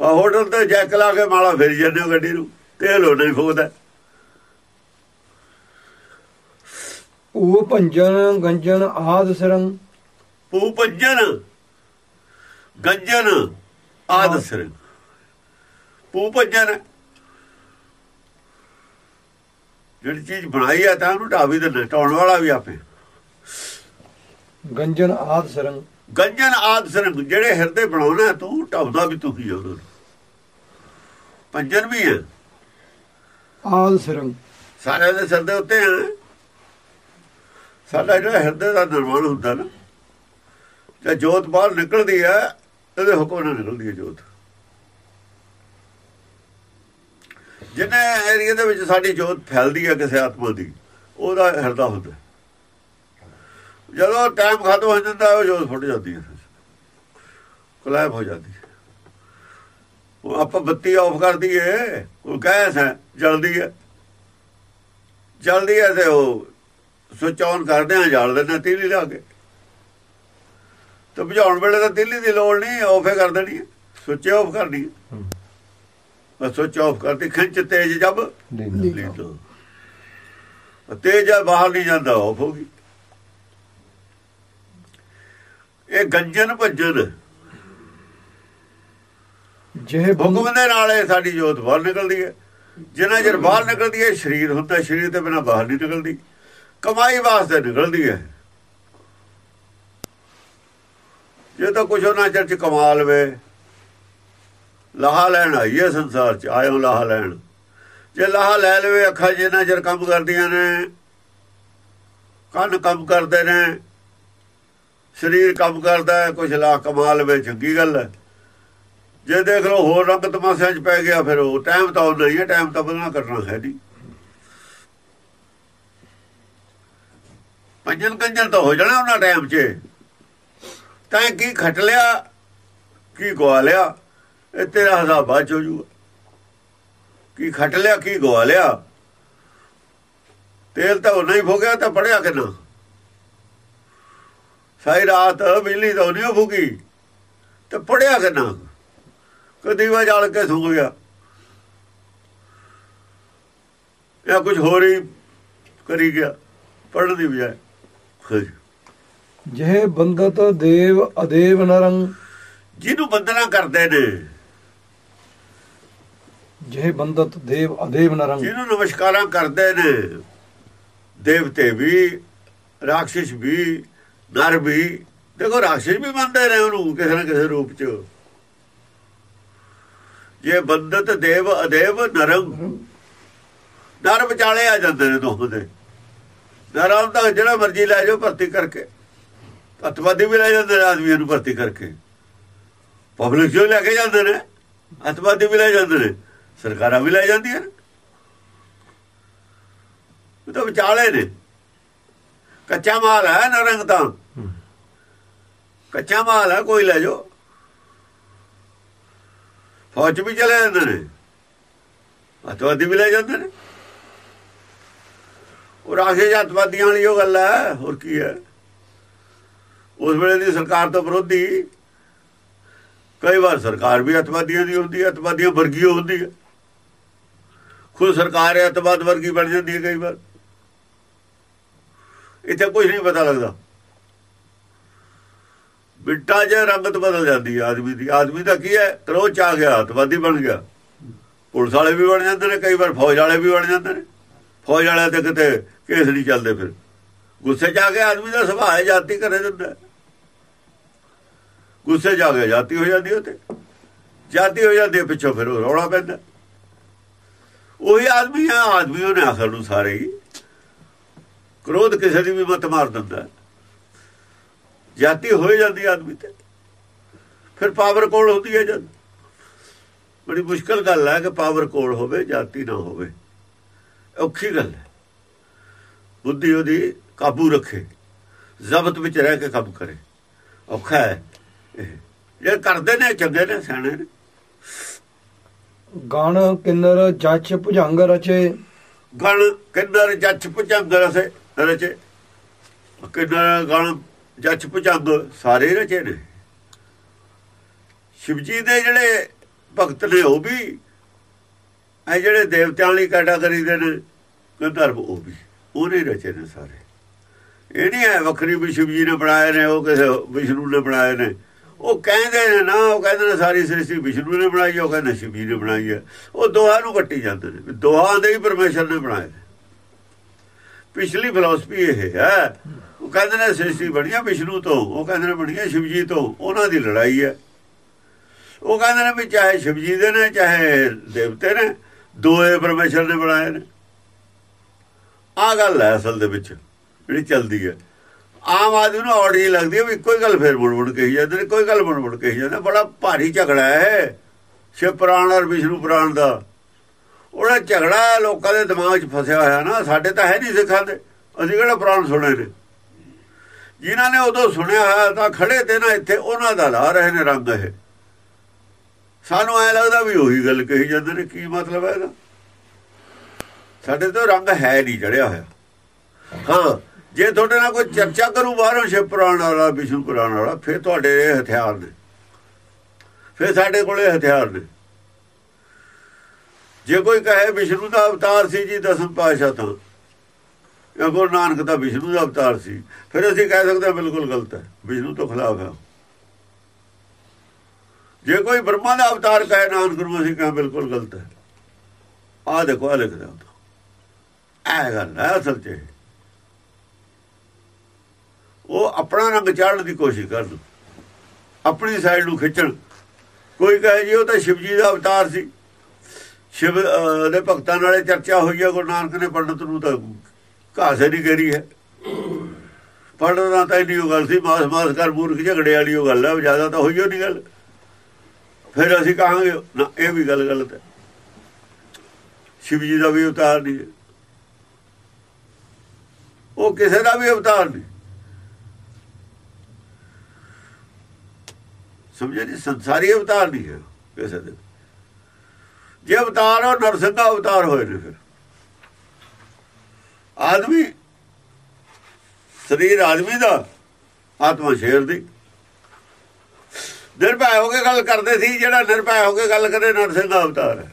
ਹੋਟਲ ਤੇ ਜੈਕ ਲਾ ਕੇ ਮਾਲਾ ਫੇਰ ਜਾਂਦੇ ਹੋ ਗੱਡੀ ਨੂੰ। ਤੇਲ ਹੋ ਨਹੀਂ ਫੋਦਾ ਉਹ ਭੰਜਨ ਗੰਜਨ ਆਦ ਸਰੰ। ਪੂ ਭੱਜਨ ਗੰਜਨ ਆਦ ਸਿਰ। ਪੂ ਭੱਜਨ। ਜਿਹੜੀ ਚੀਜ਼ ਬਣਾਈ ਆ ਤਾਂ ਉਹਨੂੰ ਢਾ ਵੀ ਦਿੰਦੇ ਢਾਉਣ ਵਾਲਾ ਵੀ ਆਪੇ। ਗੰਜਨ ਆਦ ਸਰੰ ਗੰਜਨ ਆਦ ਸਿਰ ਜਿਹੜੇ ਹਿਰਦੇ ਬਣਾਉਣਾ ਤੂੰ ਢਾਉਂਦਾ ਵੀ ਤੂੰ ਹੀ ਉਹਨਾਂ ਨੂੰ? ਭੱਜਨ ਵੀ ਹੈ ਆਦ ਸਰੰ ਸਾਰਿਆਂ ਦੇ ਸਿਰ ਦੇ ਉੱਤੇ ਸਾਡਾ ਜਿਹੜਾ ਹਿਰਦੇ ਦਾ ਨਿਰਮਾਣ ਹੁੰਦਾ ਨਾ ਜੇ ਜੋਤ ਬਾਹਰ ਨਿਕਲਦੀ ਹੈ ਇਹਦੇ ਹੁਕਮ ਨਾਲ ਨਿਕਲਦੀ ਹੈ ਜੋਤ। ਜਿੰਨੇ ਏਰੀਆ ਦੇ ਵਿੱਚ ਸਾਡੀ ਜੋਤ ਫੈਲਦੀ ਹੈ ਕਿਸੇ ਆਤਮਾ ਦੀ ਉਹਦਾ ਹਿਰਦਾ ਹੁੰਦਾ। ਜਦੋਂ ਟਾਈਮ ਖਤਮ ਹੋ ਜਾਂਦਾ ਉਹ ਜੋਤ ਫੁੱਟ ਜਾਂਦੀ ਹੈ। ਕਲਾਇਬ ਹੋ ਜਾਂਦੀ ਹੈ। ਉਹ ਆਪਾਂ ਬੱਤੀ ਆਫ ਕਰ ਦਈਏ ਉਹ ਗੈਸ ਹੈ ਜਲਦੀ ਹੈ। ਜਲਦੀ ਹੈ ਤੇ ਉਹ ਸੁਚ ਆਨ ਕਰਦੇ ਆ ਜਾਲ ਦਿੰਦੇ ਤੀਲੀ ਲਾ ਕੇ। ਤੇ ਬੁਝਾਉਣ ਵੇਲੇ ਤਾਂ ਤੀਲੀ ਦੀ ਲੋੜ ਨਹੀਂ ਆਫੇ ਕਰ ਦੇਣੀ ਸੁੱਚ ਆਫ ਕਰਨੀ ਬਸ ਸੁੱਚ ਆਫ ਕਰਤੀ ਖਿੱਚ ਤੇਜ ਜਬ। ਤੇਜ ਬਾਹਰ ਨਹੀਂ ਜਾਂਦਾ ਆਫ ਹੋ ਗਈ। ਇਹ ਗੰਜਨ ਭੱਜਨ ਜਿਹੇ ਹੁਕਮ ਦੇ ਨਾਲ ਇਹ ਸਾਡੀ ਜੋਤ ਬਾਹਰ ਨਿਕਲਦੀ ਹੈ। ਜਿੰਨਾ ਚਿਰ ਬਾਹਰ ਨਿਕਲਦੀ ਹੈ ਸਰੀਰ ਹੁੰਦਾ ਸਰੀਰ ਤੇ ਬਿਨਾ ਬਾਹਰ ਨਹੀਂ ਨਿਕਲਦੀ। ਕਮਾਈ ਵਾਸਤੇ ਨਿਕਲਦੀ ਹੈ। ਜੇ ਤਾਂ ਕੁਛ ਉਹਨਾਂ ਚਿਰ ਚ ਕਮਾ ਲਵੇ ਲਾਹਾ ਲੈਣ ਆਈਏ ਸੰਸਾਰ ਚ ਆਇਓ ਲਾਹਾ ਲੈਣ। ਜੇ ਲਾਹਾ ਲੈ ਲਵੇ ਅੱਖਾਂ ਜਿੰਨਾ ਚਿਰ ਕੰਮ ਕਰਦੀਆਂ ਨੇ ਕੰਨ ਕੰਮ ਕਰਦੇ ਨੇ ਸਰੀਰ ਕੰਮ ਕਰਦਾ ਹੈ, ਕੁਛ ਲਾ ਕਮਾ ਲਵੇ ਚੰਗੀ ਗੱਲ ਹੈ। ਜੇ ਦੇਖ ਲਓ, ਹੋਰ ਰੰਗ ਤਮਾਸ਼ਿਆਂ 'ਚ ਪੈ ਗਿਆ, ਫਿਰ ਉਹ ਟਾਈਮ ਤਾਂ ਉਹ ਨਹੀਂ ਹੈ ਟਾਈਮ ਤਾਂ ਬਦਲਣਾ ਕਰਨਾ ਹੈ ਨਹੀਂ। ਪੰਜਨ ਕੰਜਨ ਤਾਂ ਹੋ ਜਾਣਾ ਉਹਨਾਂ ਟਾਈਮ 'ਚ। ਤਾਂ ਕੀ ਖਟ ਲਿਆ, ਕੀ ਗਵਾ ਲਿਆ, ਇਹ ਤੇਰਾ ਹਿਸਾਬ ਬਾਅਦ 'ਚ ਹੋ ਜੂਗਾ। ਕੀ ਖਟ ਲਿਆ, ਕੀ ਗਵਾ ਲਿਆ। ਤੇਲ ਤਾਂ ਉਹ ਨਹੀਂ ਫੋਗਿਆ ਤਾਂ ਪੜਿਆ ਕਿੰਨਾ? ਸਾਰੀ ਰਾਤ ਬਿਜਲੀ ਤਾਂ ਨਹੀਂ ਫੂਗੀ ਤੇ ਪੜਿਆ ਕਿੰਨਾ? ਕਦੀ ਵਾ ਜਲ ਕੇ ਸੁੱਕ ਗਿਆ। ਇਹ ਕੁਝ ਹੋਰ ਹੀ ਕਰੀ ਗਿਆ ਪੜਨ ਦੀ ਬਜਾਏ। ਜਿਹੇ ਬੰਦਤ ਦੇਵ ਅਦੇਵ ਨਰੰ। ਜਿਹਨੂੰ ਬੰਦਨਾ ਕਰਦੇ ਨੇ। ਜਿਹੇ ਬੰਦਤ ਦੇਵ ਅਦੇਵ ਨਰੰ। ਜਿਹਨੂੰ ਨਮਸਕਾਰਾਂ ਕਰਦੇ ਨੇ। ਦੇਵਤੇ ਵੀ ਰਾਖਸ਼ ਵੀ ਨਰ ਵੀ, ਦੇਖੋ ਰਾਖਸ਼ ਵੀ ਮੰਨਦੇ ਨੇ ਉਹਨੂੰ ਕਿਸੇ ਨਾ ਕਿਸੇ ਰੂਪ ਚ। ਜੇ ਬੰਦਤ ਦੇਵ ਅਦੇਵ ਨਰੰ। ਨਰ ਵਿਚਾਲੇ ਆ ਜਾਂਦੇ ਨੇ ਦੋਹਾਂ ਦੇ। ਨਰਾਂ ਤਾਂ ਜਿਹੜਾ ਮਰਜ਼ੀ ਲੈ ਜਾਓ ਭਰਤੀ ਕਰਕੇ। ਅਤਵਾਦੀ ਵੀ ਲੈ ਜਾਂਦੇ ਨੇ ਆਦਮੀਆਂ ਨੂੰ ਭਰਤੀ ਕਰਕੇ। ਪਬਲਿਕ ਜੋ ਲੈ ਕੇ ਜਾਂਦੇ ਨੇ, ਅਤਵਾਦੀ ਵੀ ਲੈ ਜਾਂਦੇ ਨੇ, ਸਰਕਾਰਾਂ ਵੀ ਲੈ ਜਾਂਦੀਆਂ ਨੇ। ਉਹ ਤਾਂ ਵਿਚਾਲੇ ਨੇ। ਕੱਚਾ ਮਾਲ ਹੈ ਨਰੰਗ ਤਾਂ। ਕੱਚਾ ਮਾਲ ਹੈ, ਕੋਈ ਲੈ ਜਾਓ। ਫੌਜ ਵੀ ਚਲੇ ਜਾਂਦੇ ਨੇ। ਅਤਵਾਦੀ ਵੀ ਲੈ ਜਾਂਦੇ ਨੇ। ਉਹ ਰਾਖੇ ਅਤਵਾਦੀਆਂ ਵਾਲੀ ਉਹ ਗੱਲ ਹੈ, ਹੋਰ ਕੀ ਹੈ। ਉਸ ਵੇਲੇ ਦੀ ਸਰਕਾਰ ਤੋਂ ਵਿਰੋਧੀ। ਕਈ ਵਾਰ ਸਰਕਾਰ ਵੀ ਅਤਵਾਦੀਆਂ ਦੀ ਹੁੰਦੀ ਹੈ, ਅਤਵਾਦੀਆਂ ਵਰਗੀ ਹੁੰਦੀ ਹੈ। ਖੁਦ ਸਰਕਾਰ ਹੈ, ਅਤਵਾਦ ਵਰਗੀ ਬਣ ਜਾਂਦੀ ਹੈ ਕਈ ਵਾਰ। ਇੱਥੇ ਕੁਝ ਨਹੀਂ ਪਤਾ ਲੱਗਦਾ। ਬਿੱਟਾ ਜੇ ਰੰਗਤ ਬਦਲ ਜਾਂਦੀ ਆਦਮੀ ਦੀ। ਆਦਮੀ ਦਾ ਕੀ ਹੈ? ਕਰੋਚ ਚ ਆ ਗਿਆ ਅਤਵਾਦੀ ਬਣ ਗਿਆ। ਪੁਲਿਸ ਵਾਲੇ ਵੀ ਬਣ ਜਾਂਦੇ ਨੇ, ਕਈ ਵਾਰ ਫੌਜ ਵਾਲੇ ਵੀ ਬਣ ਜਾਂਦੇ ਨੇ। ਫੌਜ ਵਾਲਿਆਂ ਤੇ ਕਿਤੇ ਕੇਸ ਨਹੀਂ ਚੱਲਦੇ ਫਿਰ। ਗੁੱਸੇ ਚ ਆ ਕੇ ਆਦਮੀ ਦਾ ਸੁਭਾਅ ਹੈ, ਜਾਤੀ ਕਰੇ ਦਿੰਦਾ ਗੁੱਸੇ ਚ ਆ ਕੇ ਜਾਤੀ ਹੋ ਜਾਂਦੀ ਉਹ ਤੇ ਜਾਤੀ ਹੋ ਜਾਂਦੀ ਪਿੱਛੋਂ ਫਿਰ ਉਹ ਰੌਲਾ ਪੈਂਦਾ। ਉਹੀ ਆਦਮੀ ਆ, ਆਦਮੀ ਉਹਨੇ ਆਖਰ ਨੂੰ ਸਾਰੇ ਹੀ ਕ੍ਰੋਧ ਕਿਸੇ ਦੀ ਵੀ ਮਤ ਮਾਰ ਦਿੰਦਾ ਜਾਤੀ ਹੋ ਜਾਂਦੀ ਆਦਮੀ ਤੇ। ਫਿਰ ਪਾਵਰ ਕੋਲ ਹੁੰਦੀ ਹੈ ਜਦ। ਬੜੀ ਮੁਸ਼ਕਲ ਗੱਲ ਹੈ ਕਿ ਪਾਵਰ ਕੋਲ ਹੋਵੇ ਜਾਤੀ ਨਾ ਹੋਵੇ। ਔਖੀ ਗੱਲ ਹੈ। ਬੁੱਧੀ ਉਹਦੀ ਕਾਬੂ ਰੱਖੇ। ਜ਼ਬਤ ਵਿੱਚ ਰਹਿ ਕੇ ਕੰਮ ਕਰੇ। ਔਖਾ ਹੈ ਇਹ। ਜੇ ਕਰਦੇ ਨੇ ਚੰਗੇ ਨੇ ਸਿਆਣੇ ਨੇ। ਗਣ ਕਿੰਨਰ ਜੱਚ ਭੁਜੰਗ ਰਚੇ। ਗਣ ਕਿੰਨਰ ਜੱਚ ਭੁਜੰਗ ਰਸੇ ਰਚੇ ਕਿੰਨਾ ਗਣ ਜੱਚ ਭੁਜੰਗ ਸਾਰੇ ਰਚੇ ਨੇ। ਸ਼ਿਵਜੀ ਦੇ ਜਿਹੜੇ ਭਗਤ ਨੇ ਉਹ ਵੀ ਇਹ ਜਿਹੜੇ ਦੇਵਤਿਆਂ ਵਾਲੀ ਕੈਟਾਗਰੀ ਦੇ ਨੇ ਗੰਧਰਵ ਉਹ ਵੀ ਉਹਨੇ ਰਚੇ ਨੇ ਸਾਰੇ। ਇਹ ਨਹੀਂ ਹੈ ਵੱਖਰੀ ਵੀ ਸ਼ਿਵਜੀ ਨੇ ਬਣਾਏ ਨੇ ਉਹ ਕਿਸੇ ਵਿਸ਼ਨੂੰ ਨੇ ਬਣਾਏ ਨੇ। ਉਹ ਕਹਿੰਦੇ ਨੇ ਨਾ ਉਹ ਕਹਿੰਦੇ ਨੇ ਸਾਰੀ ਸ੍ਰਿਸ਼ਟੀ ਵਿਸ਼ਨੂੰ ਨੇ ਬਣਾਈ ਹੈ, ਉਹ ਕਹਿੰਦੇ ਸ਼ਿਵਜੀ ਨੇ ਬਣਾਈ ਹੈ। ਉਹ ਦੋਹਾਂ ਨੂੰ ਕੱਟੀ ਜਾਂਦੇ ਨੇ ਦੋਹਾਂ ਦੇ ਹੀ ਪਰਮੇਸ਼ਰ ਨੇ ਬਣਾਏ ਨੇ। ਪਿਛਲੀ ਫਿਲਾਸਫੀ ਇਹ ਹੈ। ਉਹ ਕਹਿੰਦੇ ਨੇ ਸ੍ਰਿਸ਼ਟੀ ਬਣੀਆਂ ਵਿਸ਼ਨੂੰ ਤੋਂ, ਉਹ ਕਹਿੰਦੇ ਨੇ ਬਣੀਆਂ ਸ਼ਿਵਜੀ ਤੋਂ, ਉਹਨਾਂ ਦੀ ਲੜਾਈ ਹੈ। ਉਹ ਕਹਿੰਦੇ ਨੇ ਵੀ ਚਾਹੇ ਸ਼ਿਵਜੀ ਦੇ ਨੇ, ਚਾਹੇ ਦੇਵਤੇ ਨੇ, ਦੋਏ ਪਰਮੇਸ਼ਰ ਨੇ ਬਣਾਏ ਨੇ। ਆ ਗੱਲ ਹੈ ਅਸਲ ਦੇ ਵਿੱਚ, ਜਿਹੜੀ ਚੱਲਦੀ ਹੈ। ਆਮ ਆਦਮੀ ਨੂੰ ਔੜੀ ਲੱਗਦੀ ਹੈ ਵੀ ਇੱਕੋ ਹੀ ਗੱਲ ਫੇਰ ਮੁੜ ਮੁੜ ਕਹੀ ਜਾਂਦੇ ਨੇ ਕੋਈ ਗੱਲ ਮੁੜ ਮੁੜ ਕਹੀ ਜਾਂਦੇ ਬੜਾ ਭਾਰੀ ਝਗੜਾ ਹੈ ਸ਼ਿਵ ਪੁਰਾਣ ਔਰ ਵਿਸ਼ਨੂੰ ਪੁਰਾਣ ਦਾ। ਉਹਨਾਂ ਝਗੜਾ ਲੋਕਾਂ ਦੇ ਦਿਮਾਗ 'ਚ ਫਸਿਆ ਹੋਇਆ ਨਾ, ਸਾਡੇ ਤਾਂ ਹੈ ਨਹੀਂ ਸਿੱਖਾਂ ਦੇ। ਅਸੀਂ ਕਿਹੜਾ ਪੁਰਾਣ ਸੁਣੇ ਨੇ? ਜਿਨ੍ਹਾਂ ਨੇ ਉਦੋਂ ਸੁਣਿਆ ਹੋਇਆ ਤਾਂ ਖੜੇ ਤੇ ਨਾ ਇੱਥੇ ਉਹਨਾਂ ਦਾ ਲਾ ਰਹੇ ਨੇ ਰੰਗ ਇਹ। ਸਾਨੂੰ ਐ ਲੱਗਦਾ ਵੀ ਉਹੀ ਗੱਲ ਕਹੀ ਜਾਂਦੇ ਨੇ, ਕੀ ਮਤਲਬ ਹੈ ਇਹਦਾ? ਸਾਡੇ ਤੋਂ ਰੰਗ ਹੈ ਨਹੀਂ ਚੜਿਆ ਹੋਇਆ। ਹਾਂ, ਜੇ ਤੁਹਾਡੇ ਨਾਲ ਕੋਈ ਚਰਚਾ ਕਰੂ ਬਾਹਰੋਂ ਸ਼ਿਵ ਪੁਰਾਣ ਵਾਲਾ, ਵਿਸ਼ਨੂੰ ਪੁਰਾਣ ਵਾਲਾ, ਫਿਰ ਤੁਹਾਡੇ ਹਥਿਆਰ ਨੇ। ਫਿਰ ਸਾਡੇ ਕੋਲੇ ਹਥਿਆਰ ਨੇ। ਜੇ ਕੋਈ ਕਹੇ ਵਿਸ਼ਨੂੰ ਦਾ ਅਵਤਾਰ ਸੀ ਜੀ ਦਸਮ ਪਾਸ਼ਾ ਤਾਂ ਇਹ ਗੁਰੂ ਨਾਨਕ ਦਾ ਵਿਸ਼ਨੂੰ ਦਾ ਅਵਤਾਰ ਸੀ, ਫਿਰ ਅਸੀਂ ਕਹਿ ਸਕਦੇ ਹਾਂ ਬਿਲਕੁਲ ਗਲਤ ਹੈ, ਵਿਸ਼ਨੂੰ ਤੋਂ ਖਿਲਾਫ ਹੈ ਜੇ ਕੋਈ ਬ੍ਰਹਮਾ ਦਾ ਅਵਤਾਰ ਕਹੇ ਨਾਨਕ ਨੂੰ, ਅਸੀਂ ਕਹਾਂ ਬਿਲਕੁਲ ਗਲਤ ਹੈ। ਆਹ ਦੇਖੋ ਆ ਲਿਖਦਾ ਉਹ ਇਹ ਗੱਲ ਹੈ ਅਸਲ 'ਚ ਉਹ ਆਪਣਾ ਰੰਗ ਚਾੜਨ ਦੀ ਕੋਸ਼ਿਸ਼ ਕਰਨ, ਆਪਣੀ ਸਾਈਡ ਨੂੰ ਖਿੱਚਣ। ਕੋਈ ਕਹੇ ਜੀ, ਉਹ ਤਾਂ ਸ਼ਿਵਜੀ ਦਾ ਅਵਤਾਰ ਸੀ। ਸ਼ਿਵ ਦੇ ਭਗਤਾਂ ਨਾਲੇ ਚਰਚਾ ਹੋਈ ਹੈ, ਗੁਰੂ ਨਾਨਕ ਨੇ ਪੰਡਤ ਨੂੰ ਤਾਂ ਘਾਸੇ ਨਹੀਂ ਕਰੀ ਹੈ। ਪੜਨਾ ਤਾਂ ਇੰਨੀ ਗੱਲ ਸੀ, ਮਾਸ ਮਾਸ ਕਰ ਮੂਰਖ ਝਗੜੇ ਵਾਲੀ ਉਹ ਗੱਲ ਹੈ ਜ਼ਿਆਦਾ ਤਾਂ ਹੋਈ ਹੋ ਨਹੀਂ ਗੱਲ। ਫਿਰ ਅਸੀਂ ਕਹਾਂਗੇ, ਨਾ, ਇਹ ਵੀ ਗੱਲ ਗਲਤ ਹੈ। ਸ਼ਿਵ ਜੀ ਦਾ ਵੀ ਅਵਤਾਰ ਨਹੀਂ ਉਹ ਕਿਸੇ ਦਾ ਵੀ ਅਵਤਾਰ ਨਹੀਂ। ਸਮਝੇ ਨਹੀਂ ਸੰਸਾਰੀ ਅਵਤਾਰ ਨਹੀਂ ਹੈ ਕਿਸੇ ਦੇ। ਜੇ ਅਵਤਾਰ ਉਹ ਨਰਸਿੰਘਾ ਅਵਤਾਰ ਹੋਏ ਨੇ ਫਿਰ। ਆਦਮੀ, ਸਰੀਰ ਆਦਮੀ ਦਾ, ਆਤਮਾ ਸ਼ੇਰ ਦੀ। ਨਿਰਭੈ ਹੋ ਕੇ ਗੱਲ ਕਰਦੇ ਸੀ, ਜਿਹੜਾ ਨਿਰਭੈ ਹੋ ਕੇ ਗੱਲ ਕਰੇ, ਨਰਸਿੰਘਾ ਅਵਤਾਰ ਹੈ।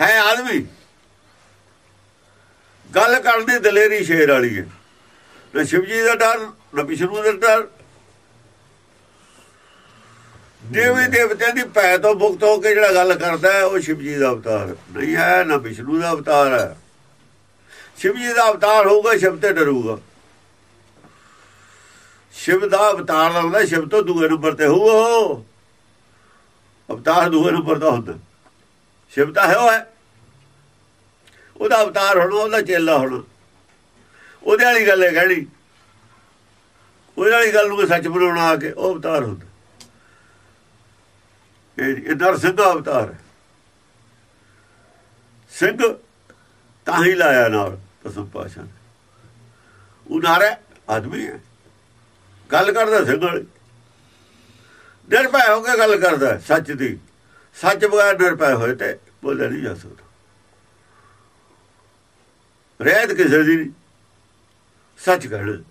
ਹੈ ਆਦਮੀ। ਗੱਲ ਕਰਨ ਦੀ ਦਲੇਰੀ ਸ਼ੇਰ ਵਾਲੀ ਹੈ। ਨਾ ਸ਼ਿਵਜੀ ਦਾ ਡਰ, ਨਾ ਵਿਸ਼ਨੂੰ ਦਾ ਡਰ ਦੇਵੀ ਦੇਵਤਿਆਂ ਦੀ ਭੈ ਤੋਂ ਮੁਕਤ ਹੋ ਕੇ ਜਿਹੜਾ ਗੱਲ ਕਰਦਾ ਹੈ, ਉਹ ਸ਼ਿਵ ਜੀ ਦਾ ਅਵਤਾਰ। ਨਹੀਂ ਹੈ ਨਾ ਵਿਸ਼ਨੂੰ ਦਾ ਅਵਤਾਰ ਹੈ। ਸ਼ਿਵ ਜੀ ਦਾ ਅਵਤਾਰ ਹੋਊਗਾ, ਸ਼ਿਵ ਤੇ ਡਰੂਗਾ। ਸ਼ਿਵ ਦਾ ਅਵਤਾਰ ਹੁੰਦਾ ਸ਼ਿਵ ਤੋਂ ਦੂਏ ਨੰਬਰ ਤੇ ਹੋਊ ਅਵਤਾਰ ਦੂਏ ਨੰਬਰ ਦਾ ਹੁੰਦਾ। ਸ਼ਿਵ ਤਾਂ ਹੈ ਉਹ ਹੈ। ਉਹਦਾ ਅਵਤਾਰ ਹੋਣਾ, ਉਹਦਾ ਚੇਲਾ ਹੋਣਾ। ਉਹਦੇ ਵਾਲੀ ਗੱਲ ਹੈ ਕਹਿਣੀ। ਉਹਦੇ ਵਾਲੀ ਗੱਲ ਨੂੰ ਸੱਚ ਬਣਾਉਣਾ ਆ ਕੇ, ਉਹ ਅਵਤਾਰ ਹੁੰਦਾ। ਇਹ ਨਰਸਿੰਘ ਅਵਤਾਰ ਹੈ। ਸਿੰਘ ਤਾਂ ਹੀ ਲਾਇਆ ਨਾਲ ਦਸਮ ਪਾਸ਼ਾ ਨੇ। ਉਹ ਨਾਰੇ ਆਦਮੀ ਹੈ। ਗੱਲ ਕਰਦਾ ਸਿੰਘ ਵਾਲੀ। ਨਿਰਭੈ ਹੋ ਕੇ ਗੱਲ ਕਰਦਾ ਸੱਚ ਦੀ। ਸੱਚ ਬਗੈਰ ਨਿਰਭੈ ਹੋਏ ਤੇ ਬੋਲਿਆ ਨਹੀਂ ਜਾ ਸਕਦਾ। ਰਹਿਤ ਕਿਸੇ ਦੀ ਨਹੀਂ। ਸੱਚ ਕਹਿਣਾ।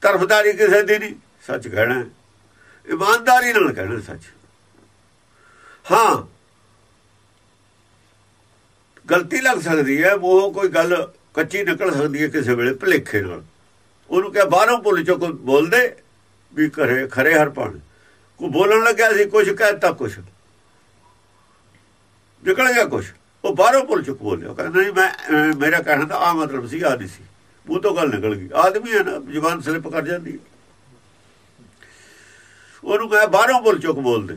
ਤਰਫਦਾਰੀ ਕਿਸੇ ਦੀ ਨਹੀਂ। ਸੱਚ ਕਹਿਣਾ ਇਮਾਨਦਾਰੀ ਨਾਲ ਕਹਿਣਾ ਸੱਚ। ਹਾਂ। ਗਲਤੀ ਲੱਗ ਸਕਦੀ ਹੈ, ਉਹ ਕੋਈ ਗੱਲ ਕੱਚੀ ਨਿਕਲ ਸਕਦੀ ਹੈ ਕਿਸੇ ਵੇਲੇ ਭਲੇਖੇ ਨਾਲ। ਉਹਨੂੰ ਕਿਹਾ, ਬਾਹਰੋਂ ਭੁੱਲ ਚੁੱਕ ਬੋਲਦੇ ਵੀ ਕਰੇ ਖਰੇ ਹਰ ਪਾਣ ਕੋ ਬੋਲਣ ਲੱਗਿਆ ਸੀ ਕੁਝ ਕਹਿਤਾ ਕੁਝ ਨਿਕਲ ਗਿਆ ਕੁਝ ਉਹ ਬਾਹਰੋਂ ਭੁੱਲ ਚੁੱਕ ਬੋਲਿਆ। ਕਹਿੰਦਾ, ਨਹੀਂ, ਮੈਂ ਮੇਰਾ ਕਹਿਣਾ ਤਾਂ ਆ ਮਤਲਬ ਸੀ ਆਦੀ ਸੀ। ਉਹ ਤੋਂ ਗੱਲ ਨਿਕਲ ਗਈ। ਆਦਮੀ ਹੈ ਨਾ, ਜ਼ੁਬਾਨ ਸਲਿਪ ਕਰ ਜਾਂਦੀ ਉਹਨੂੰ ਕਹੇ, ਬਾਹਰੋਂ ਭੁੱਲ ਚੁੱਕ ਬੋਲਦੇ।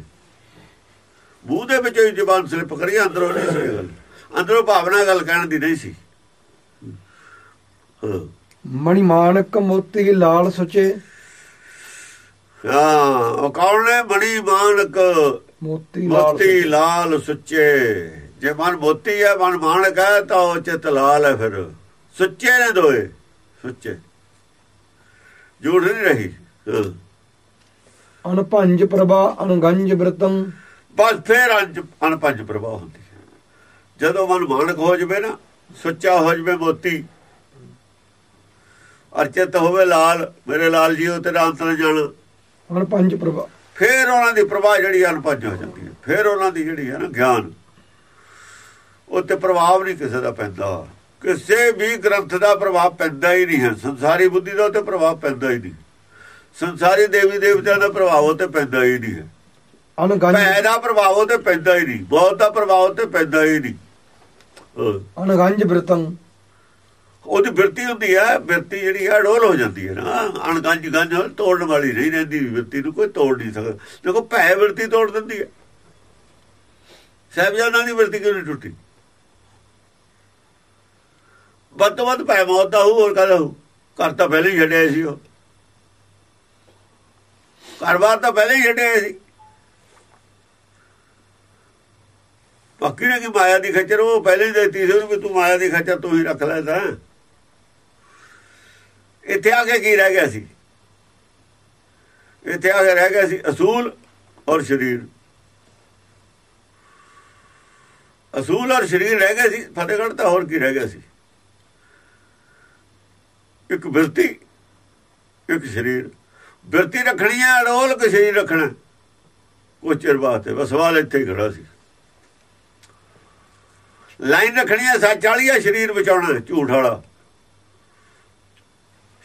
ਮੂੰਹ ਦੇ ਵਿੱਚੋਂ ਹੀ ਜ਼ੁਬਾਨ ਸਲਿਪ ਕਰੀ ਅੰਦਰੋਂ ਨਹੀਂ ਸੀ ਗੱਲ। ਅੰਦਰੋਂ ਭਾਵਨਾ ਗੱਲ ਕਹਿਣ ਦੀ ਨਹੀਂ ਸੀ। ਮਣੀ ਮਾਨਕ ਮੋਤੀ ਲਾਲ ਸੁਚੇ। ਹਾਂ ਉਹ ਕੌਣ ਨੇ? ਮਣੀ ਮਾਨਕ ਮੋਤੀ ਲਾਲ ਮੋਤੀ ਲਾਲ ਸੁੱਚੇ। ਜੇ ਮਨ ਮੋਤੀ ਹੈ ਮਨ ਮਾਨਕ ਹੈ ਤਾਂ ਉਹ ਚਿਤ ਲਾਲ ਹੈ ਫਿਰ। ਸੁੱਚੇ ਨੇ ਦੋਏ ਸੁੱਚੇ। ਝੂਠ ਨਹੀਂ ਰਹੀ। ਹਾਂ। ਅਨਭੰਜ ਪ੍ਰਭਾ ਅਨਗੰਜ ਬ੍ਰਤੰ। ਬਸ ਫੇਰ ਅਨਪੰਜ ਪ੍ਰਭਾਵ ਹੁੰਦੀ ਹੈ। ਜਦੋਂ ਮਨ ਮਾਨਕ ਹੋ ਜਵੇ ਨਾ ਸੁੱਚਾ ਹੋ ਜਵੇ ਮੋਤੀ ਅਰਚਿਤ ਹੋਵੇ ਲਾਲ ਮੇਰੇ ਲਾਲ ਜੀ ਉਹ ਤੇਰਾ ਅੰਤ ਨਾ ਜਾਣ ਅਨਭੰਜ ਪ੍ਰਭਾ ਫੇਰ ਉਹਨਾਂ ਦੀ ਪ੍ਰਭਾਵ ਜਿਹੜੀ ਅਨਪੰਜ ਹੋ ਜਾਂਦੀ ਹੈ। ਫੇਰ ਉਹਨਾਂ ਦੀ ਜਿਹੜੀ ਹੈ ਨਾ ਗਿਆਨ ਉੱਤੇ ਪ੍ਰਭਾਵ ਨਹੀਂ ਕਿਸੇ ਦਾ ਪੈਂਦਾ। ਕਿਸੇ ਵੀ ਗ੍ਰੰਥ ਦਾ ਪ੍ਰਭਾਵ ਪੈਂਦਾ ਹੀ ਨਹੀਂ ਹੈ। ਸੰਸਾਰੀ ਬੁੱਧੀ ਦਾ ਉੱਤੇ ਪ੍ਰਭਾਵ ਪੈਂਦਾ ਹੀ ਨਹੀਂ। ਸੰਸਾਰੀ ਦੇਵੀ ਦੇਵਤਿਆਂ ਦਾ ਪ੍ਰਭਾਵ ਉੱਤੇ ਪੈਂਦਾ ਹੀ ਨਹੀਂ ਹੈ। ਭੈ ਦਾ ਪ੍ਰਭਾਵ ਉੱਤੇ ਪੈਂਦਾ ਹੀ ਨਹੀਂ ਬਹੁਤ ਦਾ ਪ੍ਰਭਾਵ ਉੱਤੇ ਪੈਂਦਾ ਹੀ ਨਹੀਂ। ਹਾਂ। ਅਨਗੰਜ ਬ੍ਰਤੰ। ਉਹਦੀ ਬਿਰਤੀ ਹੁੰਦੀ ਹੈ ਬਿਰਤੀ ਜਿਹੜੀ ਹੈ ਡੋਲ ਹੋ ਜਾਂਦੀ ਹੈ ਨਾ। ਅਣਗੰਜ ਗੰਜ ਤੋੜਨ ਵਾਲੀ ਨਹੀਂ ਰਹਿੰਦੀ ਬਿਰਤੀ ਨੂੰ ਕੋਈ ਤੋੜ ਨਹੀਂ ਸਕਦਾ। ਦੇਖੋ ਭੈ ਬਿਰਤੀ ਤੋੜ ਦਿੰਦੀ ਹੈ। ਸਾਹਿਬਜ਼ਾਦਾ ਦੀ ਬਿਰਤੀ ਕਿਉਂ ਨਹੀਂ ਟੁੱਟੀ? ਵੱਧ ਤੋਂ ਵੱਧ ਭੈ ਮੌਤ ਦਾ ਹੋਰ ਕਹਦਾ ਘਰ ਤਾਂ ਪਹਿਲੇ ਹੀ ਛੱਡਿਆ ਸੀ ਉਹ। ਘਰ-ਬਾਰ ਤਾਂ ਪਹਿਲੇ ਹੀ ਛੱਡਿਆ ਸੀ। ਬਾਕੀ ਨੇ ਕਿ ਮਾਇਆ ਦੀ ਖੱਚਰ ਉਹ ਪਹਿਲੇ ਹੀ ਦੇਤੀ ਸੀ ਉਹਨੂੰ ਵੀ ਤੂੰ ਮਾਇਆ ਦੀ ਖੱਚਰ ਤੂੰ ਹੀ ਰੱਖ ਲੈ ਤਾਂ। ਇੱਥੇ ਆ ਕੇ ਕੀ ਰਹਿ ਗਿਆ ਸੀ? ਇੱਥੇ ਆ ਕੇ ਰਹਿ ਗਿਆ ਸੀ ਅਸੂਲ ਔਰ ਸਰੀਰ। ਅਸੂਲ ਔਰ ਸਰੀਰ ਰਹਿ ਗਿਆ ਸੀ, ਫਤਿਹਗੜ੍ਹ ਤਾਂ ਹੋਰ ਕੀ ਰਹਿ ਗਿਆ ਸੀ? ਇੱਕ ਬਿਰਤੀ, ਇੱਕ ਸਰੀਰ। ਬਿਰਤੀ ਰੱਖਣੀ ਹੈ, ਅੜੋਲ ਕੇ ਸਰੀਰ ਰੱਖਣਾ। ਕੁਛ ਚਿਰ ਬਾਅਦ ਬਸ ਸਵਾਲ ਇੱਥੇ ਹੀ ਖੜਾ ਸੀ। ਲਾਈਨ ਰੱਖਣੀ ਹੈ ਸੱਚ ਵਾਲੀ ਹੈ ਸਰੀਰ ਬਚਾਉਣਾ ਝੂਠ ਵਾਲਾ?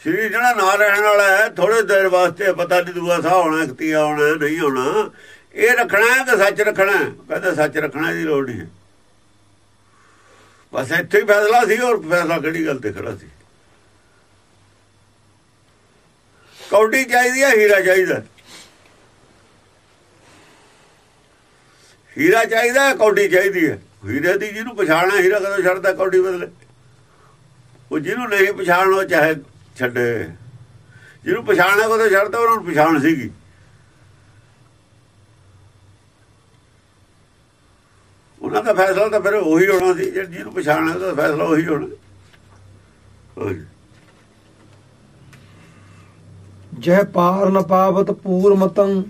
ਸਰੀਰ ਜਿਹੜਾ ਨਾ ਰਹਿਣ ਵਾਲਾ ਹੈ ਥੋੜੇ ਦੇਰ ਵਾਸਤੇ ਪਤਾ ਨਹੀਂ ਦੂਆ ਸਾਹ ਹੋਣਾ ਖਤੀਆ ਆਉਣਾ, ਨਹੀਂ ਹੋਣਾ ਇਹ ਰੱਖਣਾ ਹੈ ਕਿ ਸੱਚ ਰੱਖਣਾ ਹੈ? ਕਹਿੰਦਾ ਸੱਚ ਰੱਖਣਾ ਦੀ ਲੋੜ ਨਹੀਂ ਹੈ। ਬਸ ਇੱਥੇ ਹੀ ਫੈਸਲਾ ਸੀ ਔਰ ਫੈਸਲਾ ਕਿਹੜੀ ਗੱਲ ਤੇ ਖੜਾ ਸੀ? ਕੌਡੀ ਚਾਹੀਦੀ ਹੈ, ਹੀਰਾ ਚਾਹੀਦਾ? ਹੀਰਾ ਚਾਹੀਦਾ ਕੌਡੀ ਚਾਹੀਦੀ ਹੈ? ਹੀਰੇ ਦੀ ਜਿਹਨੂੰ ਪਛਾਣਨਾ ਹੀਰਾ ਕਦੋਂ ਛੱਡਦਾ ਕੌਡੀ ਬਦਲੇ? ਉਹ ਜਿਹਨੂੰ ਨਹੀਂ ਪਛਾਣਨਾ ਉਹ ਚਾਹੇ ਛੱਡੇ। ਜਿਹਨੂੰ ਪਛਾਣਨਾ ਕਦੋਂ ਛੱਡਦਾ ਉਹਨਾਂ ਨੂੰ ਪਛਾਣ ਸੀਗੀ। ਉਹਨਾਂ ਦਾ ਫੈਸਲਾ ਤਾਂ ਫਿਰ ਉਹੀ ਹੋਣਾ ਸੀ ਜੇ ਜਿਹਨੂੰ ਪਛਾਣਨਾ ਉਹਦਾ ਫੈਸਲਾ ਉਹੀ ਹੋਣਾ। ਜਹ ਪਾਰ ਨ ਪਾਵਤ ਪੂਰ ਮਤੰ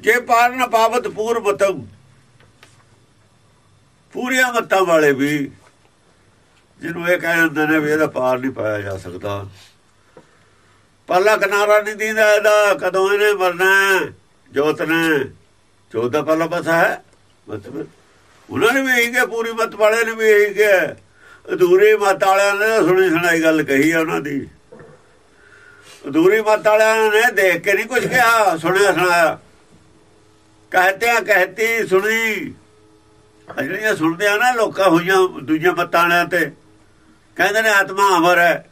ਜੇ ਪਾਰ ਨਾ ਪਾਵਤ ਪੂਰ ਪੂਰੀਆਂ ਮੱਤਾਂ ਵਾਲੇ ਵੀ ਜਿਹਨੂੰ ਇਹ ਕਹਿ ਦਿੰਦੇ ਨੇ ਵੀ ਇਹਦਾ ਪਾਰ ਨਹੀਂ ਪਾਇਆ ਜਾ ਸਕਦਾ। ਪਰਲਾ ਕਿਨਾਰਾ ਨਹੀਂ ਦੀਦਾ ਇਹਦਾ, ਕਦੋਂ ਇਹਨੇ ਮਰਨਾ ਜੋਤ ਨੇ। ਜੋਤ ਦਾ ਪਰਲਾ ਪਾਸਾ ਹੈ। ਮਤਲਬ ਉਹਨਾਂ ਨੇ ਵੀ ਇਹੀ ਕਿ ਪੂਰੀ ਮੱਤ ਵਾਲੇ ਨੇ ਵੀ ਇਹੀ ਕਿ ਅਧੂਰੀ ਮੱਤ ਵਾਲਿਆਂ ਨੇ ਸੁਣੀ ਸੁਣਾਈ ਗੱਲ ਕਹੀ ਆ ਉਹਨਾਂ ਦੀ। ਅਧੂਰੀ ਮੱਤ ਵਾਲਿਆਂ ਨੇ ਦੇਖ ਕੇ ਨਹੀਂ ਕੁਝ ਕਿਹਾ, ਸੁਣਿਆ ਸੁਣਾਇਆ। ਕਹਤੇ ਆ ਕਹਤੀ, ਸੁਣੀ। ਜਿਹੜੀਆਂ ਸੁਣਦੇ ਆ ਨਾ, ਲੋਕਾਂ ਹੋਈਆਂ ਦੂਜੀਆਂ ਮੱਤਾਂ ਤੇ, ਕਹਿੰਦੇ ਨੇ ਆਤਮਾ ਅਮਰ ਹੈ।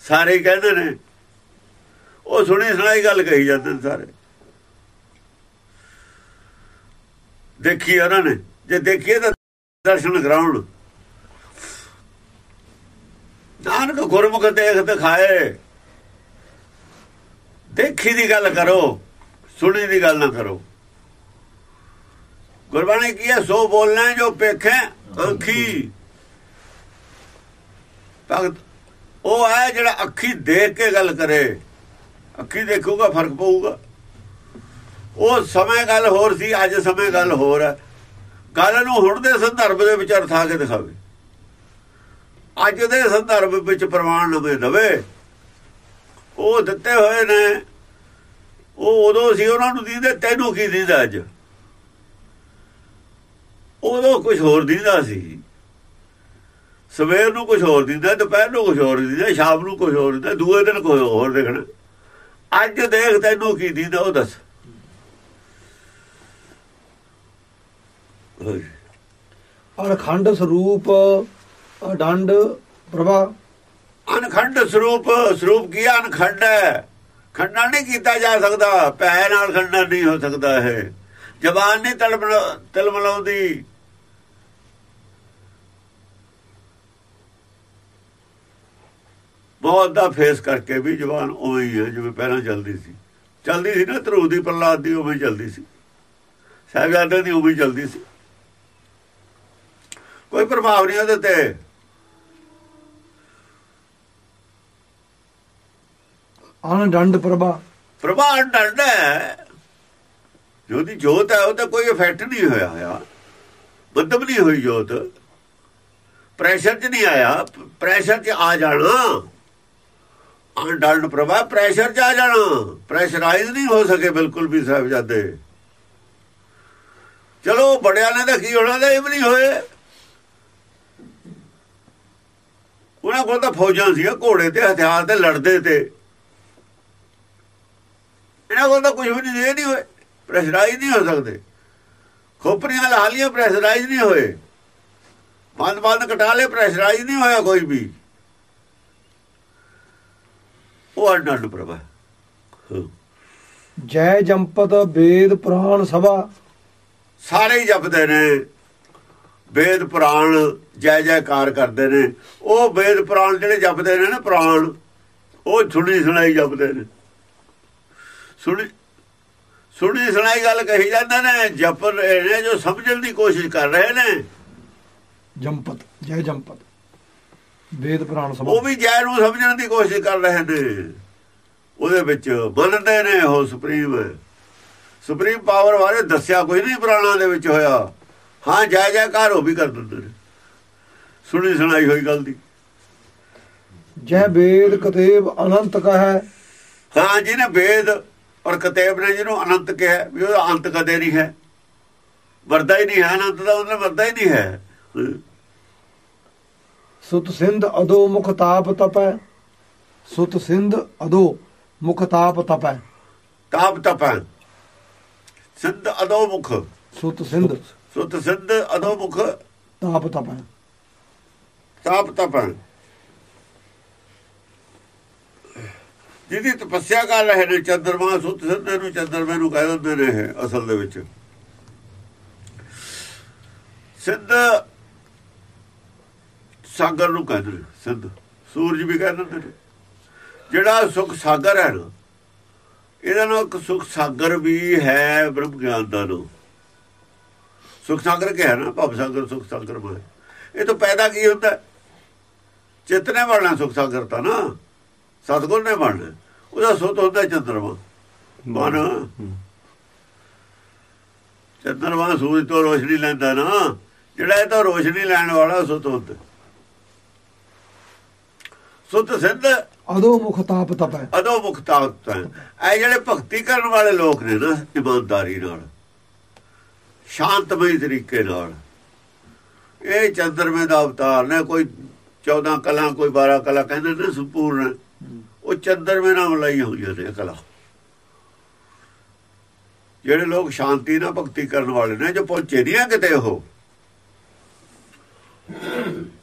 ਸਾਰੇ ਕਹਿੰਦੇ ਨੇ। ਉਹ ਸੁਣੀ ਸੁਣਾਈ ਗੱਲ ਕਹੀ ਜਾਂਦੇ ਨੇ ਸਾਰੇ। ਦੇਖੀ ਉਹਨਾਂ ਨੇ। ਜੇ ਦੇਖੀਏ ਤਾਂ ਦਰਸ਼ਨ ਕਰਾਉਣ। ਨਾਨਕ ਗੁਰਮੁਖ ਦੇਖ ਦਿਖਾਏ। ਦੇਖੀ ਦੀ ਗੱਲ ਕਰੋ, ਸੁਣੀ ਦੀ ਗੱਲ ਨਾ ਕਰੋ। ਗੁਰਬਾਣੀ ਕੀ ਹੈ? ਸੋ ਬੋਲਣਾ ਜੋ ਪੇਖੇ ਅੱਖੀ। ਭਗਤ, ਉਹ ਹੈ ਜਿਹੜਾ ਅੱਖੀ ਦੇਖ ਕੇ ਗੱਲ ਕਰੇ। ਅੱਖੀ ਦੇਖੂਗਾ, ਫ਼ਰਕ ਪਊਗਾ। ਉਹ ਸਮੇਂ ਗੱਲ ਹੋਰ ਸੀ, ਅੱਜ ਸਮੇਂ ਗੱਲ ਹੋਰ ਹੈ। ਗੱਲ ਨੂੰ ਹੁਣ ਦੇ ਸੰਦਰਭ ਦੇ ਵਿੱਚ ਅਰਥਾ ਕੇ ਦਿਖਾਵੇ। ਅੱਜ ਦੇ ਸੰਦਰਭ ਵਿੱਚ ਪ੍ਰਮਾਣ ਨਵੇਂ ਦਵੇ। ਉਹ ਦਿੱਤੇ ਹੋਏ ਨੇ। ਉਹ ਉਦੋਂ ਸੀ, ਉਹਨਾਂ ਨੂੰ ਦੀਦੇ, ਤੈਨੂੰ ਕੀ ਦੀਦਾ ਅੱਜ? ਉਦੋਂ ਕੁਝ ਹੋਰ ਦੀਦਾ ਸੀ। ਸਵੇਰ ਨੂੰ ਕੁਝ ਹੋਰ ਦੀਦਾ ਦੁਪਹਿਰ ਨੂੰ ਕੁਝ ਹੋਰ ਦੀਦਾ ਸ਼ਾਮ ਨੂੰ ਕੁਝ ਹੋਰ ਦੀਦਾ ਦੂਏ ਦਿਨ ਕੁਝ ਹੋਰ ਦੇਖਣਾ। ਅੱਜ ਦੇਖ ਤੈਨੂੰ ਕੀ ਦੀਦਾ ਉਹ ਦੱਸ। ਅਨਖੰਡ ਸਰੂਪ ਅਡੰਡ ਪ੍ਰਭਾ। ਅਨਖੰਡ ਸਰੂਪ ਸਰੂਪ ਕੀ? ਅਨਖੰਡ ਹੈ। ਖੰਡਾ ਨਹੀਂ ਕੀਤਾ ਜਾ ਸਕਦਾ। ਪੈ ਨਾਲ ਖੰਡਾ ਨਹੀਂ ਹੋ ਸਕਦਾ ਹੈ ਜ਼ਬਾਨ ਨਹੀਂ ਤਲਮਲਾਉਂਦੀ। ਬਹੁਤ ਦਾ ਫੇਸ ਕਰਕੇ ਵੀ ਜ਼ਬਾਨ ਉਵੇਂ ਹੀ ਹੈ ਜਿਵੇਂ ਪਹਿਲਾਂ ਚੱਲਦੀ ਸੀ। ਚੱਲਦੀ ਸੀ ਨਾ ਧਰੂ ਦੀ ਪ੍ਰਲਾਦ ਦੀ ਉਵੇਂ ਚੱਲਦੀ ਸੀ। ਸਾਹਿਬਜ਼ਾਦੇ ਦੀ ਉਵੇਂ ਚੱਲਦੀ ਸੀ। ਕੋਈ ਪ੍ਰਭਾਵ ਨਹੀਂ ਉਹਦੇ ਤੇ। ਅਨਡੰਡ ਪ੍ਰਭਾ। ਪ੍ਰਭਾਵ ਡੰਡਾ ਹੈ। ਜਿਹਦੀ ਜੋਤ ਹੈ ਉਹ ਤਾਂ ਕੋਈ ਇਫੈਕਟ ਨਹੀਂ ਹੋਇਆ ਹੋਇਆ। ਮਤਲਬ ਨਹੀਂ ਹੋਈ ਜੋਤ। ਪ੍ਰੈਸ਼ਰ 'ਚ ਨਹੀਂ ਆਇਆ। ਪ੍ਰੈਸ਼ਰ 'ਚ ਆ ਜਾਣਾ। ਅਨਡਲਡ ਪ੍ਰਭਾ ਪ੍ਰੈਸ਼ਰ 'ਚ ਆ ਜਾਣਾ। ਪ੍ਰੈਸ਼ਰਾਈਜ਼ ਨਹੀਂ ਹੋ ਸਕੇ ਬਿਲਕੁਲ ਵੀ ਸਾਹਿਬਜ਼ਾਦੇ। ਚਲੋ, ਬੜਿਆਂ ਨੇ ਤਾਂ ਕੀ ਹੋਣਾ ਦਾ ਇਹ ਵੀ ਨਹੀਂ ਹੋਏ। ਉਹਨਾਂ ਕੋਲ ਤਾਂ ਫੌਜਾਂ ਸੀ ਘੋੜੇ ਤੇ, ਹਥਿਆਰ ਤੇ, ਲੜਦੇ ਤੇ। ਇਹਨਾਂ ਕੋਲ ਤਾਂ ਕੁਝ ਵੀ ਨਹੀਂ, ਇਹ ਨਹੀਂ ਹੋਏ। ਪ੍ਰੈਸ਼ਰਾਈਜ਼ ਨਹੀਂ ਹੋ ਸਕਦੇ। ਖੋਪਰੀਆਂ ਲਾ ਲਾਲੀਆਂ ਪ੍ਰੈਸ਼ਰਾਈਜ਼ ਨਹੀਂ ਹੋਏ। ਬੰਦ ਬੰਦ ਕਟਾਲੇ ਪ੍ਰੈਸ਼ਰਾਈਜ਼ ਨਹੀਂ ਹੋਇਆ ਕੋਈ ਵੀ। ਉਹ ਅਨੰਦ ਪ੍ਰਭਾ ਜੈ ਜੰਪਤ ਵੇਦ ਪੁਰਾਣ ਸਭਾ। ਸਾਰੇ ਹੀ ਜਪਦੇ ਨੇ। ਵੇਦ ਪੁਰਾਣ ਜੈ ਜੈਕਾਰ ਕਰਦੇ ਨੇ। ਉਹ ਵੇਦ ਪੁਰਾਣ ਜਿਹੜੇ ਜਪਦੇ ਨੇ ਨਾ ਪੁਰਾਣ ਉਹ ਸੁਣੀ ਸੁਣਾਈ ਜਪਦੇ ਨੇ। ਸੁਣੀ ਸੁਣੀ ਸੁਣਾਈ ਗੱਲ ਕਹੀ ਜਾਂਦੇ ਨੇ ਜਪ ਰਹੇ ਨੇ ਜੋ ਸਮਝਣ ਦੀ ਕੋਸ਼ਿਸ਼ ਕਰ ਰਹੇ ਨੇ। ਜੰਪਤ ਜੈ ਜੰਪਤ। ਵੇਦ ਪੁਰਾਣ ਸਭਾ ਉਹ ਵੀ ਜੈ ਨੂੰ ਸਮਝਣ ਦੀ ਕੋਸ਼ਿਸ਼ ਕਰ ਰਹੇ ਨੇ। ਉਹਦੇ ਵਿੱਚ ਮੰਨਦੇ ਨੇ ਉਹ ਸੁਪਰੀਮ। ਸੁਪਰੀਮ ਪਾਵਰ ਬਾਰੇ ਦੱਸਿਆ ਕੋਈ ਨਹੀਂ ਪੁਰਾਣਾ ਦੇ ਵਿੱਚ ਹੋਇਆ। ਹਾਂ ਜੈ ਜੈਕਾਰ ਉਹ ਵੀ ਕਰ ਦਿੰਦੇ ਨੇ। ਸੁਣੀ ਸੁਣਾਈ ਹੋਈ ਗੱਲ ਦੀ। ਜੈ ਵੇਦ ਕਤੇਬ ਅਨੰਤ ਕਹੈ। ਹਾਂ ਜਿਹਨੇ ਵੇਦ ਔਰ ਕਤੇਬ ਨੇ ਜਿਹਨੂੰ ਅਨੰਤ ਕਿਹਾ ਵੀ ਉਹਦਾ ਅੰਤ ਕਦੇ ਨਹੀਂ ਹੈ। ਵਰਦਾ ਹੀ ਨਹੀਂ ਹੈ ਅਨੰਤ ਦਾ ਉਹਦਾ ਵਰਦਾ ਹੀ ਨਹੀਂ ਹੈ। ਸੁਤ ਸਿੰਧ ਅਦੋ ਮੁਖ ਤਾਪ ਤਪੈ। ਸੁਤ ਸਿੰਧ ਅਦੋ ਮੁਖ ਤਾਪ ਤਪੈ। ਤਾਪ ਤਪਾਂ। ਸਿੱਧ ਅਦੋ ਮੁਖ। ਸੁਤ ਸਿੰਧ। ਸੁਤ ਸਿੱਧ ਅਦੋ ਮੁਖ। ਤਾਪ ਤਪੈ। ਤਾਪ ਤਪਾਂ। ਜਿਹਦੀ ਤਪੱਸਿਆ ਕਰ ਰਹੇ ਨੇ ਚੰਦਰਮਾ ਸੁਤ ਸਿੱਧ ਨੂੰ ਚੰਦਰਮੇ ਨੂੰ ਕਹਿ ਦਿੰਦੇ ਨੇ ਅਸਲ ਦੇ ਵਿੱਚ। ਸਿੱਧ ਸਾਗਰ ਨੂੰ ਕਹਿੰਦੇ ਨੇ ਸਿੱਧ। ਸੂਰਜ ਵੀ ਕਹਿੰਦੇ ਨੇ। ਜਿਹੜਾ ਸੁਖ ਸਾਗਰ ਹੈ ਨਾ, ਇਹਦਾ ਨਾਮ ਇੱਕ ਸੁਖ ਸਾਗਰ ਵੀ ਹੈ ਬ੍ਰਹਮ ਗਿਆਨ ਦਾ ਨਾਮ। ਸੁਖ ਸਾਗਰ ਕਿਹਾ ਨਾ, ਭਵ ਸਾਗਰ, ਸੁਖ ਸਾਗਰ ਮੈਂ। ਇਹ ਤਾਂ ਪੈਦਾ ਕੀ ਹੁੰਦਾ? ਚਿਤਨੇ ਬਣਨਾ ਸੁਖ ਸਾਗਰ ਤਾਂ ਨਾ। ਸਤਗੁਰ ਨੇ ਬਣਨਾ। ਉਹਦਾ ਸੁਤ ਹੁੰਦਾ ਚੰਦਰਮਾ। ਮਨ। ਚੰਦਰਮਾ ਸੂਰਜ ਤੋਂ ਰੋਸ਼ਨੀ ਲੈਂਦਾ ਨਾ। ਜਿਹੜਾ ਇਹ ਤਾਂ ਰੋਸ਼ਨੀ ਲੈਣ ਵਾਲਾ ਸੁਤ ਹੁੰਦਾ। ਸੁਤ ਸਿੱਧ। ਅਦੋ ਮੁਖ ਤਾਪ ਤਪੈ। ਅਦੋ ਮੁਖਤਾ ਇਹ ਜਿਹੜੇ ਭਗਤੀ ਕਰਨ ਵਾਲੇ ਲੋਕ ਨੇ ਨਾ ਇਮਾਨਦਾਰੀ ਨਾਲ। ਸ਼ਾਂਤਮਈ ਤਰੀਕੇ ਨਾਲ। ਇਹ ਚੰਦਰਮੇ ਦਾ ਅਵਤਾਰ ਨੇ ਕੋਈ 14 ਕਲਾ ਕੋਈ 12 ਕਲਾ ਕਹਿੰਦੇ ਨੇ ਸੰਪੂਰਨ। ਉਹ ਚੰਦਰਮੇ ਨਾਲ ਮਲਾਈ ਹੋਈਆਂ ਨੇ ਕਲਾ। ਜਿਹੜੇ ਲੋਕ ਸ਼ਾਂਤੀ ਨਾਲ ਭਗਤੀ ਕਰਨ ਵਾਲੇ ਨੇ ਜੋ ਪਹੁੰਚੇ ਨਹੀਂ ਆ ਕਿਤੇ ਉਹ।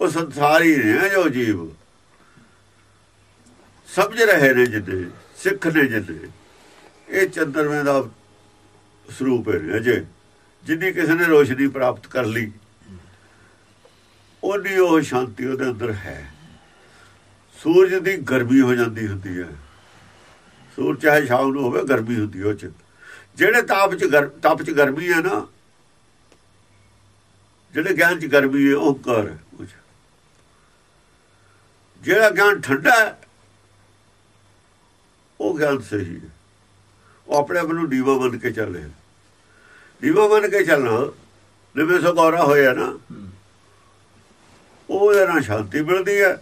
ਉਹ ਸੰਸਾਰੀ ਨੇ ਜੋ ਜੀਵ। ਸਮਝ ਰਹੇ ਨੇ ਜਿੰਨੇ ਸਿੱਖ ਨੇ ਜਿੰਨੇ ਇਹ ਚੰਦਰਮੇ ਦਾ ਸਰੂਪ ਹੈ ਅਜੇ। ਜਿੰਨੀ ਕਿਸੇ ਨੇ ਰੋਸ਼ਨੀ ਪ੍ਰਾਪਤ ਕਰ ਲਈ ਉਹਦੀ ਉਹ ਸ਼ਾਂਤੀ ਉਹਦੇ ਅੰਦਰ ਹੈ। ਸੂਰਜ ਦੀ ਗਰਮੀ ਹੋ ਜਾਂਦੀ ਹੁੰਦੀ ਹੈ। ਸੂਰਜ ਚਾਹੇ ਸ਼ਾਮ ਨੂੰ ਹੋਵੇ, ਗਰਮੀ ਹੁੰਦੀ ਉਹ ਚ। ਜਿਹੜੇ ਤਾਪ ਚ ਤਾਪ ਚ ਗਰਮੀ ਹੈ ਨਾ, ਜਿਹੜੇ ਗਿਆਨ ਚ ਗਰਮੀ ਹੈ, ਉਹ ਕਰ ਕੁਝ ਜਿਹੜਾ ਗਿਆਨ ਠੰਡਾ ਹੈ ਉਹ ਗਿਆਨ ਸਹੀ ਹੈ। ਉਹ ਆਪਣੇ ਆਪ ਨੂੰ ਦੀਵਾ ਬਣ ਕੇ ਚੱਲੇ ਦੀਵਾ ਬਣ ਕੇ ਚੱਲਣਾ, ਜਿਵੇਂ ਸਗੋਰਾ ਹੋਇਆ ਨਾ ਉਹਦੇ ਨਾਲ ਸ਼ਾਂਤੀ ਮਿਲਦੀ ਹੈ।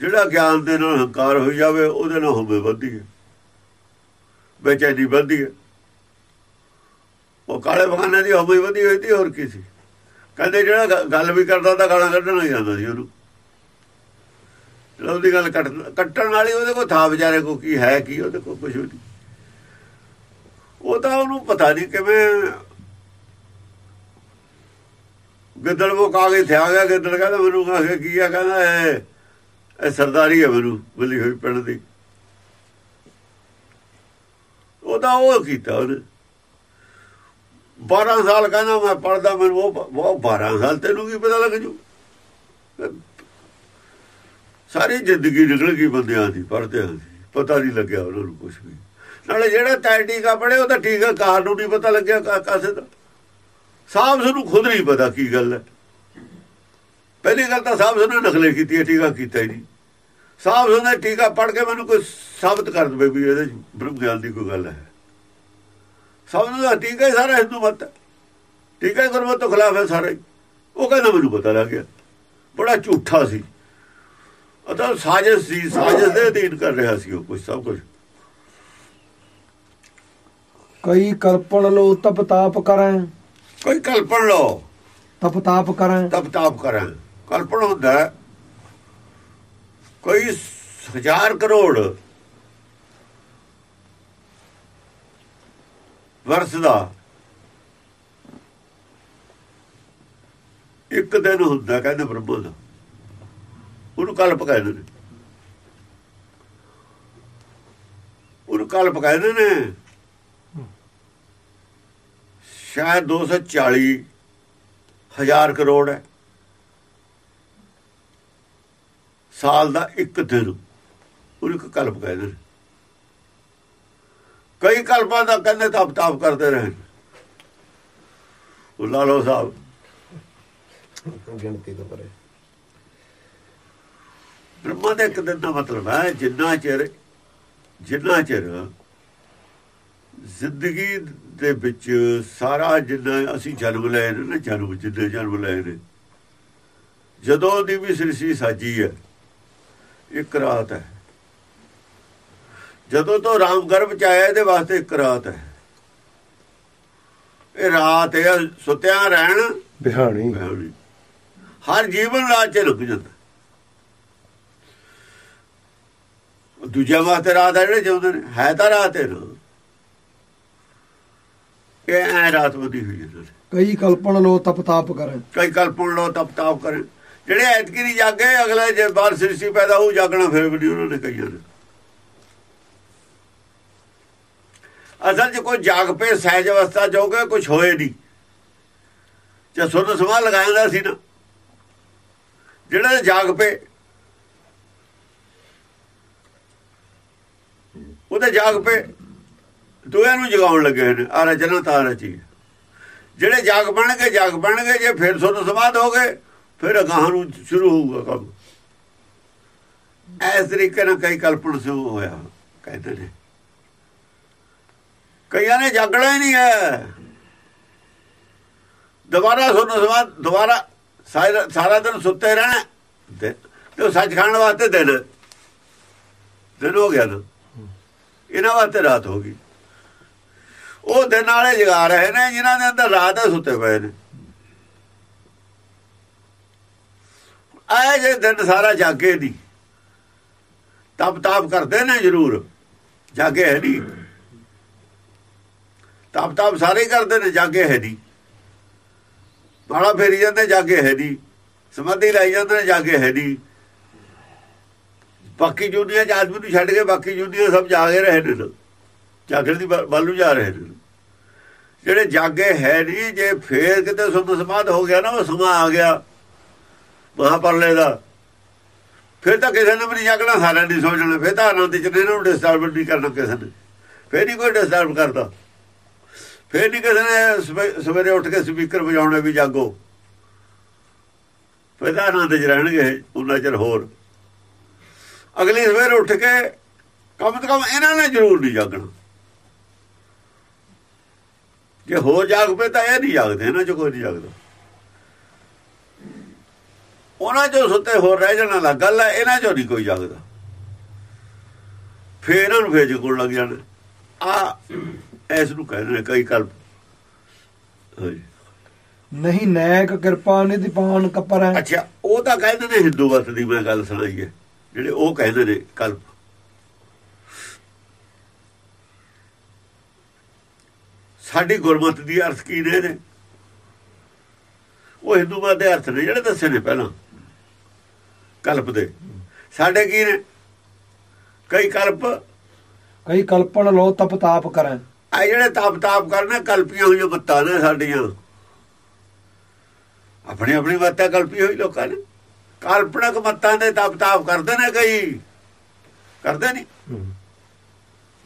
ਜਿਹੜਾ ਗਿਆਨ ਦੇ ਨਾਲ ਹੰਕਾਰ ਹੋ ਜਾਵੇ, ਉਹਦੇ ਨਾਲ ਹੋਵੇ ਵੱਧਦੀ ਹੈ। ਬੇਚੈਨੀ ਵੱਧਦੀ ਹੈ। ਉਹ ਕਾਲੇ ਬਖਾਨੇ ਦੀ ਹੋਵੇ ਵਧੀ ਹੋਈ ਸੀ, ਹੋਰ ਕੀ ਸੀ। ਕਹਿੰਦੇ ਜਿਹੜਾ ਗੱਲ ਵੀ ਕਰਦਾ ਤਾਂ ਗਾਲਾਂ ਕੱਢਣਾ ਹੀ ਜਾਂਦਾ ਸੀ ਉਹਨੂੰ। ਉਹਦੀ ਗੱਲ ਕੱਟਣ ਵਾਲੀ ਉਹਦੇ ਕੋਲ ਥਾ ਵਿਚਾਰੇ ਕੋ ਕੀ ਹੈ ਕੀ, ਉਹਦੇ ਕੋਲ ਕੁਝ ਨਹੀਂ ਉਹ ਤਾਂ ਉਹਨੂੰ ਪਤਾ ਨਹੀਂ ਕਿਵੇਂ ਗਿੱਦੜ ਉਹ ਕਾ ਥਿਆ ਗਿਆ, ਗਿੱਦੜ ਕਹਿੰਦਾ ਮੈਨੂੰ ਕਹਾ ਕੀ ਆ, ਕਹਿੰਦਾ ਇਹ ਸਰਦਾਰੀ ਹੈ ਮੈਨੂੰ, ਮਿਲੀ ਹੋਈ ਪਿੰਡ ਦੀ। ਉਹਦਾ ਉਹ ਕੀਤਾ ਉਹਨੇ। 12 ਸਾਲ ਕਹਿੰਦਾ ਮੈਂ ਪੜਦਾ ਮੈਨੂੰ ਉਹ ਉਹ 12 ਸਾਲ ਤੈਨੂੰ ਕੀ ਪਤਾ ਲੱਗ ਜੂ? ਸਾਰੀ ਜ਼ਿੰਦਗੀ ਨਿਕਲ ਗਈ ਬੰਦਿਆਂ ਦੀ ਪੜਦਿਆਂ ਦੀ, ਪਤਾ ਨਹੀਂ ਲੱਗਿਆ ਉਹਨਾਂ ਨੂੰ ਕੁਝ ਵੀ। ਨਾਲੇ ਜਿਹੜਾ ਤੈ ਟੀਕਾ ਪੜੇ ਉਹ ਤਾਂ ਟੀਕਾ ਕਾਰ ਨੂੰ ਨਹੀਂ ਪਤਾ ਲੱਗਿਆ ਕਾਸੇ ਦਾ। ਸਾਹਬ ਨੂੰ ਖੁਦ ਨਹੀਂ ਪਤਾ ਕੀ ਗੱਲ ਹੈ। ਪਹਿਲੀ ਗੱਲ ਤਾਂ ਸਾਹਬ ਨੇ ਨਕਲੇ ਕੀਤੀ ਹੈ, ਟੀਕਾ ਕੀਤਾ ਹੀ ਨਹੀਂ। ਸਾਹਬ ਨੇ ਟੀਕਾ ਪੜ ਕੇ ਮੈਨੂੰ ਕੋਈ ਸਾਬਤ ਕਰ ਦਵੇ ਵੀ ਇਹਦੇ ਬ੍ਰਹਮ ਗਿਆਨ ਦੀ ਕੋਈ ਗੱਲ ਹੈ। ਸਭ ਦਾ ਟੀਕਾ ਹੀ ਸਾਰਾ ਹਿੰਦੂ ਮਤ ਹੈ। ਟੀਕਾ ਹੀ ਗੁਰਮਤ ਤੋਂ ਖਿਲਾਫ ਹੈ ਸਾਰਾ ਹੀ। ਉਹ ਕਹਿੰਦਾ ਮੈਨੂੰ ਪਤਾ ਲੱਗ ਗਿਆ। ਬੜਾ ਝੂਠਾ ਸੀ। ਅਤਾ ਸਾਜ਼ਿਸ਼ ਸੀ ਸਾਜ਼ਿਸ਼ ਦੇ ਅਧੀਨ ਕਰ ਰਿਹਾ ਸੀ ਉਹ ਕੁਝ ਸਭ ਕੁਝ ਕਈ ਕਲਪਣ ਲੋ ਤਪ ਤਾਪ ਕਰੈ ਕੋਈ ਕਲਪਨ ਲਓ। ਤਪ ਤਾਪ ਕਰੈ ਤਪ ਤਾਪ ਕਰਾਂ ਕਲਪਨ ਹੁੰਦਾ ਕੋਈ ਹਜ਼ਾਰ ਕਰੋੜ ਵਰਸ ਦਾ ਇੱਕ ਦਿਨ ਹੁੰਦਾ ਕਹਿੰਦੇ ਬ੍ਰਹਮਾ ਦਾ। ਉਹਨੂੰ ਕਲਪ ਕਹਿੰਦੇ ਨੇ। ਉਹਨੂੰ ਕਲਪ ਕਹਿੰਦੇ ਨੇ। ਸ਼ਾਇਦ 240 ਹਜ਼ਾਰ ਕਰੋੜ ਹੈ। ਸਾਲ ਦਾ ਇੱਕ ਦਿਨ ਉਹਨੂੰ ਇੱਕ ਕਲਪ ਕਹਿੰਦੇ ਨੇ। ਕਈ ਕਲਪਾਂ ਦਾ ਕਹਿੰਦੇ ਤਪ ਤਾਪ ਕਰਦੇ ਰਹੇ ਉਹ ਲਾਲੋ ਸਾਹਿਬ ਗਿਣਤੀ ਤੋਂ ਪਰੇ। ਬ੍ਰਹਮਾ ਦੇ ਇੱਕ ਦਿਨ ਦਾ ਮਤਲਬ ਹੈ ਜਿੰਨਾ ਚਿਰ ਜਿੰਨਾ ਚਿਰ ਜ਼ਿੰਦਗੀ ਦੇ ਵਿੱਚ ਸਾਰਾ ਜਿੰਨਾ ਅਸੀਂ ਜਨਮ ਲਏ ਨੇ ਨਾ ਜਨਮ ਜਿੰਨੇ ਜਨਮ ਲਏ ਨੇ ਜਦੋਂ ਦੀ ਵੀ ਸ੍ਰਿਸ਼ਟੀ ਸਾਜੀ ਹੈ ਇੱਕ ਰਾਤ ਹੈ। ਜਦੋਂ ਤੋਂ ਰਾਮ ਗਰਭ ਚ ਆਇਆ ਇਹਦੇ ਵਾਸਤੇ ਇੱਕ ਰਾਤ ਹੈ। ਇਹ ਰਾਤ ਹੈ ਸੁੱਤਿਆਂ ਰਹਿਣ ਬਿਹਾਣੀ। ਹਰ ਜੀਵਨ ਰਾਤ ਚ ਰੁਕ ਜਾਂਦਾ। ਦੂਜਿਆਂ ਵਾਸਤੇ ਰਾਤ ਹੈ ਜਿਹੜੇ ਜਿਉਂਦੇ ਨੇ ਹੈ ਤਾਂ ਰਾਤ ਹੈ ਨਾ ਇਹ ਐ ਰਾਤ ਬਦੀ ਹੋਈ ਇਹਨਾਂ। ਕਈ ਕਲਪਣ ਲੋ ਤਪ ਤਾਪ ਕਰੈ। ਕਈ ਕਲਪਣ ਲੋ ਤਪ ਤਾਪ ਕਰੇ। ਜਿਹੜੇ ਐਤਕੀ ਨਹੀਂ ਜਾਗੇ ਅਗਲੇ ਜੇ ਬਾਹਰ ਸ੍ਰਿਸ਼ਟੀ ਪੈਦਾ ਹੋ ਜਾਗਣਾ ਫਿਰ ਵੀ ਉਹਨਾਂ ਨੇ ਕਈਆਂ ਨੇ। ਅਸਲ 'ਚ ਕੋਈ ਜਾਗ ਪਏ ਸਹਿਜ ਅਵਸਥਾ ਜੋਗੇ ਕੁਝ ਹੋਏ ਨਹੀਂ। ਜੇ ਸੁਣ ਸਮਾ ਲਗਾਉਂਦਾ ਸੀ ਨਾ ਜਿਹੜਾ ਜਾਗ ਪਏ ਉਹਦੇ ਜਾਗ ਪਏ। ਦੋਹਾਂ ਨੂੰ ਜਗਾਉਣ ਲੱਗੇ ਨੇ। ਆ ਰਚਨਾ ਤਾਂ ਰਚੀ ਜਿਹੜੇ ਜਾਗ ਬਣਨਗੇ ਜਾਗ ਬਣਨਗੇ ਜੇ ਫਿਰ ਸੁਣ ਸਮਾਧ ਹੋ ਗਏ, ਫਿਰ ਅਗਾਹ ਨੂੰ ਸ਼ੁਰੂ ਹੋਊਗਾ ਕੰਮ। ਇਸ ਤਰੀਕੇ ਨਾਲ ਕਈ ਕਲਪਨ ਸੇ ਹੋਇਆ, ਕਹਿੰਦੇ ਨੇ। ਕਈਆਂ ਨੇ ਜਾਗਣਾ ਹੀ ਨਹੀਂ ਹੈ। ਦੁਬਾਰਾ ਸੁਣ ਸਮਾਧ ਦੁਬਾਰਾ ਸਾਰਾ ਸਾਰਾ ਦਿਨ ਸੁੱਤੇ ਰਹਿਣਾ। ਤੇ ਤੇ ਉਹ ਸੱਚ ਖਾਣ ਵਾਸਤੇ ਦਿਨ। ਦਿਨ ਹੋ ਗਿਆ ਨਾ। ਇਹਨਾਂ ਵਾਸਤੇ ਰਾਤ ਹੋ ਗਈ। ਉਹ ਦਿਨ ਵਾਲੇ ਜਗਾ ਰਹੇ ਨੇ, ਜਿਨ੍ਹਾਂ ਦੇ ਅੰਦਰ ਰਾਤ ਹੈ ਸੁੱਤੇ ਪਏ ਨੇ। ਆਏ ਜੇ ਦਿਨ ਸਾਰਾ ਜਾਗੇ ਨਹੀਂ। ਤਪ ਤਾਪ ਕਰਦੇ ਨੇ ਜ਼ਰੂਰ। ਜਾਗੇ ਹੈ ਨਹੀਂ। ਤਪ ਤਾਪ ਸਾਰੇ ਹੀ ਕਰਦੇ ਨੇ, ਜਾਗੇ ਹੈ ਨਹੀਂ। ਬਾਲਾ ਫੇਰੀ ਜਾਂਦੇ, ਜਾਗੇ ਹੈ ਨਹੀਂ। ਸਮਾਧੀ ਲਾਈ ਜਾਂਦੇ ਨੇ, ਜਾਗੇ ਹੈ ਨਹੀਂ। ਬਾਕੀ ਜੁਨੀਆਂ ਚ ਆਦਮੀ ਨੂੰ ਛੱਡ ਕੇ ਬਾਕੀ ਜੁਨੀਆਂ ਸਭ ਜਾਗੇ ਰਹੇ ਨੇ ਨਾ। ਜਾਗਣ ਦੀ ਵੱਲ ਨੂੰ ਜਾ ਰਹੇ ਨੇ ਜਿਹੜੇ ਜਾਗੇ ਹੈ ਨਹੀਂ ਜੇ ਫੇਰ ਕਿਤੇ ਸੁਧ ਸਮਾਧ ਹੋ ਗਿਆ ਨਾ, ਉਹ ਸਮਾਂ ਆ ਗਿਆ ਮਹਾਪਰਲੇ ਦਾ। ਫਿਰ ਤਾਂ ਕਿਸੇ ਨੇ ਵੀ ਨਹੀਂ ਜਾਗਣਾ ਸਾਰਿਆਂ ਦੀ ਸੋਚਣਾ ਫਿਰ ਤਾਂ ਆਨੰਦ ਚ ਇਹਨਾਂ ਨੂੰ ਡਿਸਟਰਬ ਨਹੀਂ ਕਰਨਾ ਕਿਸੇ ਨੇ। ਫਿਰ ਨਹੀਂ ਕੋਈ ਡਿਸਟਰਬ ਕਰਦਾ। ਫਿਰ ਨਹੀਂ ਕਿਸੇ ਨੇ ਸਵੇ- ਸਵੇਰੇ ਉੱਠ ਕੇ ਸਪੀਕਰ ਵਜਾਉਣਾ ਵੀ ਜਾਗੋ। ਫਿਰ ਤਾਂ ਆਨੰਦ ਚ ਰਹਿਣਗੇ, ਉਹਨਾਂ ਚਿਰ ਹੋਰ। ਅਗਲੀ ਸਵੇਰ ਉੱਠ ਕੇ ਕਮ ਤੋਂ ਕਮ ਇਹਨਾਂ ਨੇ ਜ਼ਰੂਰ ਨਹੀਂ ਜਾਗਣਾ। ਜੇ ਹੋ ਜਾਗ ਪਏ ਤਾਂ ਇਹ ਨਹੀਂ ਜਾਗਦੇ ਇਹਨਾਂ ਚ ਕੋਈ ਨਹੀਂ ਜਾਗਦਾ। ਉਹਨਾਂ ਚੋਂ ਸੁੱਤੇ ਹੋਰ ਰਹਿ ਜਾਣਾ ਲੱਗ ਗੱਲ ਹੈ ਇਹਨਾਂ ਚੋਂ ਨਹੀਂ ਕੋਈ ਜਾਗਦਾ। ਫੇਰ ਇਹਨਾਂ ਨੂੰ ਫੇਰ ਜਗਣ ਲੱਗ ਜਾਣਾ। ਆ ਐਸ ਨੂੰ ਕਹਿੰਦੇ ਨੇ ਕਈ ਕਲਪ। ਨਹੀਂ ਨੈਕ ਕਿਰਪਾ ਨਿਧਿ ਪਾਨ ਕਪਰੈ। ਅੱਛਾ ਉਹ ਤਾਂ ਕਹਿੰਦੇ ਨੇ ਹਿੰਦੂ ਮਤ ਦੀ ਮੈਂ ਗੱਲ ਸੁਣਾਈ ਹੈ। ਜਿਹੜੇ ਉਹ ਕਹਿੰਦੇ ਨੇ ਕਲਪ। ਸਾਡੀ ਗੁਰਮਤ ਦੀ ਅਰਥ ਕੀ ਨੇ ਨੇ ਉਹ ਹਿੰਦੂ ਮਤ ਦੇ ਅਰਥ ਨੇ ਜਿਹੜੇ ਦੱਸੇ ਨੇ ਪਹਿਲਾਂ। ਕਲਪ ਦੇ। ਸਾਡੇ ਕੀ ਨੇ? ਕਈ ਕਲਪ। ਕਈ ਕਲਪਣ ਲੋ ਤਪ ਤਾਪ ਕਰੈ ਆ ਜਿਹੜੇ ਤਾਪ ਤਾਪ ਕਰਨੇ ਕਲਪੀਆਂ ਹੋਈਆਂ ਮੱਤਾਂ ਨੇ ਸਾਡੀਆਂ। ਆਪਣੀ ਆਪਣੀ ਮੱਤਾਂ ਕਲਪੀ ਹੋਈ ਲੋਕਾਂ ਨੇ। ਕਲਪਨਕ ਮੱਤਾਂ ਦੇ ਤਾਪ ਤਾਪ ਕਰਦੇ ਨੇ ਕਈ। ਕਰਦੇ ਨਹੀਂ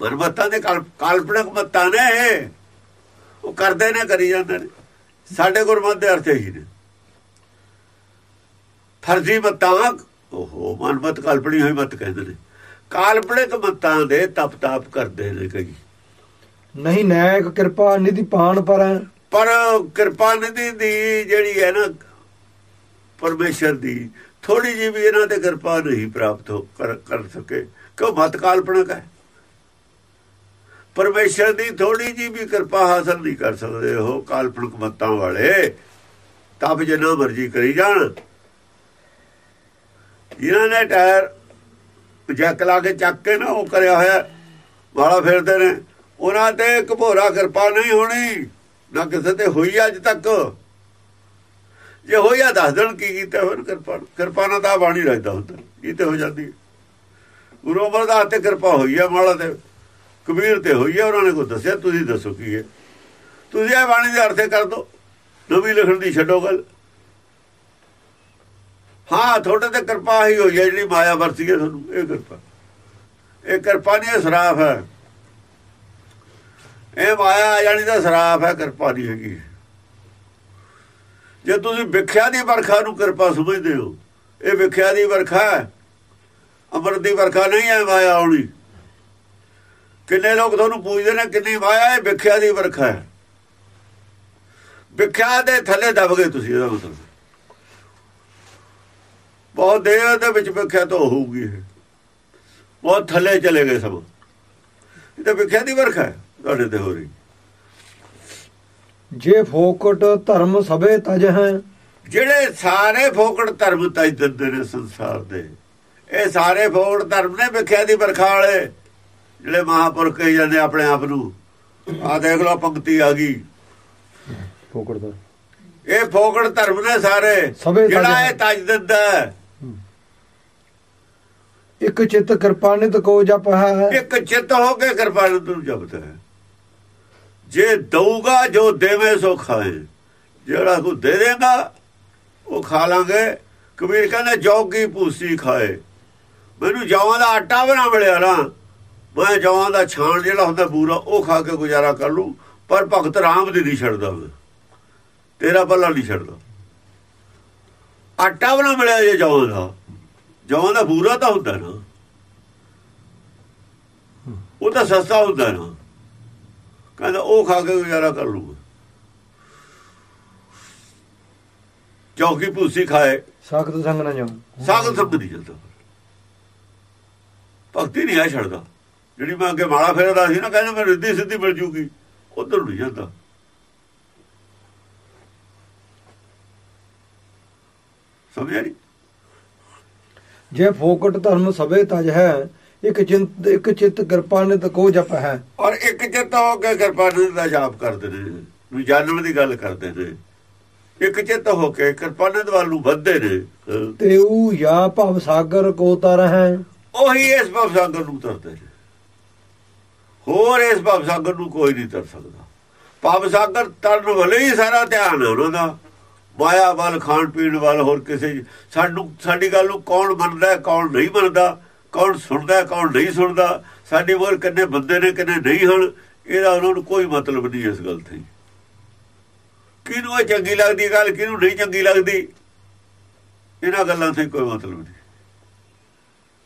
ਮਨਮੱਤਾਂ ਦੇ ਕਲਪ ਕਾਲਪਨਕ ਮੱਤਾਂ ਨੇ। ਉਹ ਕਰਦੇ ਨੇ ਕਰੀ ਜਾਂਦੇ ਨੇ। ਸਾਡੇ ਗੁਰਮਤ ਦੇ ਅਰਥ ਹੀ ਨੇ। ਫਰਜ਼ੀ ਮੱਤਾਂ ਓਹੋ ਮਨਮਤ ਕਲਪਣੀ ਹੋਈ ਮਤ ਕਹਿੰਦੇ ਨੇ। ਕਾਲਪਨਕ ਮੱਤਾਂ ਦੇ ਤਪ ਤਾਪ ਕਰਦੇ ਨੇ ਕਈ। ਨਹੀਂ ਨਾਇਕ ਕਿਰਪਾ ਨਿਧੀ ਪਾਣ ਪਰ ਪਰ ਕਿਰਪਾ ਨਿਧੀ ਦੀ ਜਿਹੜੀ ਹੈ ਨਾ ਪਰਮੇਸ਼ਰ ਦੀ ਥੋੜੀ ਜਿਹੀ ਵੀ ਇਹਨਾਂ ਤੇ ਕਿਰਪਾ ਨਹੀਂ ਪ੍ਰਾਪਤ ਹੋ ਕਰ ਸਕੇ। ਕਿਉਂ? ਮਤ ਕਾਲਪਨਕ ਹੈ ਪਰਮੇਸ਼ਰ ਦੀ ਥੋੜੀ ਜਿਹੀ ਵੀ ਕਿਰਪਾ ਹਾਸਲ ਨਹੀਂ ਕਰ ਸਕਦੇ ਉਹ ਕਾਲਪਨਿਕ ਮਤਾਂ ਵਾਲੇ। ਤਬ ਜਿੰਨਾ ਮਰਜ਼ੀ ਕਰੀ ਜਾਣ। ਇਹਨਾਂ ਨੇ ਟਾਇਰ ਜੈਕ ਲਾ ਕੇ ਚੱਕ ਕੇ ਨਾ ਉਹ ਕਰਿਆ ਹੋਇਆ, ਵਾਲਾ ਫੇਰਦੇ ਨੇ। ਉਹਨਾਂ ਤੇ ਘਬੋਰਾ ਕਿਰਪਾ ਨਹੀਂ ਹੋਣੀ। ਨਾ ਕਿਸੇ ਤੇ ਹੋਈ ਅੱਜ ਤੱਕ। ਜੇ ਹੋਇਆ ਦੱਸ ਦੇਣ ਕੀ ਕੀਤਾ ਫਿਰ, ਕਿਰਪਾ ਕਿਰਪਾ ਨਾਲ ਤਾਂ ਬਾਣੀ ਰੱਖਦਾ ਹੁੰਦਾ। ਇਹ ਤੇ ਹੋ ਜਾਂਦੀ ਹੈ। ਗੁਰੂ ਅਮਰਦਾਸ ਤੇ ਕਿਰਪਾ ਹੋਈ ਹੈ ਮਾਲਾ ਤੇ ਕਬੀਰ ਤੇ ਹੋਈ ਹੈ ਉਹਨਾਂ ਨੇ ਕੋਈ ਦੱਸਿਆ? ਤੁਸੀਂ ਦੱਸੋ ਕੀ ਹੈ? ਤੁਸੀਂ ਇਹ ਬਾਣੀ ਦੇ ਅਰਥੇ ਕਰ ਦੋ। ਨਵੀਂ ਲਿਖਣ ਦੀ ਛੱਡੋ ਗੱਲ। ਹਾਂ, ਤੁਹਾਡੇ ਤੇ ਕਿਰਪਾ ਹੀ ਹੋਈ ਹੈ ਜਿਹੜੀ ਮਾਇਆ ਵਰਤੀ ਹੈ ਤੁਹਾਨੂੰ, ਇਹ ਕਿਰਪਾ। ਇਹ ਕਿਰਪਾ ਨਹੀਂ, ਇਹ ਸਰਾਫ ਹੈ। ਇਹ ਮਾਇਆ ਆ ਜਾਣੀ ਦਾ ਸਰਾਫ ਹੈ, ਕਿਰਪਾ ਨਹੀਂ ਹੈਗੀ। ਜੇ ਤੁਸੀਂ ਵਿਖਿਆ ਦੀ ਵਰਖਾ ਨੂੰ ਕਿਰਪਾ ਸਮਝਦੇ ਹੋ, ਇਹ ਵਿਖਿਆ ਦੀ ਵਰਖਾ ਹੈ। ਅੰਮ੍ਰਿਤ ਦੀ ਵਰਖਾ ਨਹੀਂ ਹੈ ਮਾਇਆ ਆਉਣੀ ਕਿੰਨੇ ਲੋਕ ਤੁਹਾਨੂੰ ਪੁੱਛਦੇ ਨੇ, ਕਿੰਨੀ ਮਾਇਆ, ਇਹ ਵਿਖਿਆ ਦੀ ਵਰਖਾ ਹੈ। ਵਿਖਿਆ ਦੇ ਥੱਲੇ ਦਬ ਗਏ ਤੁਸੀਂ, ਇਹਦਾ ਮਤਲਬ। ਬਹੁਤ ਦੇਰ ਦੇ ਵਿੱਚ ਵਿਖਿਆ ਤਾਂ ਹੋਊਗੀ ਇਹ। ਬਹੁਤ ਥੱਲੇ ਚਲੇ ਗਏ ਸਭ। ਇਹ ਤਾਂ ਵਿਖਿਆ ਦੀ ਵਰਖਾ ਹੈ, ਤੁਹਾਡੇ ਤੇ ਹੋ ਰਹੀ। ਜੇ ਫੋਕਟ ਧਰਮ ਸਭੇ ਤਜ ਹੈ। ਜਿਹੜੇ ਸਾਰੇ ਫੋਕੜ ਧਰਮ ਤਜ ਦਿੰਦੇ ਨੇ ਸੰਸਾਰ ਦੇ। ਇਹ ਸਾਰੇ ਫੋਕੜ ਧਰਮ ਨੇ ਵਿਖਿਆ ਦੀ ਵਰਖਾ ਵਾਲੇ। ਜਿਹੜੇ ਮਹਾਪੁਰਖ ਕਹੀ ਜਾਂਦੇ ਆਪਣੇ ਆਪ ਨੂੰ ਆ ਦੇਖ ਲਓ ਪੰਕਤੀ ਆ ਗਈ। ਫੋਕੜ ਦਾ। ਇਹ ਫੋਕੜ ਧਰਮ ਨੇ ਸਾਰੇ ਜਿਹੜਾ। ਇਹ ਤਜ ਦਿੰਦਾ ਇੱਕ ਚਿਤ ਕਿਰਪਾਨਿਤ ਕੋ ਜਪ। ਹੈ ਇੱਕ ਚਿੱਤ ਹੋ ਕੇ ਕਿਰਪਾਨ ਨੂੰ ਜਪਦਾ ਹੈ। ਜੇ ਦਊਗਾ, ਜੋ ਦੇਵੇ ਸੋ ਖਾਏ। ਜਿਹੜਾ ਕੋ ਦੇ ਦੇਗਾ, ਉਹ ਖਾ ਲਾਂਗੇ। ਕਬੀਰ ਕਹਿੰਦਾ ਜੋਗੀ ਭੂਸੀ ਖਾਏ। ਮੈਨੂੰ ਜਵਾਂ ਦਾ ਆਟਾ ਵੀ ਨਾ ਮਿਲਿਆ ਨਾ। ਮੈਂ ਜਵਾਂ ਦਾ ਛਾਣ ਜਿਹੜਾ ਹੁੰਦਾ ਪੂਰਾ ਉਹ ਖਾ ਕੇ ਗੁਜ਼ਾਰਾ ਕਰ ਲੂ। ਪਰ ਭਗਤ ਰਾਮ ਦੀ ਨਹੀਂ ਛੱਡਦਾ ਮੈਂ। ਤੇਰਾ ਪੱਲਾ ਨਹੀਂ ਛੱਡਦਾ। ਆਟਾ ਵੀ ਨਾ ਮਿਲਿਆ ਜੇ ਜਵਾਂ ਦਾ। ਜਵਾਂ ਦਾ ਪੂਰਾ ਤਾਂ ਹੁੰਦਾ ਨਾ। ਉਹ ਤਾਂ ਸਸਤਾ ਹੁੰਦਾ ਨਾ। ਕਹਿੰਦਾ ਉਹ ਖਾ ਕੇ ਗੁਜ਼ਾਰਾ ਕਰ ਲੂਗਾ ਚੌਕੀ ਭੂਸੀ ਖਾਏ। ਸਖਤ ਸੰਗ ਨਾ ਜਾਉ ਸਾਗਤ ਸਭ ਨਹੀਂ ਚੱਲਦਾ ਭਗਤੀ ਨਹੀਂ ਆ ਛੱਡਦਾ। ਜਿਹੜੀ ਮੈਂ ਅੱਗੇ ਮਾਲਾ ਫੇਰਦਾ ਸੀ ਨਾ ਕਹਿੰਦਾ ਮੈਂ ਰਿੱਧੀ ਸਿੱਧੀ ਮਿਲ ਜੂਗੀ। ਉਧਰ ਨਹੀਂ ਜਾਂਦਾ। ਸਮਝਿਆ ਨਹੀਂ ਜੇ ਫੋਕਟ ਧਰਮ ਸਭੇ ਤਜ ਹੈ ਇੱਕ ਚਿੰਤ ਇੱਕ ਚਿਤ ਕਿਰਪਾਨਿਤ ਕੋ ਜਪ ਹੈ। ਔਰ ਇੱਕ ਚਿੱਤ ਹੋ ਕੇ ਕਿਰਪਾਨੰਦ ਦਾ ਜਾਪ ਕਰਦੇ ਨੇ ਨੂੰ ਜਾਣਨ ਦੀ ਗੱਲ ਕਰਦੇ ਨੇ। ਇੱਕ ਚਿੱਤ ਹੋ ਕੇ ਕਿਰਪਾਨੰਦ ਵੱਲ ਨੂੰ ਵੱਧਦੇ ਨੇ। ਹਾਂ। ਤੇਊ ਯਾ ਭਵ ਸਾਗਰ ਕੋ ਤਰ ਹੈ। ਉਹੀ ਇਸ ਭਵ ਸਾਗਰ ਨੂੰ ਤਰਦੇ ਨੇ। ਹੋਰ ਇਸ ਭਵ ਸਾਗਰ ਨੂੰ ਕੋਈ ਨਹੀਂ ਤਰ ਸਕਦਾ। ਭਵ ਸਾਗਰ ਤਰਨ ਵਾਲੇ ਹੀ ਸਾਰਾ ਧਿਆਨ ਹੈ ਉਹਨਾਂ ਦਾ। ਮਾਇਆ ਵੱਲ ਖਾਣ ਪੀਣ ਵੱਲ ਹੋਰ ਕਿਸੇ ਸਾਨੂੰ ਸਾਡੀ ਗੱਲ ਨੂੰ ਕੌਣ ਮੰਨਦਾ ਹੈ, ਕੌਣ ਨਹੀਂ ਮੰਨਦਾ। ਕੌਣ ਸੁਣਦਾ, ਕੌਣ ਨਹੀਂ ਸੁਣਦਾ, ਸਾਡੇ ਕੋਲ ਕਿੰਨੇ ਬੰਦੇ ਨੇ, ਕਿੰਨੇ ਨਹੀਂ ਹਨ, ਇਹਦਾ ਉਹਨਾਂ ਨੂੰ ਕੋਈ ਮਤਲਬ ਨਹੀਂ ਇਸ ਗੱਲ ਤੇ। ਕਿਹਨੂੰ ਇਹ ਚੰਗੀ ਲੱਗਦੀ ਗੱਲ, ਕਿਹਨੂੰ ਨਹੀਂ ਚੰਗੀ ਲੱਗਦੀ, ਇਹਨਾਂ ਗੱਲਾਂ ਤੇ ਕੋਈ ਮਤਲਬ ਨਹੀਂ।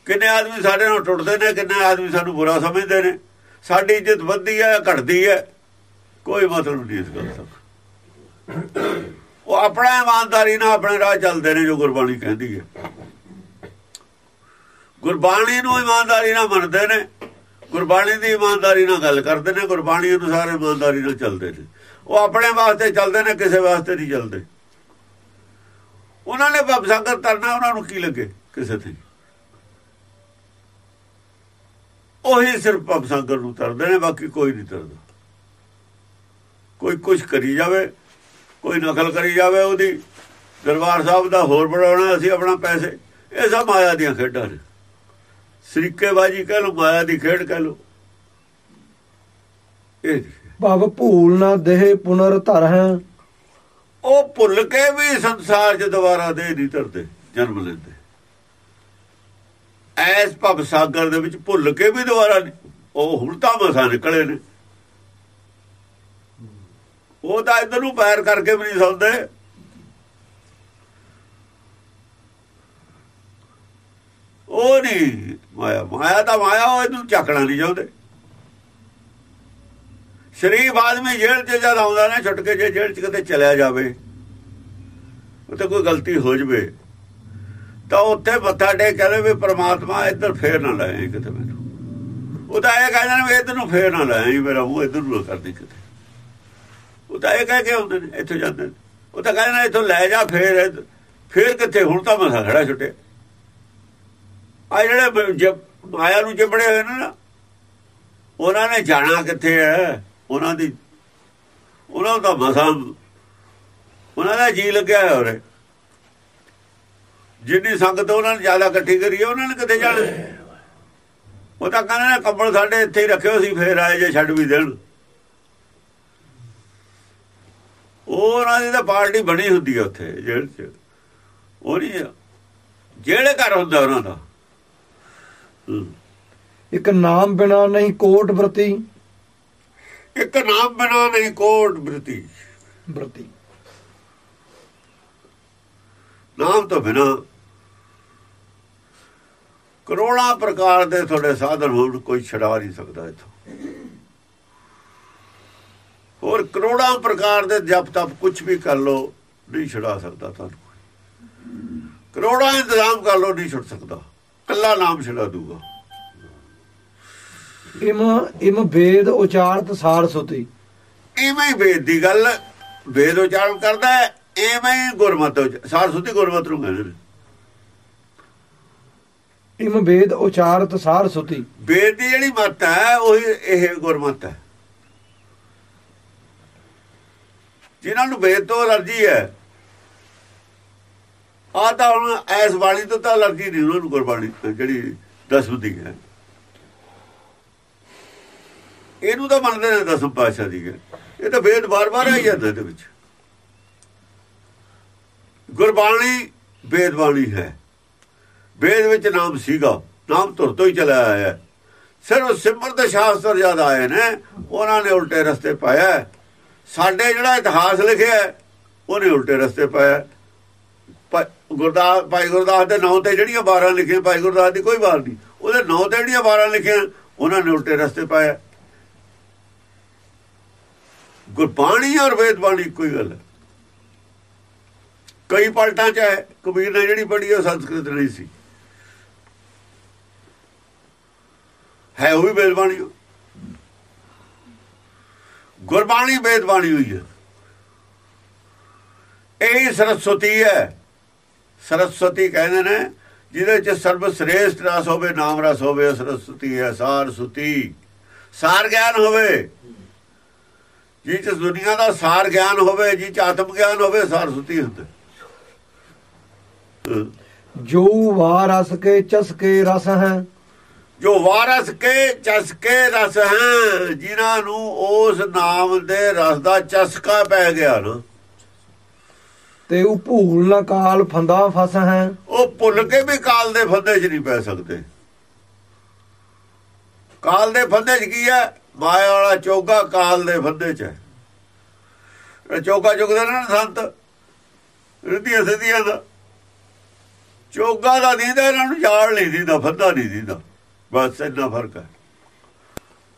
ਕਿੰਨੇ ਆਦਮੀ ਸਾਡੇ ਨਾਲ ਟੁੱਟਦੇ ਨੇ, ਕਿੰਨੇ ਆਦਮੀ ਸਾਨੂੰ ਬੁਰਾ ਸਮਝਦੇ ਨੇ, ਸਾਡੀ ਇੱਜ਼ਤ ਵੱਧਦੀ ਹੈ, ਘਟਦੀ ਹੈ, ਕੋਈ ਮਤਲਬ ਨਹੀਂ ਇਸ ਗੱਲ ਦਾ ਉਹ ਆਪਣਾ ਇਮਾਨਦਾਰੀ ਨਾਲ ਆਪਣੇ ਰਾਹ ਚੱਲਦੇ ਨੇ, ਜੋ ਗੁਰਬਾਣੀ ਕਹਿੰਦੀ ਹੈ। ਗੁਰਬਾਣੀ ਨੂੰ ਇਮਾਨਦਾਰੀ ਨਾਲ ਮੰਨਦੇ ਨੇ। ਗੁਰਬਾਣੀ ਦੀ ਇਮਾਨਦਾਰੀ ਨਾਲ ਗੱਲ ਕਰਦੇ ਨੇ, ਗੁਰਬਾਣੀ ਅਨੁਸਾਰ ਇਮਾਨਦਾਰੀ ਨਾਲ ਚੱਲਦੇ ਨੇ। ਉਹ ਆਪਣੇ ਵਾਸਤੇ ਚੱਲਦੇ ਨੇ, ਕਿਸੇ ਵਾਸਤੇ ਨਹੀਂ ਚੱਲਦੇ। ਉਹਨਾਂ ਨੇ ਭਵ ਸਾਗਰ ਤਰਨਾ, ਉਹਨਾਂ ਨੂੰ ਕੀ ਲੱਗੇ? ਕਿਸੇ ਤੇ ਉਹੀ ਸਿਰਫ ਭਵ ਨੂੰ ਤਰਦੇ ਨੇ, ਬਾਕੀ ਕੋਈ ਨਹੀਂ ਤਰਦਾ। ਕੋਈ ਕੁਝ ਕਰੀ ਜਾਵੇ, ਕੋਈ ਨਕਲ ਕਰੀ ਜਾਵੇ ਉਹਦੀ। ਦਰਬਾਰ ਸਾਹਿਬ ਦਾ ਹੋਰ ਬਣਾਉਣਾ, ਅਸੀਂ ਆਪਣਾ ਪੈਸੇ। ਇਹ ਸਭ ਮਾਇਆ ਦੀਆਂ ਖੇਡਾਂ ਨੇ। ਸਰੀਕੇਬਾਜੀ ਕਹਿ ਲੋ ਮਾਇਆ ਦੀ ਖੇਡ ਕਹਿ ਲੋ ਇਹ ਭਵ ਭੂਲ ਨਾ ਦੇਹ ਪੁਨਰ ਧਰ ਹੈ ਉਹ ਭੁੱਲ ਕੇ ਵੀ ਸੰਸਾਰ 'ਚ ਦੁਬਾਰਾ ਦੇ ਨਹੀਂ ਧਰਦੇ ਜਨਮ ਲੈਂਦੇ। ਐਸ ਭਵ ਸਾਗਰ ਦੇ ਵਿੱਚ ਭੁੱਲ ਕੇ ਵੀ ਦੁਬਾਰਾ ਉਹ ਹੁਣ ਤਾਂ ਮਸਾਂ ਨਿਕਲੇ ਨੇ। ਉਹ ਤਾਂ ਇਧਰ ਨੂੰ ਪੈਰ ਕਰਕੇ ਵੀ ਨਹੀਂ ਸੌਂਦੇ ਉਹ ਨਹੀਂ ਮਾਇਆ ਮਾਇਆ ਤਾਂ ਮਾਇਆ, ਉਹ ਇਹਨੂੰ ਚੱਕਣਾ ਨਹੀਂ ਚਾਹੁੰਦੇ। ਸ਼ਰੀਫ ਆਦਮੀ ਜੇਲ੍ਹ 'ਚ ਜਦ ਆਉਂਦਾ ਨਾ, ਛੁੱਟ ਕੇ ਜੇ ਜੇਲ੍ਹ 'ਚ ਕਿਤੇ ਚਲਿਆ ਜਾਵੇ ਉੱਥੇ ਕੋਈ ਗਲਤੀ ਹੋ ਜਵੇ, ਤਾਂ ਉੱਥੇ ਮੱਥਾ ਟੇਕ ਕਹਿੰਦੇ ਵੀ ਪ੍ਰਮਾਤਮਾ ਇੱਧਰ ਫੇਰ ਨਾ ਲਾਏ ਕਿਤੇ ਮੈਨੂੰ। ਉਹ ਤਾਂ ਇਹ ਕਹਿੰਦੇ ਨੇ ਵੀ ਇੱਧਰ ਨੂੰ ਫੇਰ ਨਾ ਲਾਏ ਮੇਰਾ ਉਹ ਇੱਧਰ ਨੂੰ ਨਾ ਕਰਦੀ ਕਿਤੇ। ਉਹ ਤਾਂ ਇਹ ਕਹਿ ਕੇ ਆਉਂਦੇ ਨੇ, ਇੱਥੇ ਜਾਂਦੇ ਨੇ। ਉਹ ਤਾਂ ਕਹਿੰਦੇ ਨੇ, ਇੱਥੋਂ ਲੈ ਜਾ ਫੇਰ ਫੇਰ ਕਿੱਥੇ? ਹੁਣ ਤਾਂ ਮਸਾ ਖੜਾ ਛੁੱਟੇ ਆ ਜਿਹੜੇ ਬ- ਮਾਇਆ ਨੂੰ ਚਿਪੜੇ ਹੋਏ ਨਾ ਉਹਨਾਂ ਨੇ ਜਾਣਾ ਕਿੱਥੇ ਹੈ? ਉਹਨਾਂ ਦੀ ਉਹਨਾਂ ਦਾ ਮਸਾ ਉਹਨਾਂ ਦਾ ਜੀ ਲੱਗਿਆ ਹੋਇਆ ਉਰੇ। ਜਿੰਨੀ ਸੰਗਤ ਉਹਨਾਂ ਨੇ ਜ਼ਿਆਦਾ ਇਕੱਠੀ ਕਰੀ ਹੈ, ਉਹਨਾਂ ਨੇ ਕਿੱਥੇ ਜਾਣਾ? ਉਹ ਤਾਂ ਕਹਿੰਦੇ ਨੇ ਕੰਬਲ ਸਾਡੇ ਇੱਥੇ ਹੀ ਰੱਖਿਓ ਸੀ ਫੇਰ ਆਏ ਜੇ ਛੱਡ ਵੀ ਦੇਣ। ਉਹਨਾਂ ਦੀ ਤਾਂ ਪਾਰਟੀ ਬਣੀ ਹੁੰਦੀ ਹੈ ਉੱਥੇ ਜੇਲ੍ਹ 'ਚ। ਉਹ ਨਹੀਂ ਜਿਹੜੇ ਘਰ ਹੁੰਦਾ ਉਹਨਾਂ ਦਾ। ਇੱਕ ਨਾਮ ਬਿਨਾ ਨਹੀਂ ਕੋਟ ਵਰਤੀ। ਇੱਕ ਨਾਮ ਬਿਨਾ ਨਹੀਂ ਕੋਟ ਬ੍ਰਿਤੀ ਵਰਤੀ। ਨਾਮ ਤੋਂ ਬਿਨਾ ਕਰੋੜਾਂ ਪ੍ਰਕਾਰ ਦੇ ਤੁਹਾਡੇ ਸਾਧਨ ਹੋਣ ਕੋਈ ਛਡਾ ਨਹੀਂ ਸਕਦਾ ਇਥੋਂ। ਹੋਰ ਕਰੋੜਾਂ ਪ੍ਰਕਾਰ ਦੇ ਜਪ ਤਪ ਕੁਝ ਵੀ ਕਰ ਲੋ ਨਹੀਂ ਛਡਾ ਸਕਦਾ ਤੁਹਾਨੂੰ। ਕਰੋੜਾਂ ਇੰਤਜ਼ਾਮ ਕਰ ਲੋ ਨਹੀਂ ਛੁੱਟ ਸਕਦਾ। ਕੱਲਾ ਨਾਮ ਛਡਾ ਦੂਗਾ। ਇਮ ਇਮ ਵੇਦ ਉਚਾਰਤ ਸਾਰ ਸੁਤੀ। ਇਵੇਂ ਹੀ ਵੇਦ ਦੀ ਗੱਲ ਵੇਦ ਉਚਾਰਨ ਕਰਦਾ ਐਵੇਂ ਹੀ ਗੁਰਮਤਿ ਉਚ- ਸਾਰਸਵਤੀ ਗੁਰਮਤਿ ਨੂੰ ਕਹਿੰਦੇ ਨੇ। ਇਮ ਵੇਦ ਉਚਾਰਤ ਸਾਰ ਸੁਤੀ। ਵੇਦ ਦੀ ਜਿਹੜੀ ਮਤ ਹੈ ਉਹੀ ਇਹ ਗੁਰਮਤਿ ਹੈ। ਜਿਨ੍ਹਾਂ ਨੂੰ ਵੇਦ ਤੋਂ ਅਲਰਜੀ ਹੈ ਆ ਤਾਂ ਹੁਣ ਐਸ ਬਾਣੀ ਤੋਂ ਤਾਂ ਅਲਰਜੀ ਨਹੀਂ, ਉਹਨਾਂ ਨੂੰ ਗੁਰਬਾਣੀ ਜਿਹੜੀ ਦਸਮ ਦੀ ਹੈ। ਇਹਨੂੰ ਤਾਂ ਮੰਨਦੇ ਨੇ ਦਸਮ ਪਾਤਸ਼ਾਹ ਦੀ ਹੈ ਇਹ ਤਾਂ ਵੇਦ ਬਾਰ-ਬਾਰ ਆਈ ਜਾਂਦਾ ਇਹਦੇ ਵਿੱਚ। ਗੁਰਬਾਣੀ ਵੇਦ ਬਾਣੀ ਹੈ। ਵੇਦ ਵਿੱਚ ਨਾਮ ਸੀਗਾ, ਨਾਮ ਤੁਰ ਤੋਂ ਹੀ ਚਲਾ ਆਇਆ ਸਿਰਫ ਸਿਮਰ ਸਿਮਰਤ ਸ਼ਾਸਤਰ ਜਦ ਆਏ ਨੇ, ਉਹਨਾਂ ਨੇ ਉਲਟੇ ਰਸਤੇ ਪਾਇਆ ਸਾਡੇ ਜਿਹੜਾ ਇਤਿਹਾਸ ਲਿਖਿਆ ਉਹਨੇ ਉਲਟੇ ਰਸਤੇ ਪਾਇਆ ਗੁਰਦਾਸ, ਭਾਈ ਗੁਰਦਾਸ ਦੇ ਨਾਂ ਤੇ ਜਿਹੜੀਆਂ 12 ਲਿਖੀਆਂ, ਭਾਈ ਗੁਰਦਾਸ ਦੀ ਕੋਈ ਬਾਤ ਨਹੀਂ। ਉਹਦੇ ਨਾਂ ਤੇ ਜਿਹੜੀਆਂ 12 ਲਿਖੀਆਂ, ਉਹਨਾਂ ਨੇ ਉਲਟੇ ਰਸਤੇ ਪਾਇਆ। ਗੁਰਬਾਣੀ ਔਰ ਵੇਦ ਬਾਣੀ ਕੋਈ ਗੱਲ ਹੈ। ਕਈ ਪਲਟਾਂ ਚ ਹੈ, ਕਬੀਰ ਨੇ ਜਿਹੜੀ ਪੜ੍ਹੀ ਉਹ ਸੰਸਕ੍ਰਿਤ ਨਹੀਂ ਸੀ। ਹੈ ਉਹ ਵੀ ਵੇਦ ਬਾਣੀ ਗੁਰਬਾਣੀ ਵੇਦ ਬਾਣੀ ਹੋਈ ਹੈ। ਇਹ ਸਰਸਵਤੀ ਹੈ। ਸਰਸਵਤੀ ਕਹਿੰਦੇ ਨੇ ਜਿਹਦੇ ਚ ਸਰਬ ਸ੍ਰੇਸ਼ਟ ਰਸ ਹੋਵੇ ਨਾਮ ਰਸ ਹੋਵੇ ਸਰਸਵਤੀ ਹੈ ਸਾਰ ਸੁਤੀ। ਸਾਰ ਗਿਆਨ ਹੋਵੇ। ਜਿਹ ਚ ਦੁਨੀਆ ਦਾ ਸਾਰ ਗਿਆਨ ਹੋਵੇ ਜਿਹ ਚ ਆਤਮ ਗਿਆਨ ਹੋਵੇ ਸਾਰ ਸੁਤੀ ਹੁੰਦਾ। ਜੋ ਵਾ ਰਸ ਕੇ ਚਸਕੇ ਰਸ ਹੈ। ਜੋ ਵਾਰਸ ਕੇ ਚਸਕੇ ਰਸ ਹੈ ਜਿਨ੍ਹਾਂ ਨੂੰ ਉਸ ਨਾਮ ਦੇ ਰਸ ਦਾ ਚਸਕਾ ਪੈ ਗਿਆ ਨਾ। ਤੇ ਉਹ ਭੂਲ ਨਾ ਕਾਲ ਫੰਦਾ ਫਸ ਹੈ। ਉਹ ਭੁੱਲ ਕੇ ਵੀ ਕਾਲ ਦੇ ਫੰਦੇ 'ਚ ਨਹੀਂ ਪੈ ਸਕਦੇ। ਕਾਲ ਦੇ ਫੰਦੇ 'ਚ ਕੀ ਹੈ? ਮਾਇਆ ਵਾਲਾ ਚੋਗਾ ਕਾਲ ਦੇ ਫੰਦੇ 'ਚ ਹੈ। ਚੋਗਾ ਚੁਗਦੇ ਨੇ ਸੰਤ। ਰਿਧੀਆਂ ਸਿੱਧੀਆਂ ਦਾ। ਚੋਗਾ ਦਾ ਦੀਦਾ, ਇਹਨਾਂ ਨੂੰ ਜਾਲ ਨਹੀਂ ਦੀਦਾ, ਫੰਦਾ ਨਹੀਂ ਦੀਦਾ। ਬਸ ਇੰਨਾ ਫ਼ਰਕ ਹੈ।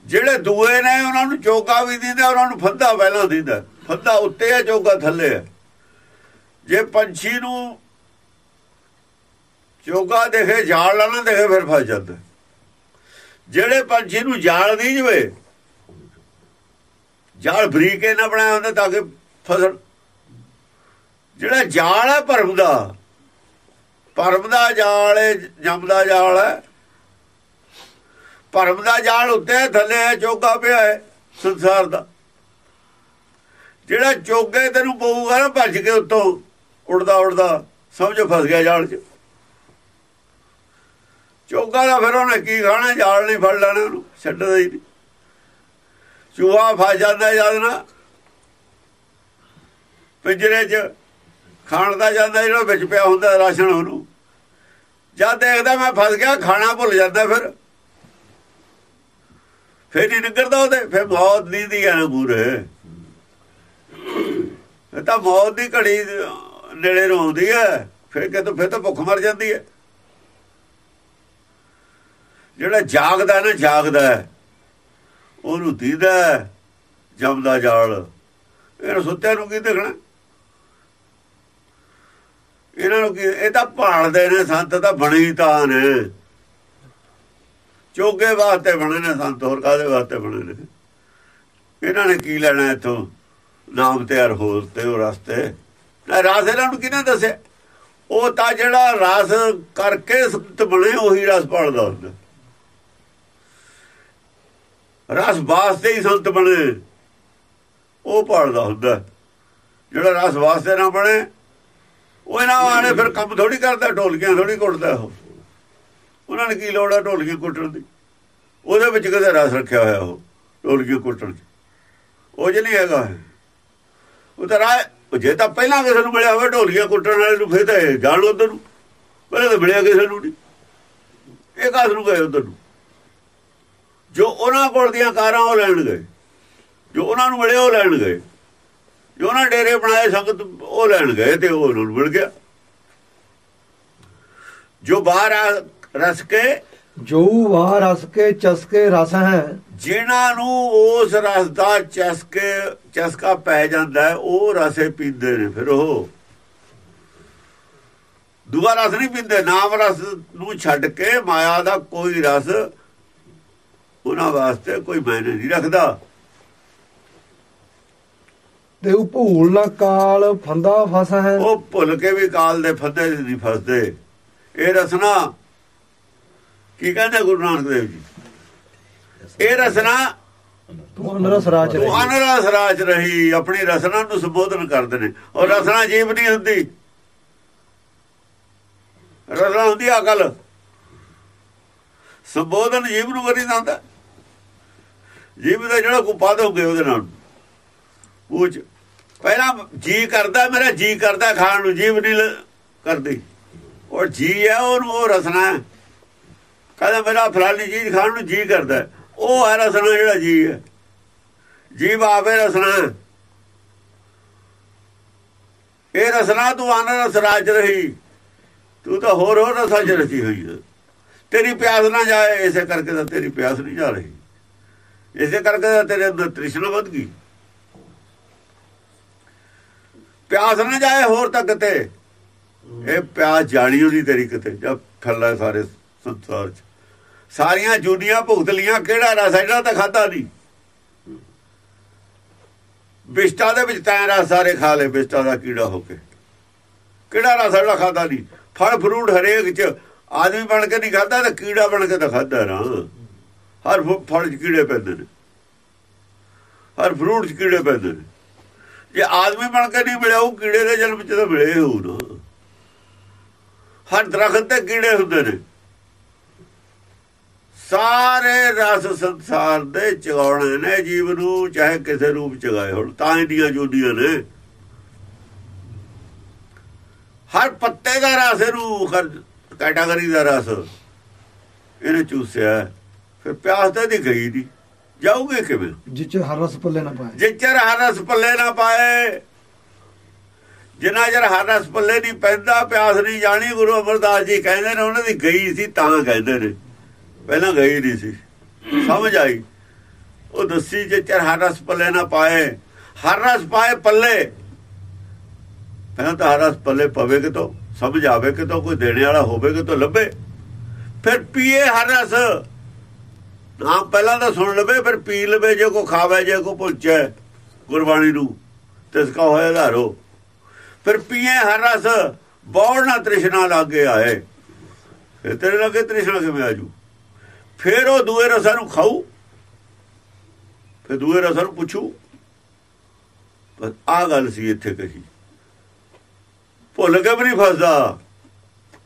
ਜਿਹੜੇ ਦੂਏ ਨੇ, ਉਹਨਾਂ ਨੂੰ ਚੋਗਾ ਵੀ ਦਿੰਦਾ, ਉਹਨਾਂ ਨੂੰ ਫੰਦਾ ਪਹਿਲਾਂ ਦਿੰਦਾ। ਫੰਦਾ ਉੱਤੇ ਹੈ, ਚੋਗਾ ਥੱਲੇ ਹੈ। ਜੇ ਪੰਛੀ ਨੂੰ ਚੋਗਾ ਦੇਖੇ ਜਾਲ ਨਾ ਦੇਖੇ ਫਿਰ ਫਸ ਜਾਂਦਾ। ਜਿਹੜੇ ਪੰਛੀ ਨੂੰ ਜਾਲ ਨਹੀਂ ਜਵੇ, ਜਾਲ ਬਰੀਕੇ ਨਾ ਬਣਾਇਆ ਹੁੰਦਾ ਤਾਂ ਕਿ ਫਸਣ। ਜਿਹੜਾ ਜਾਲ ਹੈ ਭਰਮ ਦਾ ਭਰਮ ਦਾ ਜਾਲ ਹੈ ਜਮ ਦਾ ਜਾਲ ਹੈ। ਭਰਮ ਦਾ ਜਾਲ ਉੱਤੇ ਥੱਲੇ ਹੈ, ਚੋਗਾ ਪਿਆ ਹੈ ਸੰਸਾਰ ਦਾ। ਜਿਹੜਾ ਚੋਗੇ ਤੈਨੂੰ ਪਊਗਾ ਨਾ ਭੱਜ ਕੇ ਉੱਤੋਂ ਉੜਦਾ ਉੜਦਾ ਸਮਝੋ ਫਸ ਗਿਆ ਜਾਲ 'ਚ। ਚੋਗਾ ਦਾ ਫਿਰ ਉਹਨੇ ਕੀ ਖਾਣਾ, ਜਾਲ ਨਹੀਂ ਫੜ ਲੈਣਾ ਉਹਨੂੰ, ਛੱਡਦਾ ਹੀ ਨਹੀਂ। ਚੂਹਾ ਫਸ ਜਾਂਦਾ ਜਦ ਨਾ। ਪਿੰਜਰੇ 'ਚ ਖਾਣ ਦਾ ਜਾਂਦਾ, ਜਿਹੜਾ ਵਿੱਚ ਪਿਆ ਹੁੰਦਾ ਰਾਸ਼ਨ ਉਹਨੂੰ। ਜਦ ਦੇਖਦਾ ਮੈਂ ਫਸ ਗਿਆ, ਖਾਣਾ ਭੁੱਲ ਜਾਂਦਾ ਫਿਰ। ਫਿਰ ਨਹੀਂ ਨਿਕਲਦਾ ਉਹਦੇ, ਫਿਰ ਮੌਤ ਦੀ ਦੀ ਹੈ ਨਾ ਮੂਰੇ ਤਾਂ ਮੌਤ ਦੀ ਘੜੀ ਨੇੜੇ ਨੂੰ ਆਉਂਦੀ ਹੈ, ਫਿਰ ਕਿਤੋਂ ਫਿਰ ਤਾਂ ਭੁੱਖ ਮਰ ਜਾਂਦੀ ਹੈ। ਜਿਹੜਾ ਜਾਗਦਾ ਨਾ, ਜਾਗਦਾ ਉਹਨੂੰ ਦੀਦਾ ਜਮਦਾ ਜਾਲ। ਇਹਨਾਂ ਸੁੱਤਿਆਂ ਨੂੰ ਕੀ ਦੇਖਣਾ? ਇਹਨਾਂ ਨੂੰ ਕੀ ਇਹ ਤਾਂ ਭਾਲਦੇ ਨੇ, ਸੰਤ ਤਾਂ ਬਣੀ ਤਾਂ ਨੇ। ਚੋਗੇ ਵਾਸਤੇ ਬਣੇ ਨੇ ਸੰਤ, ਹੋਰ ਕਾਦੇ ਵਾਸਤੇ ਬਣੇ ਨੇ? ਇਹਨਾਂ ਨੇ ਕੀ ਲੈਣਾ ਇੱਥੋਂ? ਨਾਮ ਤਿਆਰ ਹੋਰ ਤੇ ਉਹ ਰਸਤੇ। ਰਾਸ ਇਹਨਾਂ ਨੂੰ ਕਿਹਨੇ ਦੱਸਿਆ? ਉਹ ਤਾਂ ਜਿਹੜਾ ਰਸ ਕਰਕੇ ਸੰਤ ਬਣੇ, ਉਹੀ ਰਸ ਪੜਦਾ ਹੁੰਦਾ। ਰਸ ਵਾਸਤੇ ਹੀ ਸੰਤ ਬਣੇ, ਉਹ ਪੜਦਾ ਹੁੰਦਾ। ਜਿਹੜਾ ਰਸ ਵਾਸਤੇ ਨਾ ਬਣੇ, ਉਹ ਇਹਨਾਂ ਵਾਲੇ ਫਿਰ ਕੰਮ ਥੋੜੀ ਕਰਦਾ, ਢੋਲਕੀਆਂ ਥੋੜੀ ਕੁੱਟਦਾ ਉਹ। ਉਹਨਾਂ ਨੇ ਕੀ ਲੋੜ ਹੈ ਢੋਲਕੀ ਕੁੱਟਣ ਦੀ? ਉਹਦੇ ਵਿੱਚ ਕਦੇ ਰਸ ਰੱਖਿਆ ਹੋਇਆ ਉਹ ਢੋਲਕੀ ਕੁੱਟਣ ਚ ਉਹ ਜ ਨਹੀਂ ਹੈਗਾ। ਉਹ ਤਾਂ ਰਾਹ ਜੇ ਤਾਂ ਪਹਿਲਾਂ ਕਿਸੇ ਨੂੰ ਮਿਲਿਆ ਹੋਵੇ, ਢੋਲੀਆਂ ਕੁੱਟਣ ਵਾਲੇ ਨੂੰ ਫਿਰ ਤਾਂ ਜਾਣ ਉਧਰ ਨੂੰ। ਪਹਿਲਾਂ ਤਾਂ ਮਿਲਿਆ ਕਿਸੇ ਨੂੰ ਨਹੀਂ। ਇਹ ਕਾਸ ਨੂੰ ਗਏ ਉਧਰ ਨੂੰ? ਜੋ ਉਹਨਾਂ ਕੋਲ ਦੀਆਂ ਕਾਰਾਂ ਉਹ ਲੈਣ ਗਏ। ਜੋ ਉਹਨਾਂ ਨੂੰ ਮਿਲਿਆ ਉਹ ਲੈਣ ਗਏ। ਜੋ ਉਹਨਾਂ ਡੇਰੇ ਬਣਾਏ ਸੰਗਤ ਉਹ ਲੈਣ ਗਏ ਤੇ ਉਹ ਉਹਨਾਂ ਨੂੰ ਮਿਲ ਗਿਆ। ਜੋ ਬਾਹਰ ਰਸ ਕੇ ਜੋ ਬਾਹਰ ਰਸ ਕੇ ਚਸਕੇ ਰਸ ਹੈ ਜਿਨ੍ਹਾਂ ਨੂੰ ਉਸ ਰਸ ਦਾ ਚਸਕੇ ਚਸਕਾ ਪੈ ਜਾਂਦਾ ਉਹ ਰਸੇ ਪੀਂਦੇ ਨੇ ਫਿਰ ਉਹ। ਦੂਆ ਰਸ ਨਹੀਂ ਪੀਂਦੇ ਨਾਮ ਰਸ ਨੂੰ ਛੱਡ ਕੇ ਮਾਇਆ ਦਾ ਕੋਈ ਰਸ ਉਹਨਾਂ ਵਾਸਤੇ ਕੋਈ ਮਾਇਨੇ ਨਹੀਂ ਰੱਖਦਾ। ਤੇ ਉਹ ਭੂਲ ਨਾ ਕਾਲ ਫੰਦਾ ਫਸ ਹੈ। ਉਹ ਭੁੱਲ ਕੇ ਵੀ ਕਾਲ ਦੇ ਫੱਦੇ ਨਹੀਂ ਫਸਦੇ। ਇਹ ਰਸਨਾ ਕੀ ਕਹਿੰਦੇ ਗੁਰੂ ਨਾਨਕ ਦੇਵ ਜੀ? ਇਹ ਰਸਨਾ ਤੂੰ ਅਨਰਸ ਰਾਜ ਰਹੀ। ਆਪਣੀ ਰਸਨਾ ਨੂੰ ਸੰਬੋਧਨ ਕਰਦੇ ਨੇ। ਔਰ ਰਸਨਾ ਜੀਵ ਨਹੀਂ ਹੁੰਦੀ। ਰਸਨਾ ਹੁੰਦੀ ਅਕਲ। ਸੰਬੋਧਨ ਜੀਵ ਨੂੰ ਕਰੀ ਜਾਂਦਾ। ਜੀਵ ਦਾ ਜਿਹੜਾ ਕੋ ਪਾ ਦੋਗੇ ਉਹਦੇ ਨਾਲ। ਪੁੱਛ ਪਹਿਲਾਂ ਜੀ ਕਰਦਾ ਮੇਰਾ ਜੀ ਕਰਦਾ ਖਾਣ ਨੂੰ ਜੀਵ ਨਹੀਂ ਕਰਦੀ। ਔਰ ਜੀ ਹੈ ਉਹਨੂੰ ਉਹ ਰਸਨਾ ਹੈ। ਕਹਿੰਦਾ ਮੇਰਾ ਫਲਾਨੀ ਚੀਜ਼ ਖਾਣ ਨੂੰ ਜੀ ਕਰਦਾ ਹੈ। ਉਹ ਹੈ ਰਸਨਾ ਜਿਹੜਾ ਜੀ ਹੈ। ਜੀਵ ਆਵੇ ਰਸਨਾ ਇਹ ਰਸਨਾ ਤੂੰ ਅਨਰਸ ਰਾਜ ਰਹੀ। ਤੂੰ ਤਾਂ ਹੋਰ ਹੋਰ ਰਸਾਂ ਚ ਰਚੀ ਹੋਈ ਹੈ। ਤੇਰੀ ਪਿਆਸ ਨਾ ਜਾਏ, ਇਸੇ ਕਰਕੇ ਤਾਂ ਤੇਰੀ ਪਿਆਸ ਨਹੀਂ ਜਾ ਰਹੀ। ਇਸੇ ਕਰਕੇ ਤਾਂ ਤੇਰੇ ਅੰਦਰ ਤ੍ਰਿਸ਼ਨਾ ਵੱਧ ਗਈ। ਪਿਆਸ ਨਾ ਜਾਏ ਹੋਰ ਤਾਂ। ਕਿਤੇ ਇਹ ਪਿਆਸ ਜਾਣੀ ਹੋਣੀ ਤੇਰੀ ਕਿਤੇ ਜਦ ਫੈਲਾ ਸਾਰੇ ਸੰਸਾਰ ਚ। ਸਾਰੀਆਂ ਜੁਨੀਆਂ ਭੁਗਤ ਲੀਆਂ ਕਿਹੜਾ ਰਸ ਇਹਨਾਂ ਤਾਂ ਖਾਦਾ ਨਹੀਂ। ਬਿਸ਼ਟਾ ਦੇ ਵਿੱਚ ਤੈਂ ਰਸ ਸਾਰੇ ਖਾ ਲਏ, ਬਿਸ਼ਟਾ ਦਾ ਕੀੜਾ ਹੋ ਕੇ। ਕਿਹੜਾ ਰਸ ਜਿਹੜਾ ਖਾਦਾ ਨਹੀਂ। ਫਲ, ਫਰੂਟ ਹਰੇਕ ਚ, ਆਦਮੀ ਬਣ ਕੇ ਨਹੀਂ ਖਾਦਾ ਤਾਂ ਕੀੜਾ ਬਣ ਕੇ ਤਾਂ ਖਾਦਾ ਨਾ। ਹਰ ਫ- ਫਲ ਚ ਕੀੜੇ ਪੈਂਦੇ ਨੇ। ਹਰ ਫਰੂਟ ਚ ਕੀੜੇ ਪੈਂਦੇ ਨੇ। ਜੇ ਆਦਮੀ ਬਣ ਕੇ ਨਹੀਂ ਮਿਲਿਆ, ਉਹ ਕੀੜੇ ਦੇ ਜਨਮ ਚ ਤਾਂ ਮਿਲੇ ਹੋਊ ਨਾ। ਹਰ ਦਰਖਤ ਤੇ ਕੀੜੇ ਹੁੰਦੇ ਨੇ। ਸਾਰੇ ਰਸ ਸੰਸਾਰ ਦੇ ਚਗਾਉਣੇ ਨੇ ਜੀਵ ਨੂੰ ਚਾਹੇ ਕਿਸੇ ਰੂਪ ਚ ਗਾਏ ਹੁਣ। ਤਾਂ ਇਹਦੀਆਂ ਜੁਦੀਆਂ ਨੇ। ਹਰ ਪੱਤੇ ਦਾ ਰਸ ਇਹਨੂੰ ਕੈਟਾਗਰੀ ਦਾ ਰਸ। ਇਹਨੇ ਚੂਸਿਆ। ਫਿਰ ਪਿਆਸ ਤਾਂ ਦੀ ਗਈ ਨਹੀਂ ਜਾਊਗੇ ਕਿਵੇਂ? ਜਿੱਚ ਹਰ ਰਸ ਪੱਲੇ ਨਾ ਪਾਏ। ਜੇ ਚਿਰ ਹਰ ਰਸ ਪੱਲੇ ਨਾ ਪਾਏ ਜਿੰਨਾ ਚਿਰ ਹਰ ਰਸ ਪੱਲੇ ਨਹੀਂ ਪੈਂਦਾ ਪਿਆਸ ਨਹੀਂ ਜਾਣੀ ਗੁਰੂ ਅਮਰਦਾਸ ਜੀ ਕਹਿੰਦੇ ਨੇ ਉਹਨਾਂ ਦੀ ਗਈ ਸੀ ਤਾਂ ਕਹਿੰਦੇ ਨੇ। ਪਹਿਲਾਂ ਗਈ ਨਹੀਂ ਸੀ। ਸਮਝ ਆਈ? ਉਹ ਦੱਸੀ ਜੇ ਚਿਰ ਹਰ ਰਸ ਪੱਲੇ ਨਾ ਪਾਏ। ਹਰ ਰਸ ਪਾਏ ਪੱਲੇ। ਪਹਿਲਾਂ ਤਾਂ ਹਰ ਰਸ ਪੱਲੇ ਪਵੇ ਕਿਤੋਂ? ਸਮਝ ਆਵੇ ਕਿਤੋਂ? ਕੋਈ ਦੇਣੇ ਵਾਲਾ ਹੋਵੇ ਕਿ ਤੋਂ ਲੱਭੇ। ਫਿਰ ਪੀਏ ਹਰ ਰਸ। ਨਾ ਪਹਿਲਾਂ ਤਾਂ ਸੁਣ ਲਵੇ, ਫਿਰ ਪੀ ਲਵੇ, ਜੇ ਕੋ ਖਾਵੇ, ਜੇ ਕੋ ਪੁੱਛੇ ਗੁਰਬਾਣੀ ਨੂੰ ਤਿਸ ਕਾ ਹੋਇਆ ਧਾਰੋ ਫਿਰ ਪੀਏ ਹਰ ਰਸ। ਬੌੜ ਨਾ ਤ੍ਰਿਸ਼ਨਾ ਲਾਗੇ ਆਏ। ਫਿਰ ਤੇਰੇ ਲਾਗੇ ਤ੍ਰਿਸ਼ਨਾ ਕਿਵੇਂ ਆਜੂ ਫਿਰ ਉਹ ਦੂਏ ਰਸਾਂ ਨੂੰ ਖਾਊ ਫਿਰ ਦੂਏ ਰਸਾਂ ਨੂੰ ਪੁੱਛੂ ਪਰ ਆ ਗੱਲ ਸੀ ਇੱਥੇ ਕਹੀ ਭੁੱਲ ਕੇ ਵੀ ਨਹੀਂ ਫਸਦਾ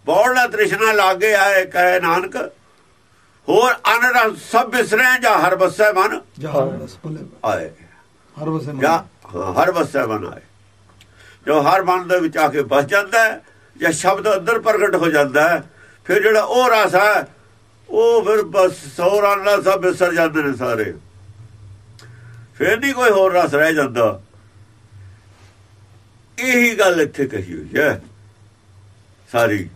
ਬੌੜ ਤ੍ਰਿਸ਼ਨਾ ਲਾਗੇ ਆਏ ਕਹੇ ਨਾਨਕ ਹੋਰ ਅਨਰ ਸਭ ਬਿਸਰੇ ਜਾਂ ਹਰ ਬੱਸੇ ਮਨ ਆਏ ਹਰ ਵਸੇ ਮਨ। ਹਰ ਬੱਸੇ ਮਨ ਆਏ ਜੋ ਹਰ ਮਨ ਦੇ ਵਿੱਚ ਆ ਕੇ ਬਸ ਜਾਂਦਾ ਹੈ ਜਾਂ ਸ਼ਬਦ ਅੰਦਰ ਪ੍ਰਗਟ ਹੋ ਜਾਂਦਾ ਹੈ ਫਿਰ ਜਿਹੜਾ ਉਹ ਰਸ ਹੈ ਉਹ ਫਿਰ ਬਸ ਸੌ ਰਸ ਸਭ ਬਿਸਰ ਜਾਂਦੇ ਨੇ ਸਾਰੇ। ਫਿਰ ਨਹੀਂ ਕੋਈ ਹੋਰ ਰਸ ਰਹਿ ਜਾਂਦਾ। ਇਹੀ ਗੱਲ ਇੱਥੇ ਕਹੀ ਹੋਈ ਹੈ। ਸਾਰੀ।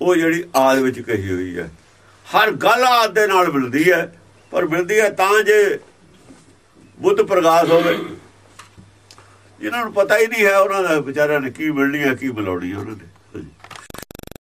ਉਹ ਜਿਹੜੀ ਆਦ ਵਿੱਚ ਕਹੀ ਹੋਈ ਹੈ। ਹਰ ਗੱਲ ਆਦ ਦੇ ਨਾਲ ਮਿਲਦੀ ਹੈ। ਪਰ ਮਿਲਦੀ ਹੈ ਤਾਂ ਜੇ ਬੁੱਧ ਪ੍ਰਗਾਸ ਹੋਵੇ। ਜਿਨ੍ਹਾਂ ਨੂੰ ਪਤਾ ਹੀ ਨਹੀਂ ਹੈ ਉਹਨਾਂ ਦਾ ਵਿਚਾਰਿਆਂ ਨੇ ਕੀ ਮਿਲਣੀ ਹੈ, ਕੀ ਮਿਲਾਉਣੀ ਹੈ ਉਹਨਾਂ ਨੇ